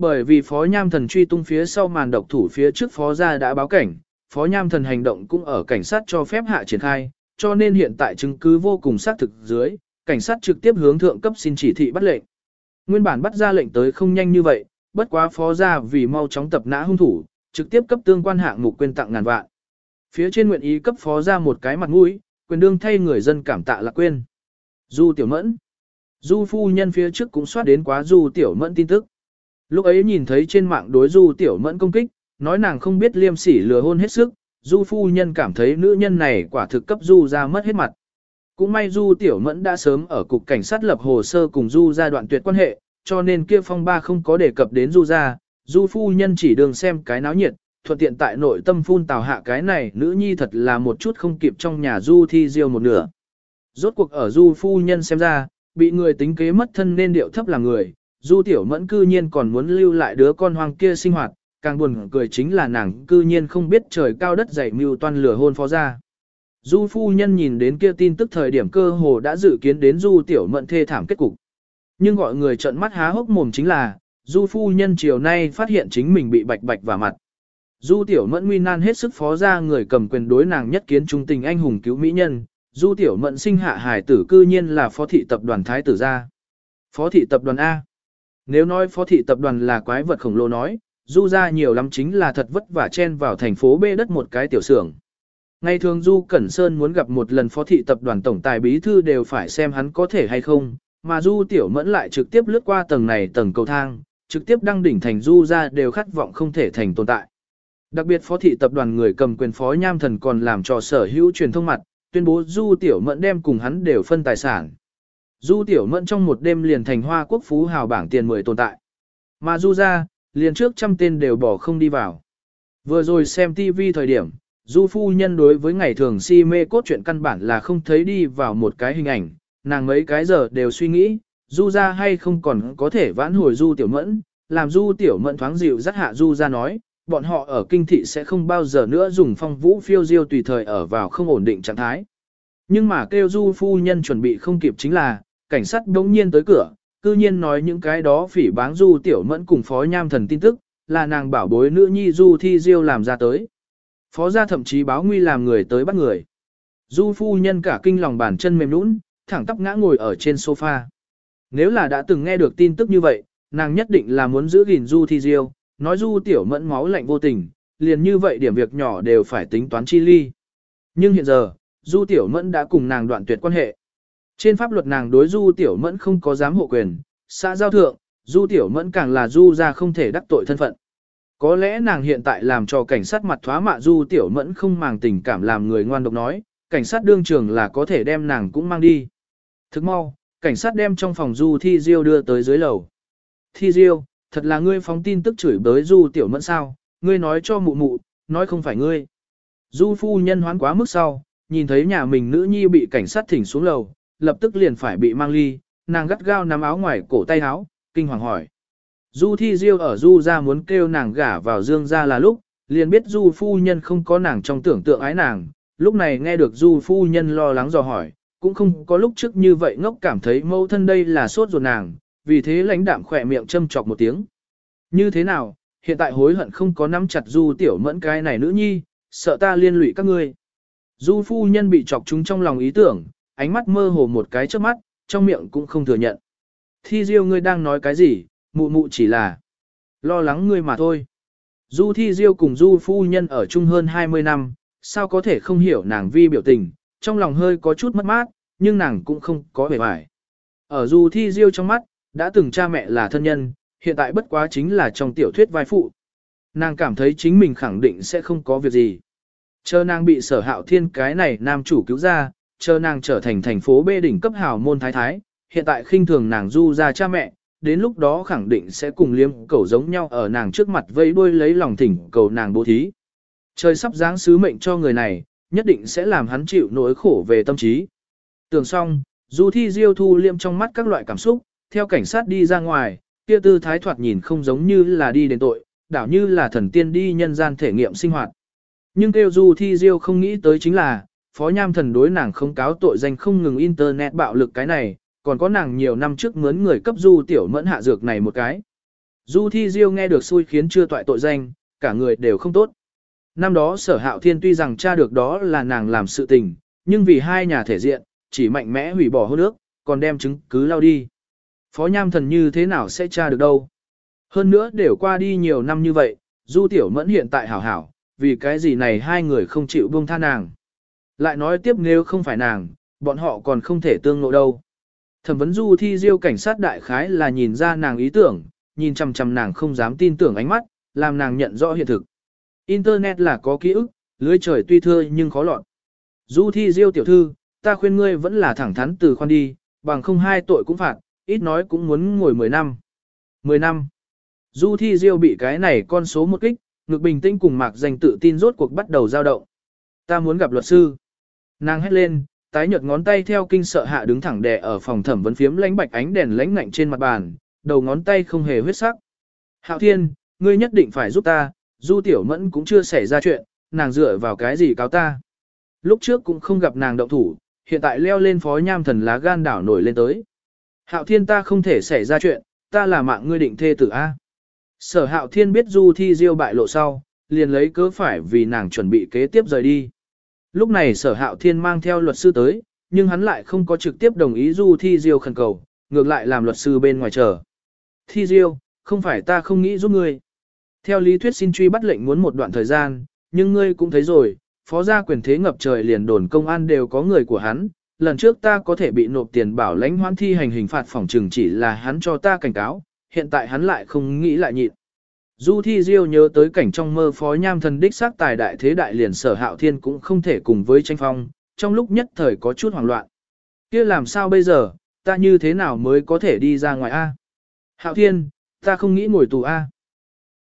Bởi vì phó nham thần truy tung phía sau màn độc thủ phía trước phó gia đã báo cảnh, phó nham thần hành động cũng ở cảnh sát cho phép hạ triển khai, cho nên hiện tại chứng cứ vô cùng xác thực dưới, cảnh sát trực tiếp hướng thượng cấp xin chỉ thị bắt lệnh. Nguyên bản bắt ra lệnh tới không nhanh như vậy, bất quá phó gia vì mau chóng tập nã hung thủ, trực tiếp cấp tương quan hạng mục quên tặng ngàn vạn. Phía trên nguyện ý cấp phó gia một cái mặt mũi, quyền đương thay người dân cảm tạ là quên. Du tiểu mẫn. Du phu nhân phía trước cũng soát đến quá du tiểu mẫn tin tức. Lúc ấy nhìn thấy trên mạng đối du tiểu mẫn công kích, nói nàng không biết liêm sỉ lừa hôn hết sức, du phu nhân cảm thấy nữ nhân này quả thực cấp du ra mất hết mặt. Cũng may du tiểu mẫn đã sớm ở cục cảnh sát lập hồ sơ cùng du ra đoạn tuyệt quan hệ, cho nên kia phong ba không có đề cập đến du ra, du phu nhân chỉ đường xem cái náo nhiệt, thuận tiện tại nội tâm phun tào hạ cái này nữ nhi thật là một chút không kịp trong nhà du thi diêu một nửa. Rốt cuộc ở du phu nhân xem ra, bị người tính kế mất thân nên điệu thấp là người, du tiểu mẫn cư nhiên còn muốn lưu lại đứa con hoang kia sinh hoạt, càng buồn cười chính là nàng cư nhiên không biết trời cao đất dày mưu toan lửa hôn phó ra. Du phu nhân nhìn đến kia tin tức thời điểm cơ hồ đã dự kiến đến du tiểu mẫn thê thảm kết cục. Nhưng gọi người trợn mắt há hốc mồm chính là, du phu nhân chiều nay phát hiện chính mình bị bạch bạch vào mặt. Du tiểu mẫn nguy nan hết sức phó ra người cầm quyền đối nàng nhất kiến trung tình anh hùng cứu mỹ nhân, du tiểu mẫn sinh hạ hài tử cư nhiên là phó thị tập đoàn thái tử gia. Phó thị tập đoàn A. Nếu nói phó thị tập đoàn là quái vật khổng lồ nói, du ra nhiều lắm chính là thật vất vả chen vào thành phố B đất một cái tiểu xưởng. Ngày thường Du Cẩn Sơn muốn gặp một lần phó thị tập đoàn tổng tài bí thư đều phải xem hắn có thể hay không, mà Du Tiểu Mẫn lại trực tiếp lướt qua tầng này tầng cầu thang, trực tiếp đăng đỉnh thành Du ra đều khát vọng không thể thành tồn tại. Đặc biệt phó thị tập đoàn người cầm quyền phó nham thần còn làm trò sở hữu truyền thông mặt, tuyên bố Du Tiểu Mẫn đem cùng hắn đều phân tài sản. Du Tiểu Mẫn trong một đêm liền thành hoa quốc phú hào bảng tiền 10 tồn tại. Mà Du ra, liền trước trăm tên đều bỏ không đi vào. Vừa rồi xem TV thời điểm, Du phu nhân đối với ngày thường si mê cốt truyện căn bản là không thấy đi vào một cái hình ảnh, nàng mấy cái giờ đều suy nghĩ, Du ra hay không còn có thể vãn hồi Du Tiểu Mẫn, làm Du Tiểu Mẫn thoáng dịu dắt hạ Du ra nói, bọn họ ở kinh thị sẽ không bao giờ nữa dùng phong vũ phiêu diêu tùy thời ở vào không ổn định trạng thái. Nhưng mà kêu du phu nhân chuẩn bị không kịp chính là, cảnh sát đống nhiên tới cửa, cư nhiên nói những cái đó phỉ báng du tiểu mẫn cùng phó nham thần tin tức, là nàng bảo bối nữ nhi du thi diêu làm ra tới. Phó gia thậm chí báo nguy làm người tới bắt người. Du phu nhân cả kinh lòng bàn chân mềm nũng, thẳng tắp ngã ngồi ở trên sofa. Nếu là đã từng nghe được tin tức như vậy, nàng nhất định là muốn giữ gìn du thi diêu, nói du tiểu mẫn máu lạnh vô tình, liền như vậy điểm việc nhỏ đều phải tính toán chi ly. Nhưng hiện giờ, du tiểu mẫn đã cùng nàng đoạn tuyệt quan hệ. Trên pháp luật nàng đối du tiểu mẫn không có dám hộ quyền, xã giao thượng, du tiểu mẫn càng là du ra không thể đắc tội thân phận. Có lẽ nàng hiện tại làm cho cảnh sát mặt thoá mạ du tiểu mẫn không màng tình cảm làm người ngoan độc nói, cảnh sát đương trường là có thể đem nàng cũng mang đi. Thức mau, cảnh sát đem trong phòng du thi diêu đưa tới dưới lầu. Thi diêu, thật là ngươi phóng tin tức chửi bới du tiểu mẫn sao, ngươi nói cho mụ mụ, nói không phải ngươi. Du phu nhân hoán quá mức sau, nhìn thấy nhà mình nữ nhi bị cảnh sát thỉnh xuống lầu, lập tức liền phải bị mang ly, nàng gắt gao nắm áo ngoài cổ tay áo, kinh hoàng hỏi. Du thi diêu ở du ra muốn kêu nàng gả vào dương ra là lúc, liền biết du phu nhân không có nàng trong tưởng tượng ái nàng, lúc này nghe được du phu nhân lo lắng dò hỏi, cũng không có lúc trước như vậy ngốc cảm thấy mâu thân đây là sốt ruột nàng, vì thế lãnh đạm khỏe miệng châm chọc một tiếng. Như thế nào, hiện tại hối hận không có nắm chặt du tiểu mẫn cái này nữ nhi, sợ ta liên lụy các ngươi. Du phu nhân bị chọc chúng trong lòng ý tưởng, ánh mắt mơ hồ một cái trước mắt, trong miệng cũng không thừa nhận. Thi diêu ngươi đang nói cái gì, mụ mụ chỉ là lo lắng ngươi mà thôi. Du thi diêu cùng du phu nhân ở chung hơn 20 năm, sao có thể không hiểu nàng vi biểu tình, trong lòng hơi có chút mất mát, nhưng nàng cũng không có vẻ vải. Ở du thi diêu trong mắt, đã từng cha mẹ là thân nhân, hiện tại bất quá chính là trong tiểu thuyết vai phụ. Nàng cảm thấy chính mình khẳng định sẽ không có việc gì. Chờ nàng bị sở hạo thiên cái này nam chủ cứu ra, chờ nàng trở thành thành phố bê đỉnh cấp hào môn thái thái, hiện tại khinh thường nàng du ra cha mẹ, đến lúc đó khẳng định sẽ cùng liêm cầu giống nhau ở nàng trước mặt vây đuôi lấy lòng thỉnh cầu nàng bố thí. Trời sắp giáng sứ mệnh cho người này, nhất định sẽ làm hắn chịu nỗi khổ về tâm trí. Tưởng xong, du thi diêu thu liêm trong mắt các loại cảm xúc, theo cảnh sát đi ra ngoài, kia tư thái thoạt nhìn không giống như là đi đến tội, đảo như là thần tiên đi nhân gian thể nghiệm sinh hoạt. Nhưng kêu du thi diêu không nghĩ tới chính là, phó nham thần đối nàng không cáo tội danh không ngừng internet bạo lực cái này, còn có nàng nhiều năm trước mướn người cấp du tiểu mẫn hạ dược này một cái. Du thi diêu nghe được xui khiến chưa toại tội danh, cả người đều không tốt. Năm đó sở hạo thiên tuy rằng tra được đó là nàng làm sự tình, nhưng vì hai nhà thể diện, chỉ mạnh mẽ hủy bỏ hôn ước, còn đem chứng cứ lao đi. Phó nham thần như thế nào sẽ tra được đâu. Hơn nữa đều qua đi nhiều năm như vậy, du tiểu mẫn hiện tại hảo hảo, vì cái gì này hai người không chịu buông tha nàng. Lại nói tiếp nếu không phải nàng, bọn họ còn không thể tương ngộ đâu. Thẩm vấn du thi diêu cảnh sát đại khái là nhìn ra nàng ý tưởng, nhìn chằm chằm nàng không dám tin tưởng ánh mắt, làm nàng nhận rõ hiện thực. Internet là có ký ức, lưới trời tuy thưa nhưng khó lọt. Du thi diêu tiểu thư, ta khuyên ngươi vẫn là thẳng thắn từ khoan đi, bằng không hai tội cũng phạt, ít nói cũng muốn ngồi 10 năm. 10 năm. Du thi diêu bị cái này con số một kích, ngực bình tĩnh cùng mạc danh tự tin rốt cuộc bắt đầu dao động. Ta muốn gặp luật sư. Nàng hét lên, tái nhợt ngón tay theo kinh sợ hạ đứng thẳng đè ở phòng thẩm vấn phiếm lánh bạch ánh đèn lánh ngạnh trên mặt bàn, đầu ngón tay không hề huyết sắc. Hạo thiên, ngươi nhất định phải giúp ta, du tiểu mẫn cũng chưa xảy ra chuyện, nàng dựa vào cái gì cáo ta. Lúc trước cũng không gặp nàng động thủ, hiện tại leo lên phó nham thần lá gan đảo nổi lên tới. Hạo thiên ta không thể xảy ra chuyện, ta là mạng ngươi định thê tử A. Sở hạo thiên biết du thi diêu bại lộ sau, liền lấy cớ phải vì nàng chuẩn bị kế tiếp rời đi. Lúc này sở hạo thiên mang theo luật sư tới, nhưng hắn lại không có trực tiếp đồng ý du thi diêu khẩn cầu, ngược lại làm luật sư bên ngoài chờ. Thi diêu, không phải ta không nghĩ giúp ngươi. Theo lý thuyết xin truy bắt lệnh muốn một đoạn thời gian, nhưng ngươi cũng thấy rồi, phó gia quyền thế ngập trời liền đồn công an đều có người của hắn. Lần trước ta có thể bị nộp tiền bảo lãnh hoãn thi hành hình phạt phòng trừng chỉ là hắn cho ta cảnh cáo, hiện tại hắn lại không nghĩ lại nhịn. Du Thi Diêu nhớ tới cảnh trong mơ phó nham thần đích xác tài đại thế đại liền sở hạo thiên cũng không thể cùng với tranh phong, trong lúc nhất thời có chút hoảng loạn. kia làm sao bây giờ, ta như thế nào mới có thể đi ra ngoài A? Hạo thiên, ta không nghĩ ngồi tù A.